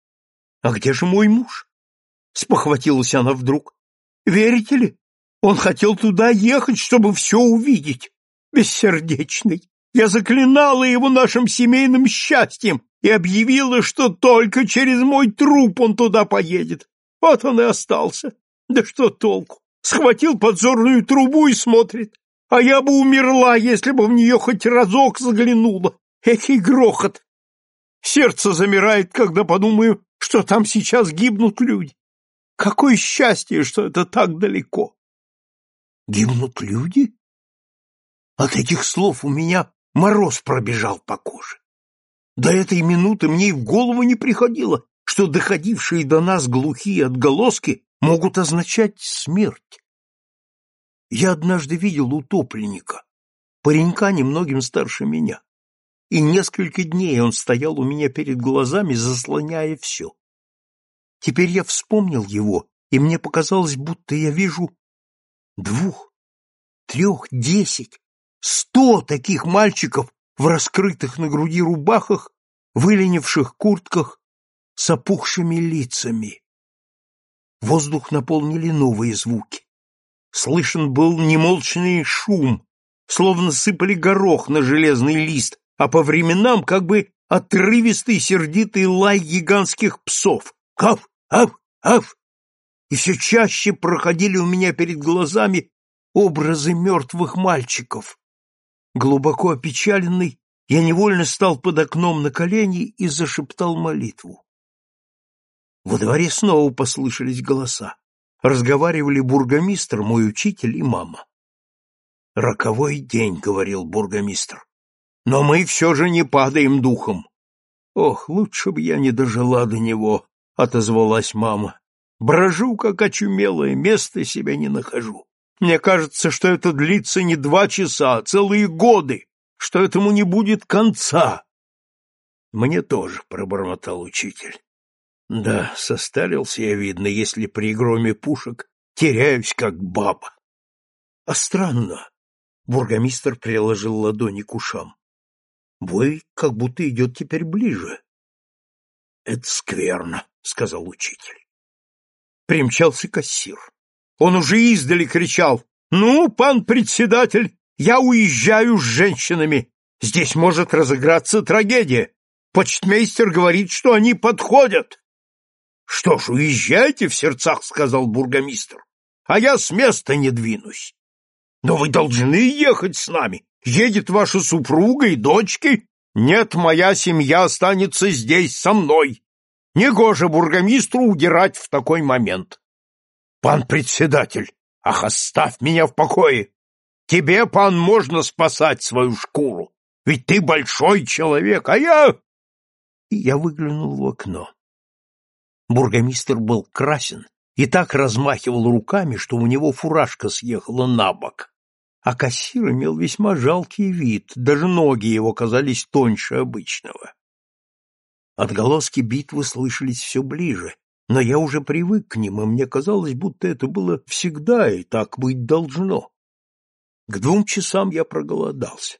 — А где же мой муж? — спохватилась она вдруг. — Верите ли? Он хотел туда ехать, чтобы все увидеть. Бессердечный. Я заклинала его нашим семейным счастьем и объявила, что только через мой труп он туда поедет. Вот он и остался. Да что толку? Схватил подзорную трубу и смотрит. А я бы умерла, если бы в нее хоть разок заглянула. Экий грохот! Сердце замирает, когда подумаю, что там сейчас гибнут люди. Какое счастье, что это так далеко! Гибнут люди? От этих слов у меня мороз пробежал по коже. До этой минуты мне и в голову не приходило, что доходившие до нас глухие отголоски могут означать смерть. Я однажды видел утопленника, паренька немногим старше меня, и несколько дней он стоял у меня перед глазами, заслоняя все. Теперь я вспомнил его, и мне показалось, будто я вижу двух, трех, десять, сто таких мальчиков в раскрытых на груди рубахах, выленивших куртках с опухшими лицами. Воздух наполнили новые звуки. Слышен был немолчный шум, словно сыпали горох на железный лист, а по временам как бы отрывистый сердитый лай гигантских псов. Кав, ав, ав! И все чаще проходили у меня перед глазами образы мертвых мальчиков. Глубоко опечаленный, я невольно стал под окном на колени и зашептал молитву. Во дворе снова послышались голоса. Разговаривали бургомистр, мой учитель и мама. «Роковой день», — говорил бургомистр. «Но мы все же не падаем духом». «Ох, лучше бы я не дожила до него», — отозвалась мама. «Брожу, как очумелая, места себя не нахожу. Мне кажется, что это длится не два часа, а целые годы, что этому не будет конца». «Мне тоже», — пробормотал учитель. «Да, состарился я, видно, если при громе пушек теряюсь, как баба». «А странно, Бургомистр приложил ладони к ушам. — Вы как будто идет теперь ближе. — Это скверно, — сказал учитель. Примчался кассир. Он уже издали кричал. — Ну, пан председатель, я уезжаю с женщинами. Здесь может разыграться трагедия. Почтмейстер говорит, что они подходят. — Что ж, уезжайте в сердцах, — сказал бургомистр. — А я с места не двинусь. Но вы должны ехать с нами. Едет ваша супруга и дочки. Нет, моя семья останется здесь со мной. Негоже бургомистру удирать в такой момент. Пан председатель, ах, оставь меня в покое. Тебе, пан, можно спасать свою шкуру. Ведь ты большой человек, а я... И я выглянул в окно. Бургомистр был красен и так размахивал руками, что у него фуражка съехала на бок а кассир имел весьма жалкий вид, даже ноги его казались тоньше обычного. Отголоски битвы слышались все ближе, но я уже привык к ним, и мне казалось, будто это было всегда и так быть должно. К двум часам я проголодался,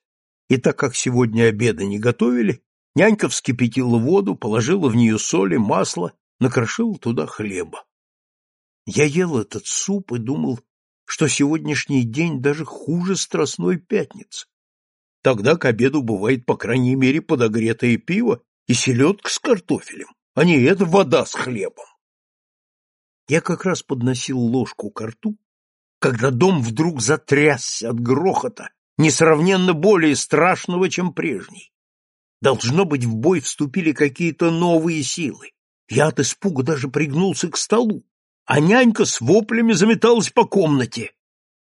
и так как сегодня обеда не готовили, нянька вскипятила воду, положила в нее соли, масло, накрошила туда хлеба. Я ел этот суп и думал, что сегодняшний день даже хуже Страстной Пятницы. Тогда к обеду бывает, по крайней мере, подогретое пиво и селедка с картофелем, а не эта вода с хлебом. Я как раз подносил ложку к рту, когда дом вдруг затрясся от грохота, несравненно более страшного, чем прежний. Должно быть, в бой вступили какие-то новые силы. Я от испуга даже пригнулся к столу а нянька с воплями заметалась по комнате.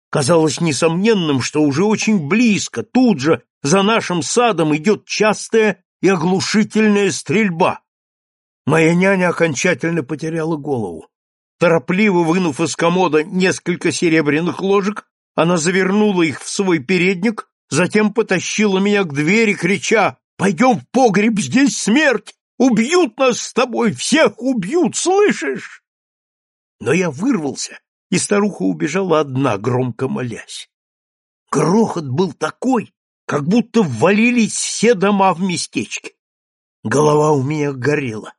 Казалось несомненным, что уже очень близко, тут же, за нашим садом идет частая и оглушительная стрельба. Моя няня окончательно потеряла голову. Торопливо вынув из комода несколько серебряных ложек, она завернула их в свой передник, затем потащила меня к двери, крича «Пойдем в погреб, здесь смерть! Убьют нас с тобой, всех убьют, слышишь?» Но я вырвался, и старуха убежала одна, громко молясь. Грохот был такой, как будто ввалились все дома в местечке. Голова у меня горела,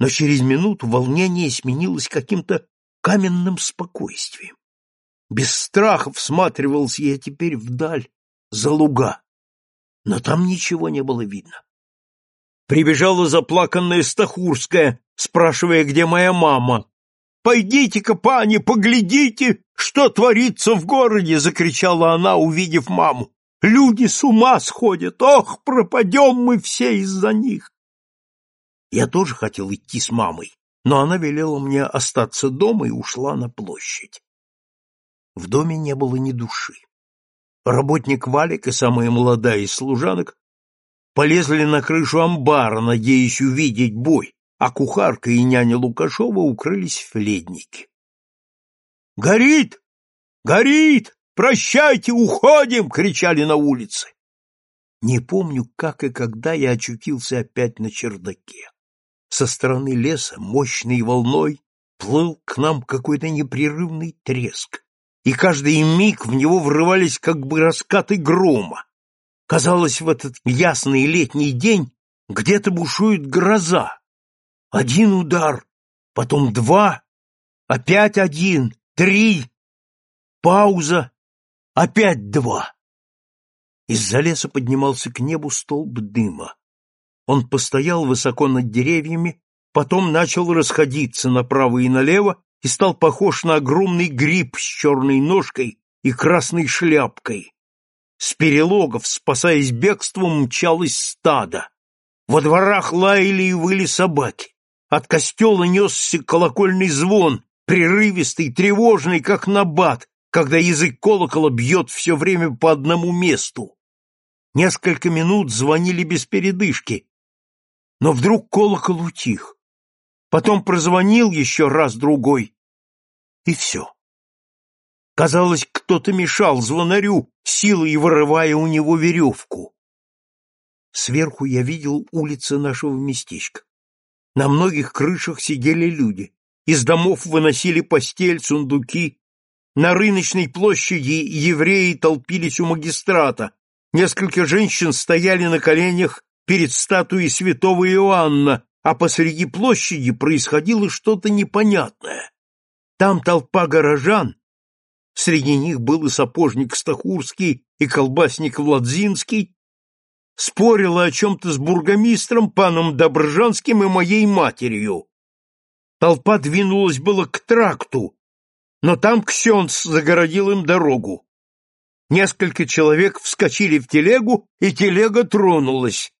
но через минуту волнение сменилось каким-то каменным спокойствием. Без страха всматривался я теперь вдаль, за луга, но там ничего не было видно. Прибежала заплаканная Стахурская, спрашивая, где моя мама, Пойдите-ка, пани, поглядите, что творится в городе, закричала она, увидев маму. Люди с ума сходят. Ох, пропадем мы все из-за них. Я тоже хотел идти с мамой, но она велела мне остаться дома и ушла на площадь. В доме не было ни души. Работник Валик и самая молодая из служанок полезли на крышу амбара, надеясь увидеть бой, а кухарка и няня Лукашова укрылись в леднике. «Горит! Горит! Прощайте, уходим!» — кричали на улице. Не помню, как и когда я очутился опять на чердаке. Со стороны леса мощной волной плыл к нам какой-то непрерывный треск, и каждый миг в него врывались как бы раскаты грома. Казалось, в этот ясный летний день где-то бушует гроза, один удар, потом два, опять один, три, пауза, опять два. Из-за леса поднимался к небу столб дыма. Он постоял высоко над деревьями, потом начал расходиться направо и налево и стал похож на огромный гриб с черной ножкой и красной шляпкой. С перелогов, спасаясь бегством, мчалось стадо. Во дворах лаяли и выли собаки. От костела несся колокольный звон, прерывистый, тревожный, как набат, когда язык колокола бьет все время по одному месту. Несколько минут звонили без передышки, но вдруг колокол утих. Потом прозвонил еще раз-другой, и все. Казалось, кто-то мешал звонарю, силой вырывая у него веревку. Сверху я видел улицы нашего местечка. На многих крышах сидели люди. Из домов выносили постель, сундуки. На рыночной площади евреи толпились у магистрата. Несколько женщин стояли на коленях перед статуей святого Иоанна, а посреди площади происходило что-то непонятное. Там толпа горожан, среди них был и сапожник Стахурский, и колбасник Владзинский, спорила о чем-то с бургомистром, паном Добржанским и моей матерью. Толпа двинулась было к тракту, но там Ксенц загородил им дорогу. Несколько человек вскочили в телегу, и телега тронулась.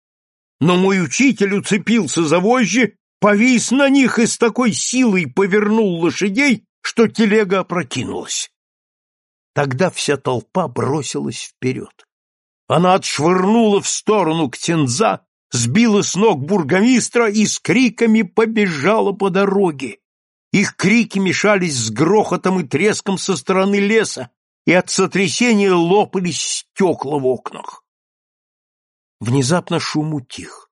Но мой учитель уцепился за вожжи, повис на них и с такой силой повернул лошадей, что телега опрокинулась. Тогда вся толпа бросилась вперед. Она отшвырнула в сторону ктенза, сбила с ног бургомистра и с криками побежала по дороге. Их крики мешались с грохотом и треском со стороны леса, и от сотрясения лопались стекла в окнах. Внезапно шум утих.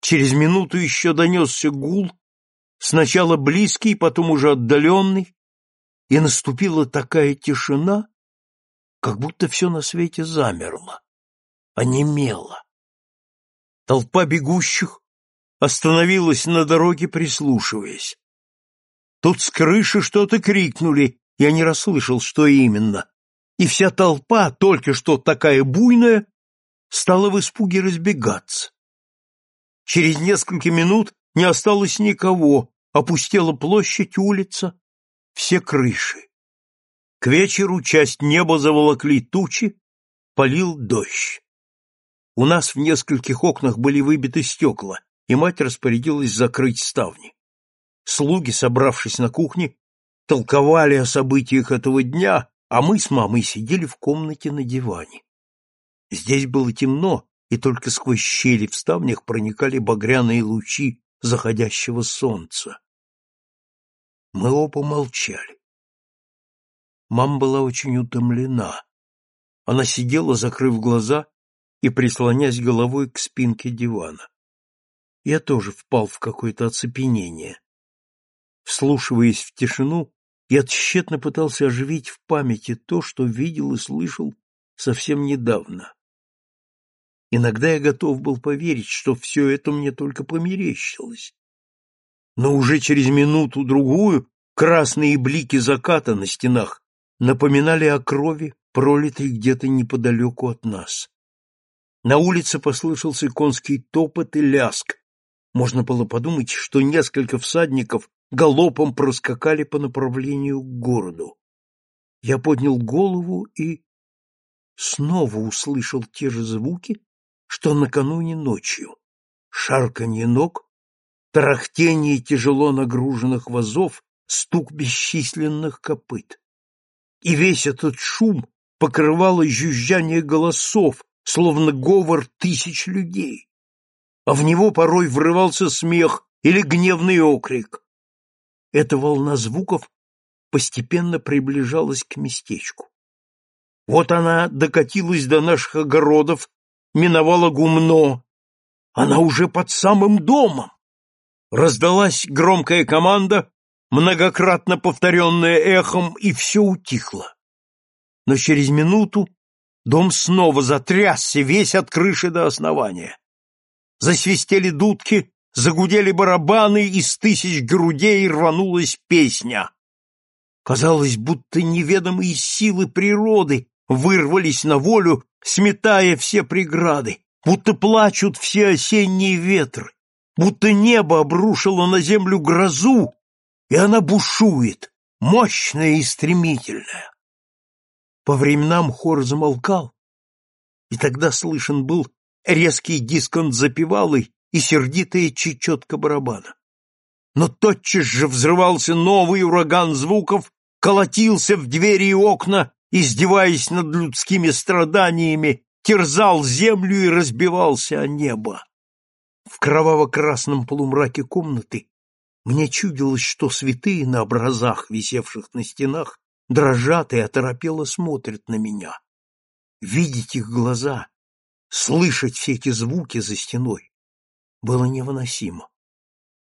Через минуту еще донесся гул, сначала близкий, потом уже отдаленный, и наступила такая тишина, как будто все на свете замерло, онемело. Толпа бегущих остановилась на дороге, прислушиваясь. Тут с крыши что-то крикнули, я не расслышал, что именно, и вся толпа, только что такая буйная, стала в испуге разбегаться. Через несколько минут не осталось никого, опустела площадь, улица, все крыши. К вечеру часть неба заволокли тучи, полил дождь. У нас в нескольких окнах были выбиты стекла, и мать распорядилась закрыть ставни. Слуги, собравшись на кухне, толковали о событиях этого дня, а мы с мамой сидели в комнате на диване. Здесь было темно, и только сквозь щели в ставнях проникали багряные лучи заходящего солнца. Мы оба молчали. Мама была очень утомлена. Она сидела, закрыв глаза и прислонясь головой к спинке дивана. Я тоже впал в какое-то оцепенение. Вслушиваясь в тишину, я тщетно пытался оживить в памяти то, что видел и слышал совсем недавно. Иногда я готов был поверить, что все это мне только померещилось но уже через минуту-другую красные блики заката на стенах напоминали о крови, пролитой где-то неподалеку от нас. На улице послышался конский топот и ляск. Можно было подумать, что несколько всадников галопом проскакали по направлению к городу. Я поднял голову и снова услышал те же звуки, что накануне ночью. Шарканье ног, тарахтение тяжело нагруженных вазов, стук бесчисленных копыт. И весь этот шум покрывало жужжание голосов, словно говор тысяч людей. А в него порой врывался смех или гневный окрик. Эта волна звуков постепенно приближалась к местечку. Вот она докатилась до наших огородов, миновала гумно. Она уже под самым домом. Раздалась громкая команда, многократно повторенная эхом, и все утихло. Но через минуту дом снова затрясся весь от крыши до основания. Засвистели дудки, загудели барабаны, из тысяч грудей рванулась песня. Казалось, будто неведомые силы природы вырвались на волю, сметая все преграды, будто плачут все осенние ветры, будто небо обрушило на землю грозу, и она бушует, мощная и стремительная. По временам хор замолкал, и тогда слышен был резкий дисконт запевалый и сердитая чечетка барабана. Но тотчас же взрывался новый ураган звуков, колотился в двери и окна, издеваясь над людскими страданиями, терзал землю и разбивался о небо. В кроваво-красном полумраке комнаты мне чудилось, что святые на образах, висевших на стенах, дрожат и оторопело смотрят на меня. Видеть их глаза, слышать все эти звуки за стеной было невыносимо.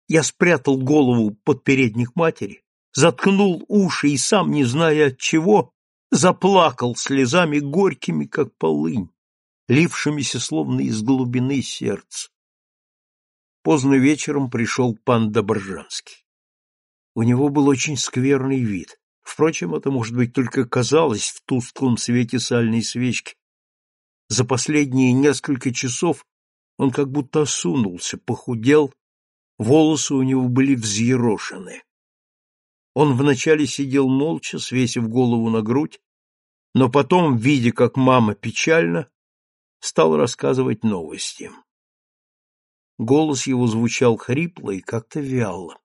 Я спрятал голову под передник матери, заткнул уши и сам, не зная от чего, заплакал слезами горькими, как полынь, лившимися словно из глубины сердца. Поздно вечером пришел пан Добржанский. У него был очень скверный вид. Впрочем, это, может быть, только казалось в тусклом свете сальной свечки. За последние несколько часов он как будто осунулся, похудел, волосы у него были взъерошены. Он вначале сидел молча, свесив голову на грудь, но потом, видя, как мама печально, стал рассказывать новости. Голос его звучал хрипло и как-то вяло.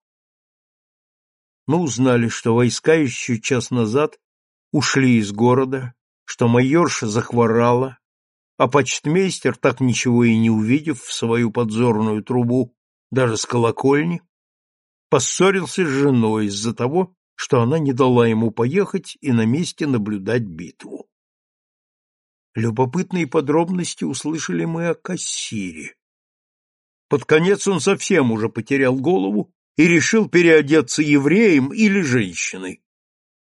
Мы узнали, что войска еще час назад ушли из города, что майорша захворала, а почтмейстер, так ничего и не увидев в свою подзорную трубу, даже с колокольни, поссорился с женой из-за того, что она не дала ему поехать и на месте наблюдать битву. Любопытные подробности услышали мы о кассире. Под конец он совсем уже потерял голову и решил переодеться евреем или женщиной.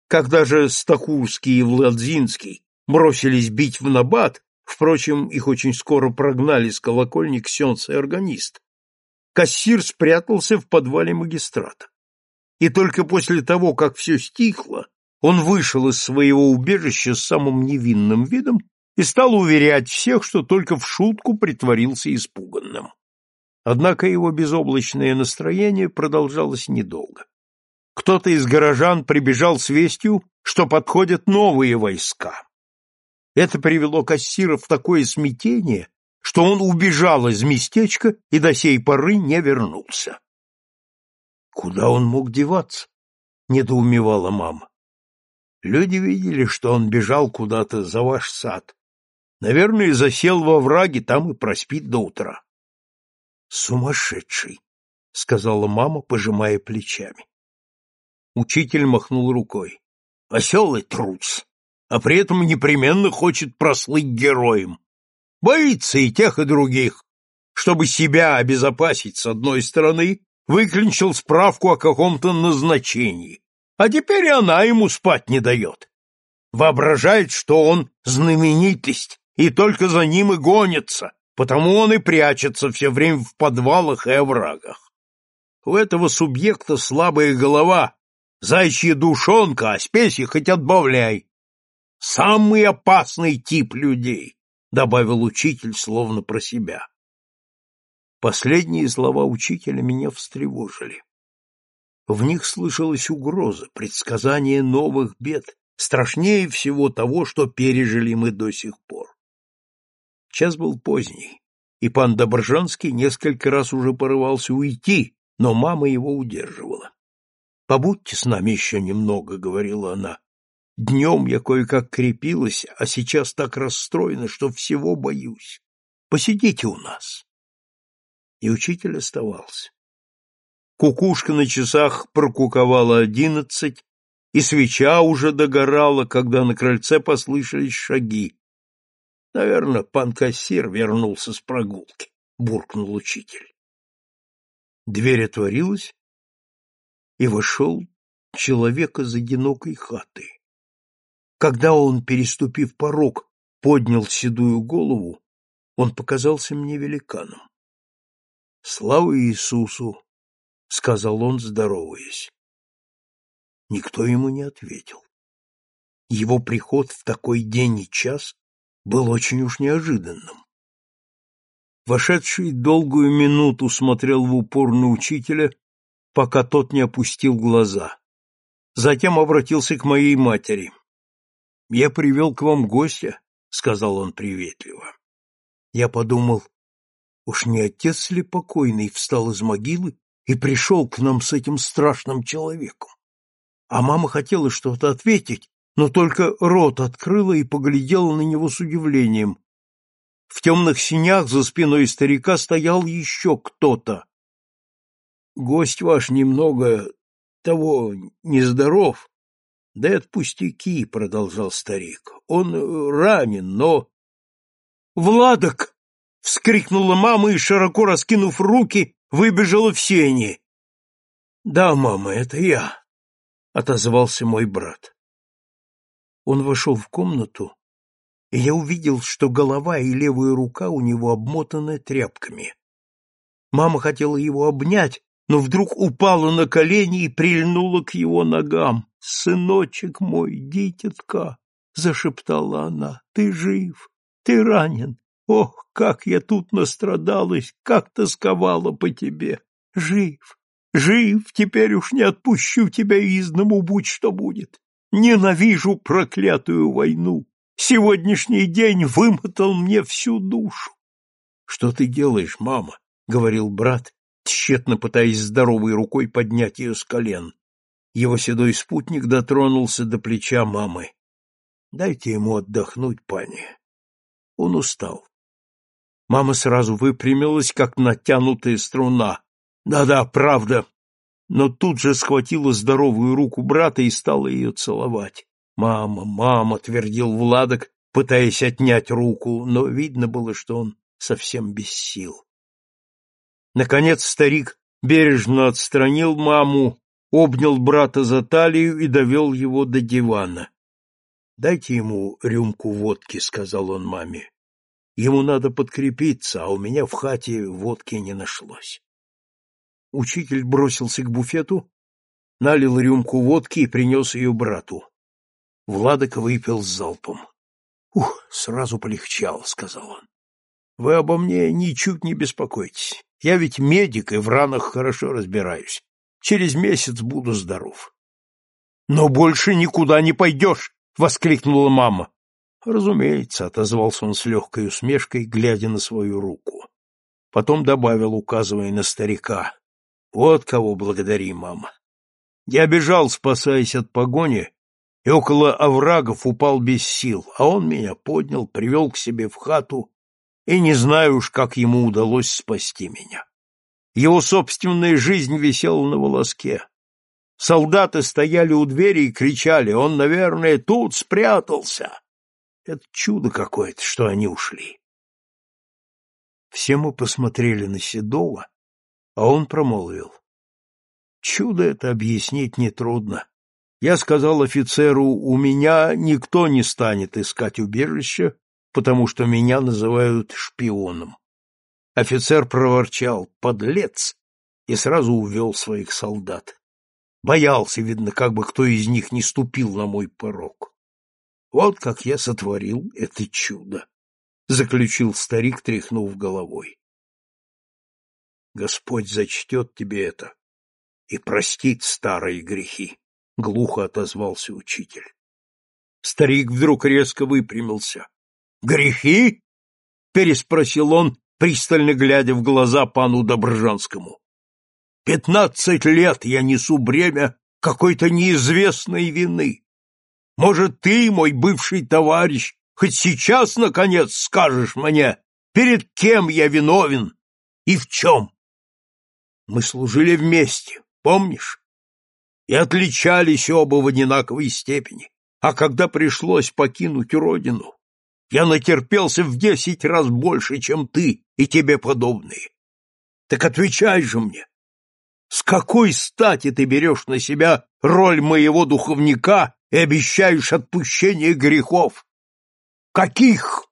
Когда же Стахурский и Владзинский бросились бить в набат, впрочем, их очень скоро прогнали с колокольни ксенц и органист, кассир спрятался в подвале магистрата. И только после того, как все стихло, он вышел из своего убежища с самым невинным видом и стал уверять всех, что только в шутку притворился испуганным. Однако его безоблачное настроение продолжалось недолго. Кто-то из горожан прибежал с вестью, что подходят новые войска. Это привело кассира в такое смятение, что он убежал из местечка и до сей поры не вернулся. Куда он мог деваться? недоумевала мама. Люди видели, что он бежал куда-то за ваш сад. Наверное, засел во враге, там и проспит до утра. Сумасшедший, сказала мама, пожимая плечами. Учитель махнул рукой. Осел и трус, а при этом непременно хочет прослыть героем. Боится и тех, и других. Чтобы себя обезопасить с одной стороны, выклинчил справку о каком-то назначении, а теперь она ему спать не дает. Воображает, что он знаменитость, и только за ним и гонится, Потому он и прячется все время в подвалах и оврагах. У этого субъекта слабая голова, зайчья душонка, а спеси хоть отбавляй. Самый опасный тип людей, — добавил учитель словно про себя. Последние слова учителя меня встревожили. В них слышалась угроза, предсказание новых бед, страшнее всего того, что пережили мы до сих пор. Час был поздний, и пан Добржанский несколько раз уже порывался уйти, но мама его удерживала. — Побудьте с нами еще немного, — говорила она. — Днем я кое-как крепилась, а сейчас так расстроена, что всего боюсь. Посидите у нас. И учитель оставался. Кукушка на часах прокуковала одиннадцать, и свеча уже догорала, когда на крыльце послышались шаги, Наверное, пан кассир вернулся с прогулки, буркнул учитель. Дверь отворилась, и вошел человек из одинокой хаты. Когда он, переступив порог, поднял седую голову, он показался мне великаном. «Слава Иисусу!» — сказал он, здороваясь. Никто ему не ответил. Его приход в такой день и час был очень уж неожиданным. Вошедший долгую минуту смотрел в упор на учителя, пока тот не опустил глаза. Затем обратился к моей матери. Я привел к вам гостя, сказал он приветливо. Я подумал, уж не отец ли покойный встал из могилы и пришел к нам с этим страшным человеком? А мама хотела что-то ответить, но только рот открыла и поглядела на него с удивлением. В темных синях за спиной старика стоял еще кто-то. Гость ваш немного того нездоров. Да это пустяки, продолжал старик. Он ранен, но Владок! вскрикнула мама и широко раскинув руки, выбежала в сени. Да, мама, это я, отозвался мой брат. Он вошел в комнату, и я увидел, что голова и левая рука у него обмотаны тряпками. Мама хотела его обнять, но вдруг упала на колени и прильнула к его ногам. «Сыночек мой, дитятка!» — зашептала она. «Ты жив, ты ранен. Ох, как я тут настрадалась, как тосковала по тебе! Жив, жив, теперь уж не отпущу тебя изному, будь что будет. Ненавижу проклятую войну. Сегодняшний день вымотал мне всю душу. — Что ты делаешь, мама? — говорил брат, тщетно пытаясь здоровой рукой поднять ее с колен. Его седой спутник дотронулся до плеча мамы. Дайте ему отдохнуть, пани. Он устал. Мама сразу выпрямилась, как натянутая струна. Да-да, правда. Но тут же схватила здоровую руку брата и стала ее целовать. «Мама, мама!» — твердил Владок, пытаясь отнять руку, но видно было, что он совсем без сил. Наконец старик бережно отстранил маму, обнял брата за талию и довел его до дивана. — Дайте ему рюмку водки, — сказал он маме. — Ему надо подкрепиться, а у меня в хате водки не нашлось. Учитель бросился к буфету, налил рюмку водки и принес ее брату. Владок выпил с залпом. — Ух, сразу полегчало, — сказал он. — Вы обо мне ничуть не беспокойтесь. Я ведь медик и в ранах хорошо разбираюсь. Через месяц буду здоров. — Но больше никуда не пойдешь! — воскликнула мама. — Разумеется, — отозвался он с легкой усмешкой, глядя на свою руку. Потом добавил, указывая на старика. — Вот кого благодари, мама. Я бежал, спасаясь от погони, и около оврагов упал без сил, а он меня поднял, привел к себе в хату и не знаю уж, как ему удалось спасти меня. Его собственная жизнь висела на волоске. Солдаты стояли у двери и кричали, он, наверное, тут спрятался. Это чудо какое-то, что они ушли. Все мы посмотрели на Седова, а он промолвил. Чудо это объяснить нетрудно. Я сказал офицеру, у меня никто не станет искать убежище, потому что меня называют шпионом. Офицер проворчал «подлец» и сразу увел своих солдат. Боялся, видно, как бы кто из них не ступил на мой порог. Вот как я сотворил это чудо, — заключил старик, тряхнув головой. Господь зачтет тебе это и простит старые грехи, — глухо отозвался учитель. Старик вдруг резко выпрямился. Грехи? переспросил он, пристально глядя в глаза пану Добржанскому. Пятнадцать лет я несу бремя какой-то неизвестной вины. Может, ты, мой бывший товарищ, хоть сейчас, наконец, скажешь мне, перед кем я виновен и в чем? Мы служили вместе, помнишь? И отличались оба в одинаковой степени. А когда пришлось покинуть родину, я натерпелся в десять раз больше, чем ты и тебе подобные. Так отвечай же мне, с какой стати ты берешь на себя роль моего духовника и обещаешь отпущение грехов? Каких?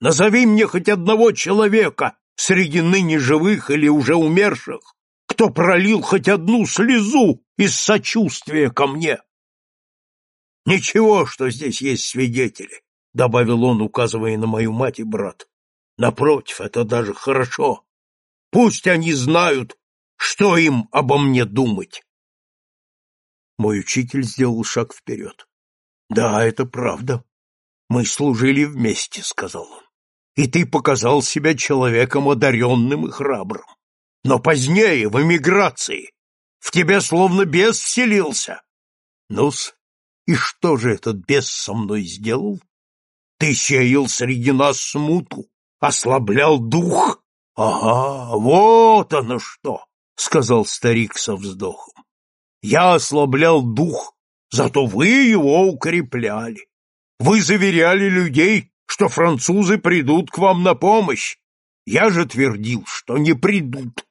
Назови мне хоть одного человека среди ныне живых или уже умерших, кто пролил хоть одну слезу из сочувствия ко мне. Ничего, что здесь есть свидетели. — добавил он, указывая на мою мать и брат. — Напротив, это даже хорошо. Пусть они знают, что им обо мне думать. Мой учитель сделал шаг вперед. Да, это правда. Мы служили вместе, сказал он. И ты показал себя человеком одаренным и храбрым. Но позднее, в эмиграции, в тебе словно бес вселился. Ну-с, и что же этот бес со мной сделал? Ты сеял среди нас смуту, ослаблял дух. Ага, вот оно что, сказал старик со вздохом. Я ослаблял дух, зато вы его укрепляли. Вы заверяли людей, что французы придут к вам на помощь. Я же твердил, что не придут.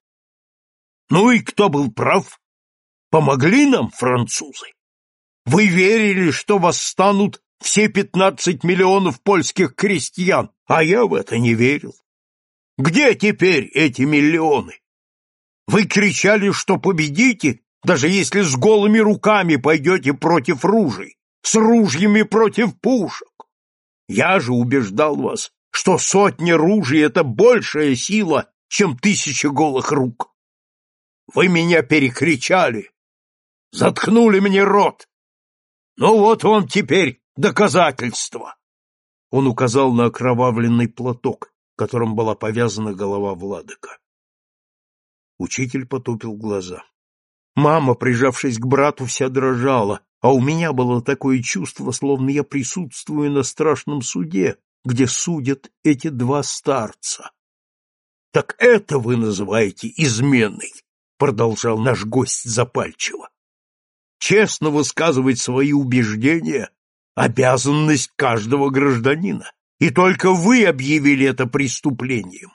Ну и кто был прав? Помогли нам французы? Вы верили, что восстанут все пятнадцать миллионов польских крестьян, а я в это не верил. Где теперь эти миллионы? Вы кричали, что победите, даже если с голыми руками пойдете против ружей, с ружьями против пушек. Я же убеждал вас, что сотня ружей — это большая сила, чем тысяча голых рук. Вы меня перекричали, заткнули мне рот. Ну вот вам теперь доказательство. Он указал на окровавленный платок, которым была повязана голова Владыка. Учитель потупил глаза. Мама, прижавшись к брату, вся дрожала, а у меня было такое чувство, словно я присутствую на страшном суде, где судят эти два старца. — Так это вы называете изменой, — продолжал наш гость запальчиво. — Честно высказывать свои убеждения — обязанность каждого гражданина, и только вы объявили это преступлением.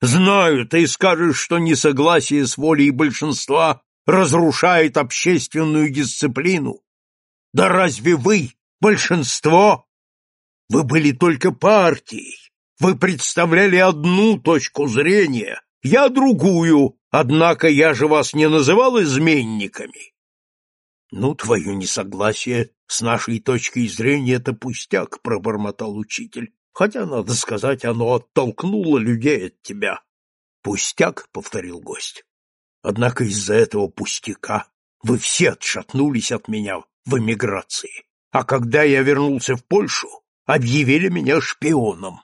Знаю, ты скажешь, что несогласие с волей большинства разрушает общественную дисциплину. Да разве вы, большинство? Вы были только партией. Вы представляли одну точку зрения, я другую, однако я же вас не называл изменниками. Ну, твое несогласие с нашей точкой зрения — это пустяк, — пробормотал учитель. Хотя, надо сказать, оно оттолкнуло людей от тебя. Пустяк, — повторил гость. Однако из-за этого пустяка вы все отшатнулись от меня в эмиграции. А когда я вернулся в Польшу, объявили меня шпионом.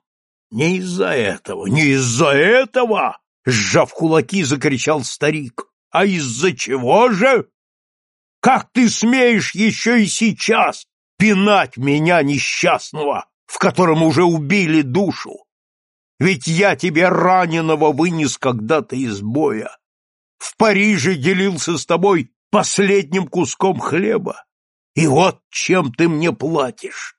Не из-за этого, не из-за этого, сжав кулаки, закричал старик. А из-за чего же? Как ты смеешь еще и сейчас пинать меня несчастного, в котором уже убили душу? Ведь я тебе раненого вынес когда-то из боя. В Париже делился с тобой последним куском хлеба. И вот чем ты мне платишь.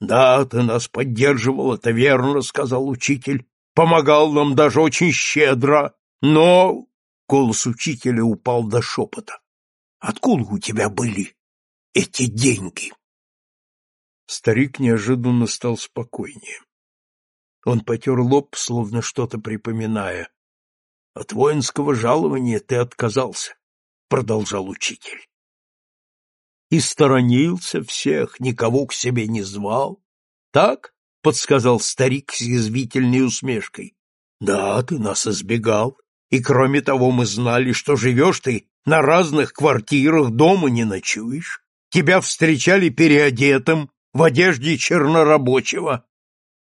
Да, ты нас поддерживал, это верно, сказал учитель. Помогал нам даже очень щедро, но голос учителя упал до шепота. Откуда у тебя были эти деньги? Старик неожиданно стал спокойнее. Он потер лоб, словно что-то припоминая. — От воинского жалования ты отказался, — продолжал учитель и сторонился всех, никого к себе не звал. Так? — подсказал старик с язвительной усмешкой. — Да, ты нас избегал, и кроме того мы знали, что живешь ты на разных квартирах, дома не ночуешь. Тебя встречали переодетым, в одежде чернорабочего.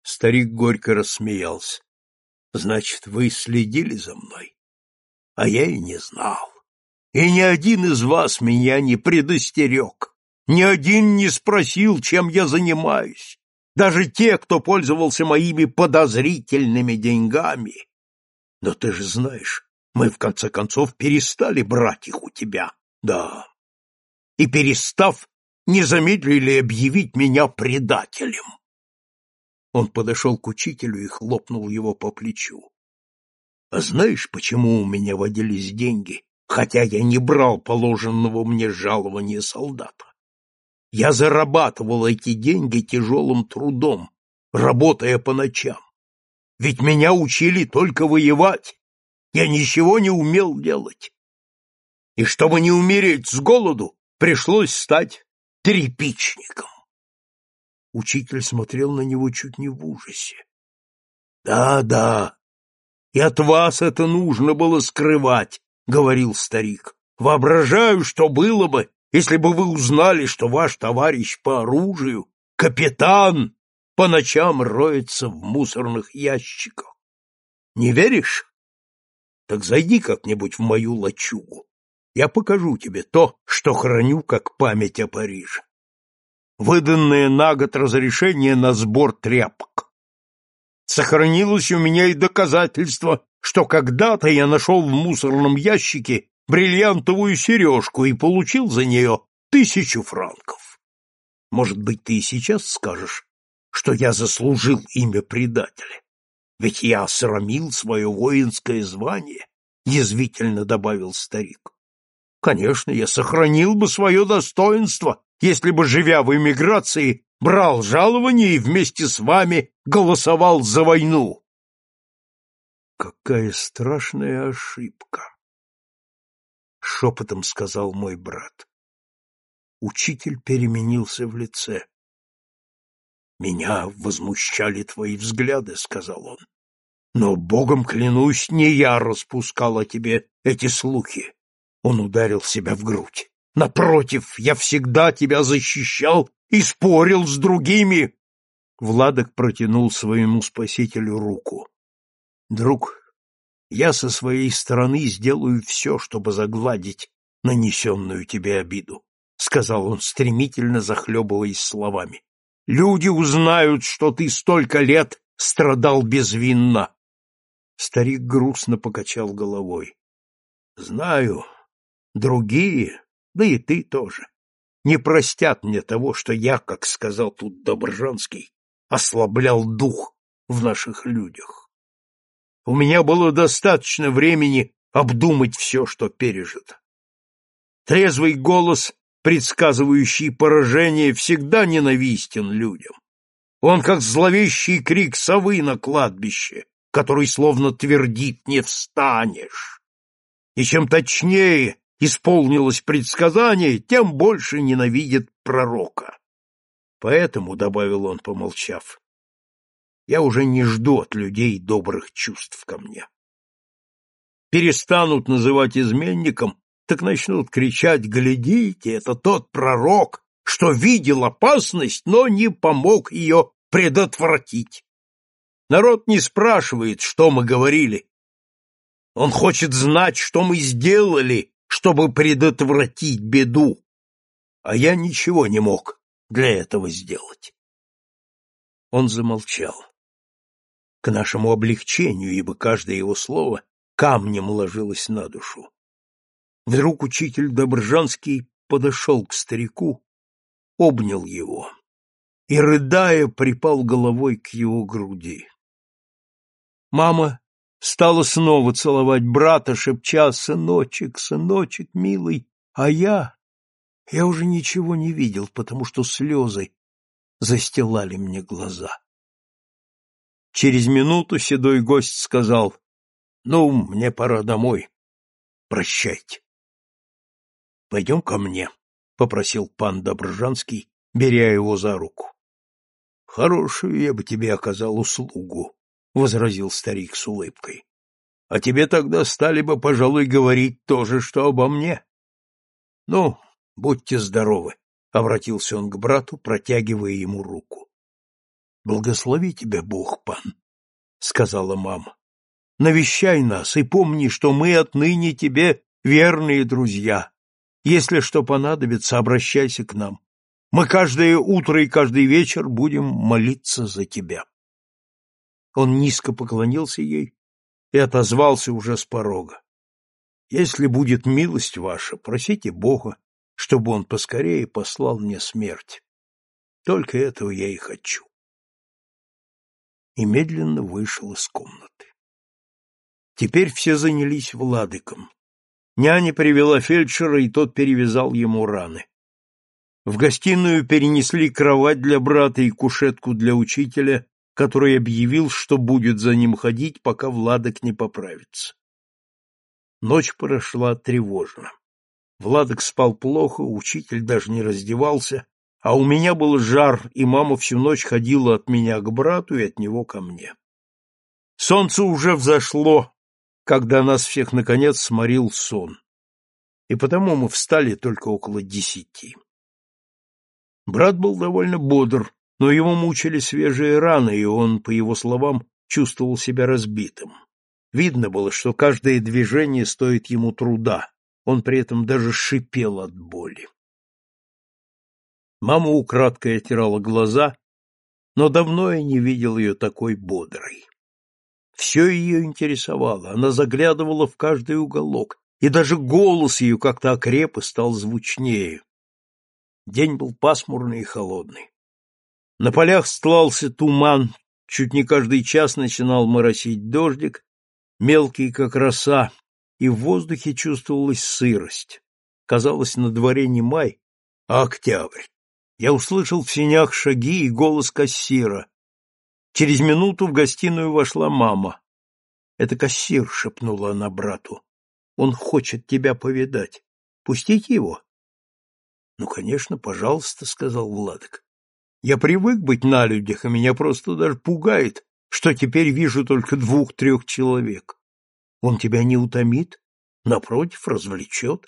Старик горько рассмеялся. — Значит, вы следили за мной? А я и не знал и ни один из вас меня не предостерег, ни один не спросил, чем я занимаюсь, даже те, кто пользовался моими подозрительными деньгами. Но ты же знаешь, мы в конце концов перестали брать их у тебя, да. И перестав, не замедлили объявить меня предателем. Он подошел к учителю и хлопнул его по плечу. — А знаешь, почему у меня водились деньги, хотя я не брал положенного мне жалования солдата. Я зарабатывал эти деньги тяжелым трудом, работая по ночам. Ведь меня учили только воевать. Я ничего не умел делать. И чтобы не умереть с голоду, пришлось стать тряпичником. Учитель смотрел на него чуть не в ужасе. Да, да, и от вас это нужно было скрывать, — говорил старик. Воображаю, что было бы, если бы вы узнали, что ваш товарищ по оружию, капитан, по ночам роется в мусорных ящиках. Не веришь? Так зайди как-нибудь в мою лачугу. Я покажу тебе то, что храню как память о Париже. Выданное на год разрешение на сбор тряпок. Сохранилось у меня и доказательство, что когда-то я нашел в мусорном ящике бриллиантовую сережку и получил за нее тысячу франков. Может быть, ты и сейчас скажешь, что я заслужил имя предателя? Ведь я осрамил свое воинское звание, — язвительно добавил старик. Конечно, я сохранил бы свое достоинство, если бы, живя в эмиграции, брал жалование и вместе с вами голосовал за войну. Какая страшная ошибка! Шепотом сказал мой брат. Учитель переменился в лице. Меня возмущали твои взгляды, сказал он. Но, богом клянусь, не я распускал о тебе эти слухи. Он ударил себя в грудь. Напротив, я всегда тебя защищал и спорил с другими. Владок протянул своему спасителю руку. Друг, я со своей стороны сделаю все, чтобы загладить нанесенную тебе обиду, сказал он стремительно захлебываясь словами. Люди узнают, что ты столько лет страдал безвинно. Старик грустно покачал головой. Знаю, другие, да и ты тоже, не простят мне того, что я, как сказал тут Добржанский, ослаблял дух в наших людях. У меня было достаточно времени обдумать все, что пережито. Трезвый голос предсказывающий поражение, всегда ненавистен людям. Он как зловещий крик совы на кладбище, который словно твердит «не встанешь». И чем точнее исполнилось предсказание, тем больше ненавидит пророка. Поэтому, — добавил он, помолчав, — я уже не жду от людей добрых чувств ко мне. Перестанут называть изменником, так начнут кричать «Глядите, это тот пророк, что видел опасность, но не помог ее предотвратить». Народ не спрашивает, что мы говорили. Он хочет знать, что мы сделали, чтобы предотвратить беду. А я ничего не мог для этого сделать. Он замолчал. К нашему облегчению, ибо каждое его слово камнем ложилось на душу. Вдруг учитель Добржанский подошел к старику, обнял его и, рыдая, припал головой к его груди. Мама стала снова целовать брата, шепча «Сыночек, сыночек, милый», а я... Я уже ничего не видел, потому что слезы застилали мне глаза. Через минуту седой гость сказал, «Ну, мне пора домой. Прощайте». — Пойдем ко мне, — попросил пан Добржанский, беря его за руку. — Хорошую я бы тебе оказал услугу, — возразил старик с улыбкой. — А тебе тогда стали бы, пожалуй, говорить то же, что обо мне. — Ну, будьте здоровы, — обратился он к брату, протягивая ему руку. — Благослови тебя Бог, пан, — сказала мама. — Навещай нас и помни, что мы отныне тебе верные друзья если что понадобится, обращайся к нам. Мы каждое утро и каждый вечер будем молиться за тебя. Он низко поклонился ей и отозвался уже с порога. Если будет милость ваша, просите Бога, чтобы он поскорее послал мне смерть. Только этого я и хочу. И медленно вышел из комнаты. Теперь все занялись Владыком. Няня привела фельдшера, и тот перевязал ему раны. В гостиную перенесли кровать для брата и кушетку для учителя, который объявил, что будет за ним ходить, пока Владок не поправится. Ночь прошла тревожно. Владок спал плохо, учитель даже не раздевался, а у меня был жар, и мама всю ночь ходила от меня к брату и от него ко мне. Солнце уже взошло, когда нас всех наконец сморил сон. и потому мы встали только около десяти. Брат был довольно бодр, но его мучили свежие раны, и он, по его словам, чувствовал себя разбитым. Видно было, что каждое движение стоит ему труда, он при этом даже шипел от боли. Мама украдкой отирала глаза, но давно я не видел ее такой бодрой. Все ее интересовало, она заглядывала в каждый уголок, и даже голос ее как-то окреп и стал звучнее. День был пасмурный и холодный. На полях стлался туман, чуть не каждый час начинал моросить дождик, мелкий, как роса, и в воздухе чувствовалась сырость. Казалось, на дворе не май, а октябрь. Я услышал в синях шаги и голос кассира. Через минуту в гостиную вошла мама. «Это кассир», — шепнула она брату. «Он хочет тебя повидать. Пустите его?» «Ну, конечно, пожалуйста», — сказал Владок. «Я привык быть на людях, и меня просто даже пугает, что теперь вижу только двух-трех человек. Он тебя не утомит, напротив, развлечет.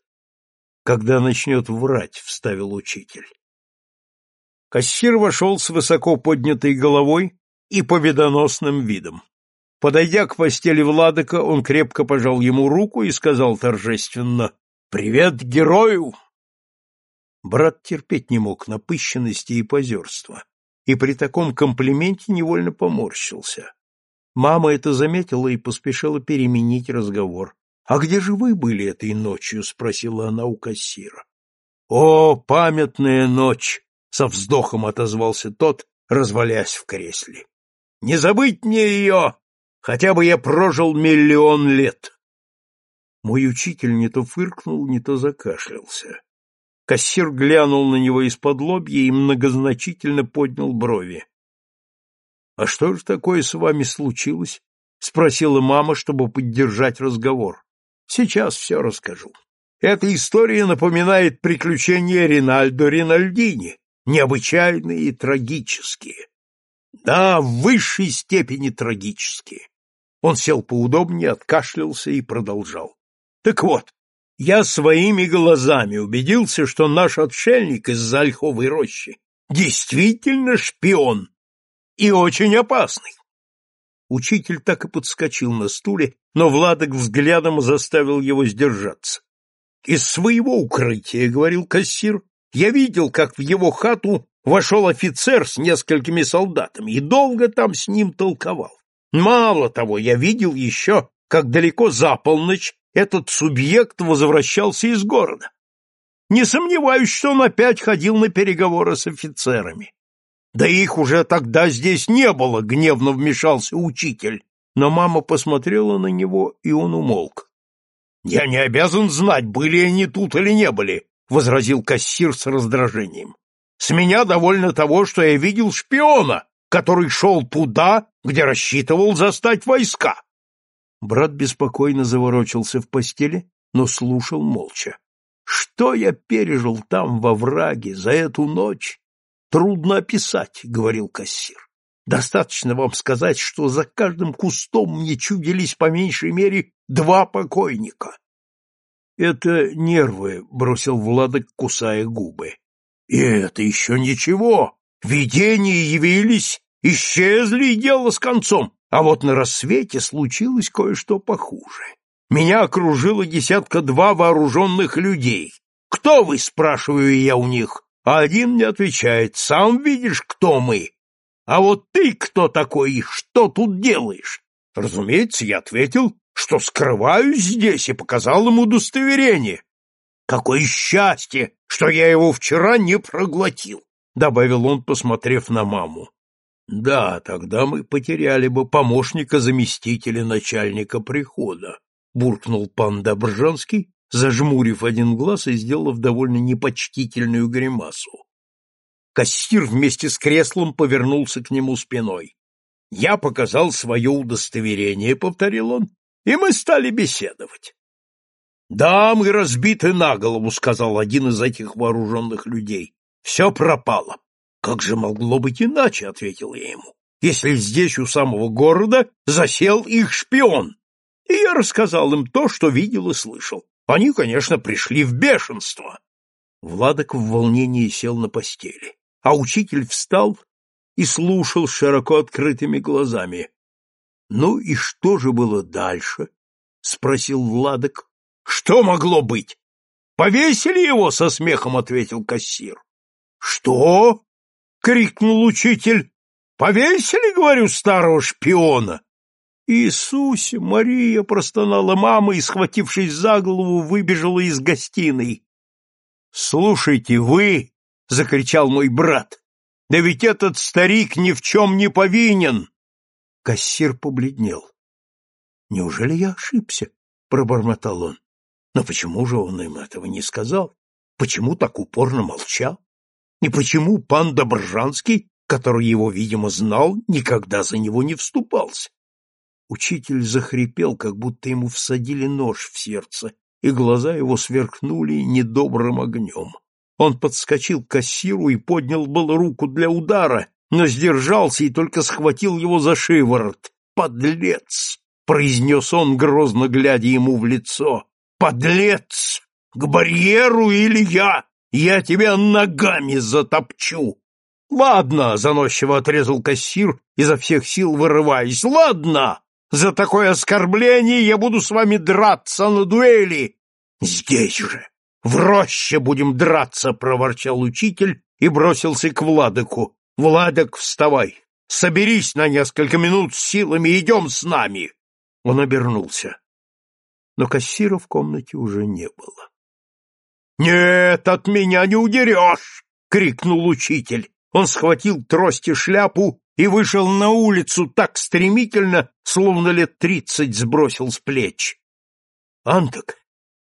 Когда начнет врать, — вставил учитель. Кассир вошел с высоко поднятой головой и победоносным видом. Подойдя к постели Владыка, он крепко пожал ему руку и сказал торжественно «Привет герою!» Брат терпеть не мог напыщенности и позерства, и при таком комплименте невольно поморщился. Мама это заметила и поспешила переменить разговор. «А где же вы были этой ночью?» — спросила она у кассира. «О, памятная ночь!» — со вздохом отозвался тот, развалясь в кресле. «Не забыть мне ее! Хотя бы я прожил миллион лет!» Мой учитель не то фыркнул, не то закашлялся. Кассир глянул на него из-под лобья и многозначительно поднял брови. «А что же такое с вами случилось?» — спросила мама, чтобы поддержать разговор. «Сейчас все расскажу. Эта история напоминает приключения Ринальдо Ринальдини, необычайные и трагические. Да, в высшей степени трагические. Он сел поудобнее, откашлялся и продолжал. Так вот, я своими глазами убедился, что наш отшельник из Ольховой рощи действительно шпион, и очень опасный. Учитель так и подскочил на стуле, но Владок взглядом заставил его сдержаться. Из своего укрытия, говорил кассир, я видел, как в его хату вошел офицер с несколькими солдатами и долго там с ним толковал. Мало того, я видел еще, как далеко за полночь этот субъект возвращался из города. Не сомневаюсь, что он опять ходил на переговоры с офицерами. Да их уже тогда здесь не было, гневно вмешался учитель. Но мама посмотрела на него, и он умолк. Я не обязан знать, были они тут или не были, возразил кассир с раздражением. С меня довольно того, что я видел шпиона, который шел туда, где рассчитывал застать войска. Брат беспокойно заворочился в постели, но слушал молча. Что я пережил там во враге за эту ночь, Трудно описать, — говорил кассир. Достаточно вам сказать, что за каждым кустом мне чудились по меньшей мере два покойника. — Это нервы, — бросил Владок, кусая губы. — И это еще ничего. Видения явились, исчезли, и дело с концом. А вот на рассвете случилось кое-что похуже. Меня окружило десятка-два вооруженных людей. Кто вы, спрашиваю я у них? А один мне отвечает, сам видишь, кто мы. А вот ты кто такой и что тут делаешь? Разумеется, я ответил, что скрываюсь здесь и показал ему удостоверение. Какое счастье, что я его вчера не проглотил, добавил он, посмотрев на маму. Да, тогда мы потеряли бы помощника заместителя начальника прихода, буркнул пан Добржанский зажмурив один глаз и сделав довольно непочтительную гримасу. Кассир вместе с креслом повернулся к нему спиной. Я показал свое удостоверение, повторил он, и мы стали беседовать. Да, мы разбиты на голову, сказал один из этих вооруженных людей. Все пропало. Как же могло быть иначе, ответил я ему, если здесь у самого города засел их шпион. И я рассказал им то, что видел и слышал. Они, конечно, пришли в бешенство. Владок в волнении сел на постели, а учитель встал и слушал широко открытыми глазами. — Ну и что же было дальше? — спросил Владок. — Что могло быть? — Повесили его, — со смехом ответил кассир. — Что? — крикнул учитель. — Повесили, говорю, старого шпиона. Иисусе, Мария, простонала мама и, схватившись за голову, выбежала из гостиной. Слушайте, вы, закричал мой брат. Да ведь этот старик ни в чем не повинен. Кассир побледнел. Неужели я ошибся? пробормотал он. Но почему же он им этого не сказал? Почему так упорно молчал? И почему пан Добржанский, который его, видимо, знал, никогда за него не вступался? Учитель захрипел, как будто ему всадили нож в сердце, и глаза его сверкнули недобрым огнем. Он подскочил к кассиру и поднял было руку для удара, но сдержался и только схватил его за шиворот. «Подлец!» — произнес он, грозно глядя ему в лицо. «Подлец! К барьеру или я? Я тебя ногами затопчу!» «Ладно!» — заносчиво отрезал кассир, изо всех сил вырываясь. «Ладно! За такое оскорбление я буду с вами драться на дуэли. Здесь же, в роще будем драться, проворчал учитель и бросился к Владыку. Владок, вставай, соберись на несколько минут с силами, идем с нами. Он обернулся. Но кассира в комнате уже не было. Нет, от меня не удерешь! крикнул учитель. Он схватил трость и шляпу и вышел на улицу так стремительно, словно лет тридцать сбросил с плеч. — Анток,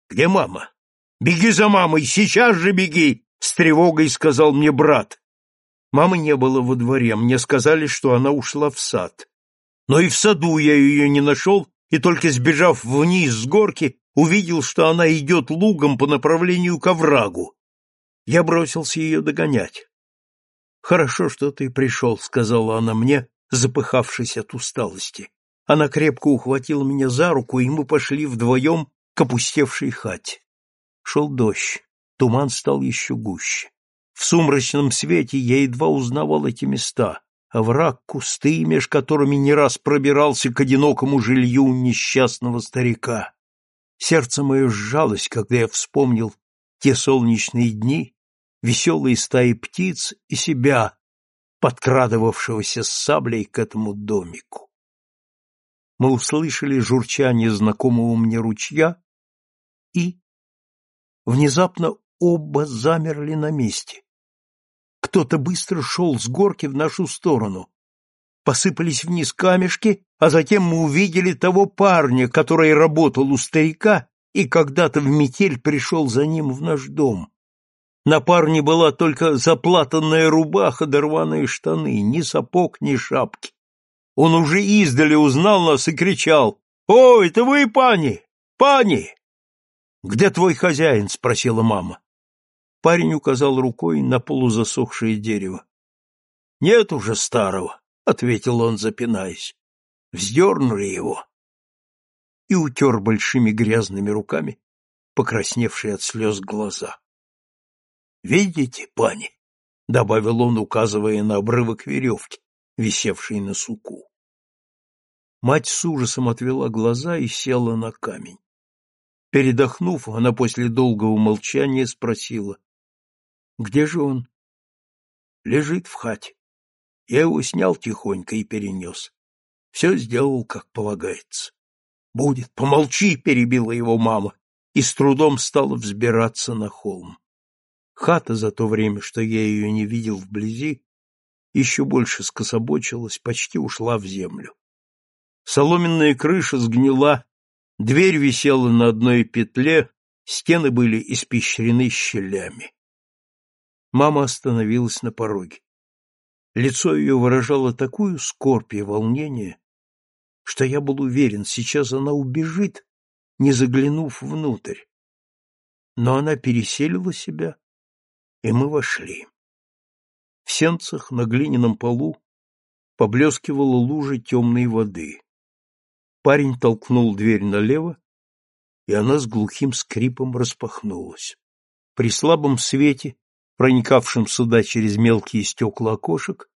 где мама? Беги за мамой, сейчас же беги! — с тревогой сказал мне брат. Мамы не было во дворе, мне сказали, что она ушла в сад. Но и в саду я ее не нашел, и только сбежав вниз с горки, увидел, что она идет лугом по направлению к оврагу. Я бросился ее догонять. Хорошо, что ты пришел, сказала она мне, запыхавшись от усталости. Она крепко ухватила меня за руку, и мы пошли вдвоем к опустевшей хате. Шел дождь, туман стал еще гуще. В сумрачном свете я едва узнавал эти места, овраг, кусты, меж которыми не раз пробирался к одинокому жилью несчастного старика. Сердце мое сжалось, когда я вспомнил те солнечные дни, веселые стаи птиц и себя, подкрадывавшегося с саблей к этому домику. Мы услышали журчание знакомого мне ручья и внезапно оба замерли на месте. Кто-то быстро шел с горки в нашу сторону. Посыпались вниз камешки, а затем мы увидели того парня, который работал у старика и когда-то в метель пришел за ним в наш дом. На парне была только заплатанная рубаха да рваные штаны, ни сапог, ни шапки. Он уже издали узнал нас и кричал «О, это вы, пани! Пани!» «Где твой хозяин?» — спросила мама. Парень указал рукой на полузасохшее дерево. «Нет уже старого», — ответил он, запинаясь. «Вздернули его». И утер большими грязными руками покрасневшие от слез глаза. Видите, пани? — добавил он, указывая на обрывок веревки, висевший на суку. Мать с ужасом отвела глаза и села на камень. Передохнув, она после долгого молчания спросила. — Где же он? — Лежит в хате. Я его снял тихонько и перенес. Все сделал, как полагается. — Будет, помолчи, — перебила его мама, и с трудом стала взбираться на холм. Хата за то время, что я ее не видел вблизи, еще больше скособочилась, почти ушла в землю. Соломенная крыша сгнила, дверь висела на одной петле, стены были испещрены щелями. Мама остановилась на пороге. Лицо ее выражало такую скорбь и волнение, что я был уверен, сейчас она убежит, не заглянув внутрь. Но она переселила себя и мы вошли. В сенцах на глиняном полу поблескивала лужа темной воды. Парень толкнул дверь налево, и она с глухим скрипом распахнулась. При слабом свете, проникавшем сюда через мелкие стекла окошек,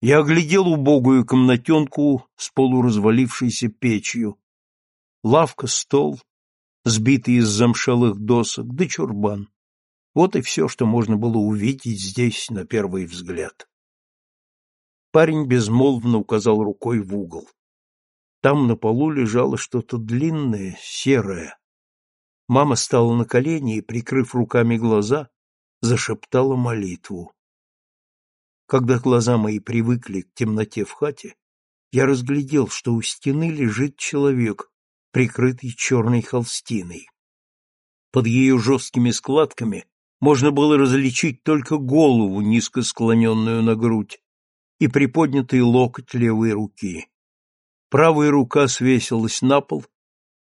я оглядел убогую комнатенку с полуразвалившейся печью. Лавка, стол, сбитый из замшелых досок, да чурбан. Вот и все, что можно было увидеть здесь на первый взгляд. Парень безмолвно указал рукой в угол. Там на полу лежало что-то длинное, серое. Мама стала на колени и, прикрыв руками глаза, зашептала молитву. Когда глаза мои привыкли к темноте в хате, я разглядел, что у стены лежит человек, прикрытый черной холстиной. Под ее жесткими складками можно было различить только голову, низко склоненную на грудь, и приподнятый локоть левой руки. Правая рука свесилась на пол,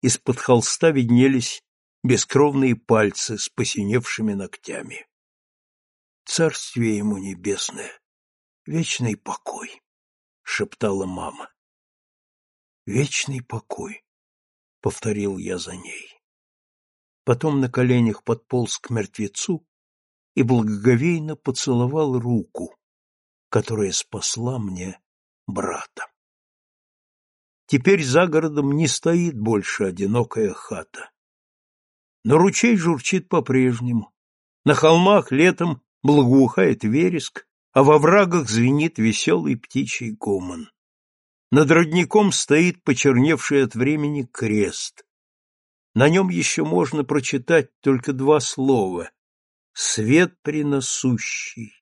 из-под холста виднелись бескровные пальцы с посиневшими ногтями. Царствие ему небесное, вечный покой, шептала мама. Вечный покой, повторил я за ней. Потом на коленях подполз к мертвецу и благоговейно поцеловал руку, которая спасла мне брата. Теперь за городом не стоит больше одинокая хата. Но ручей журчит по-прежнему. На холмах летом благоухает вереск, а во врагах звенит веселый птичий гомон. Над родником стоит почерневший от времени крест. На нем еще можно прочитать только два слова — «Свет приносущий».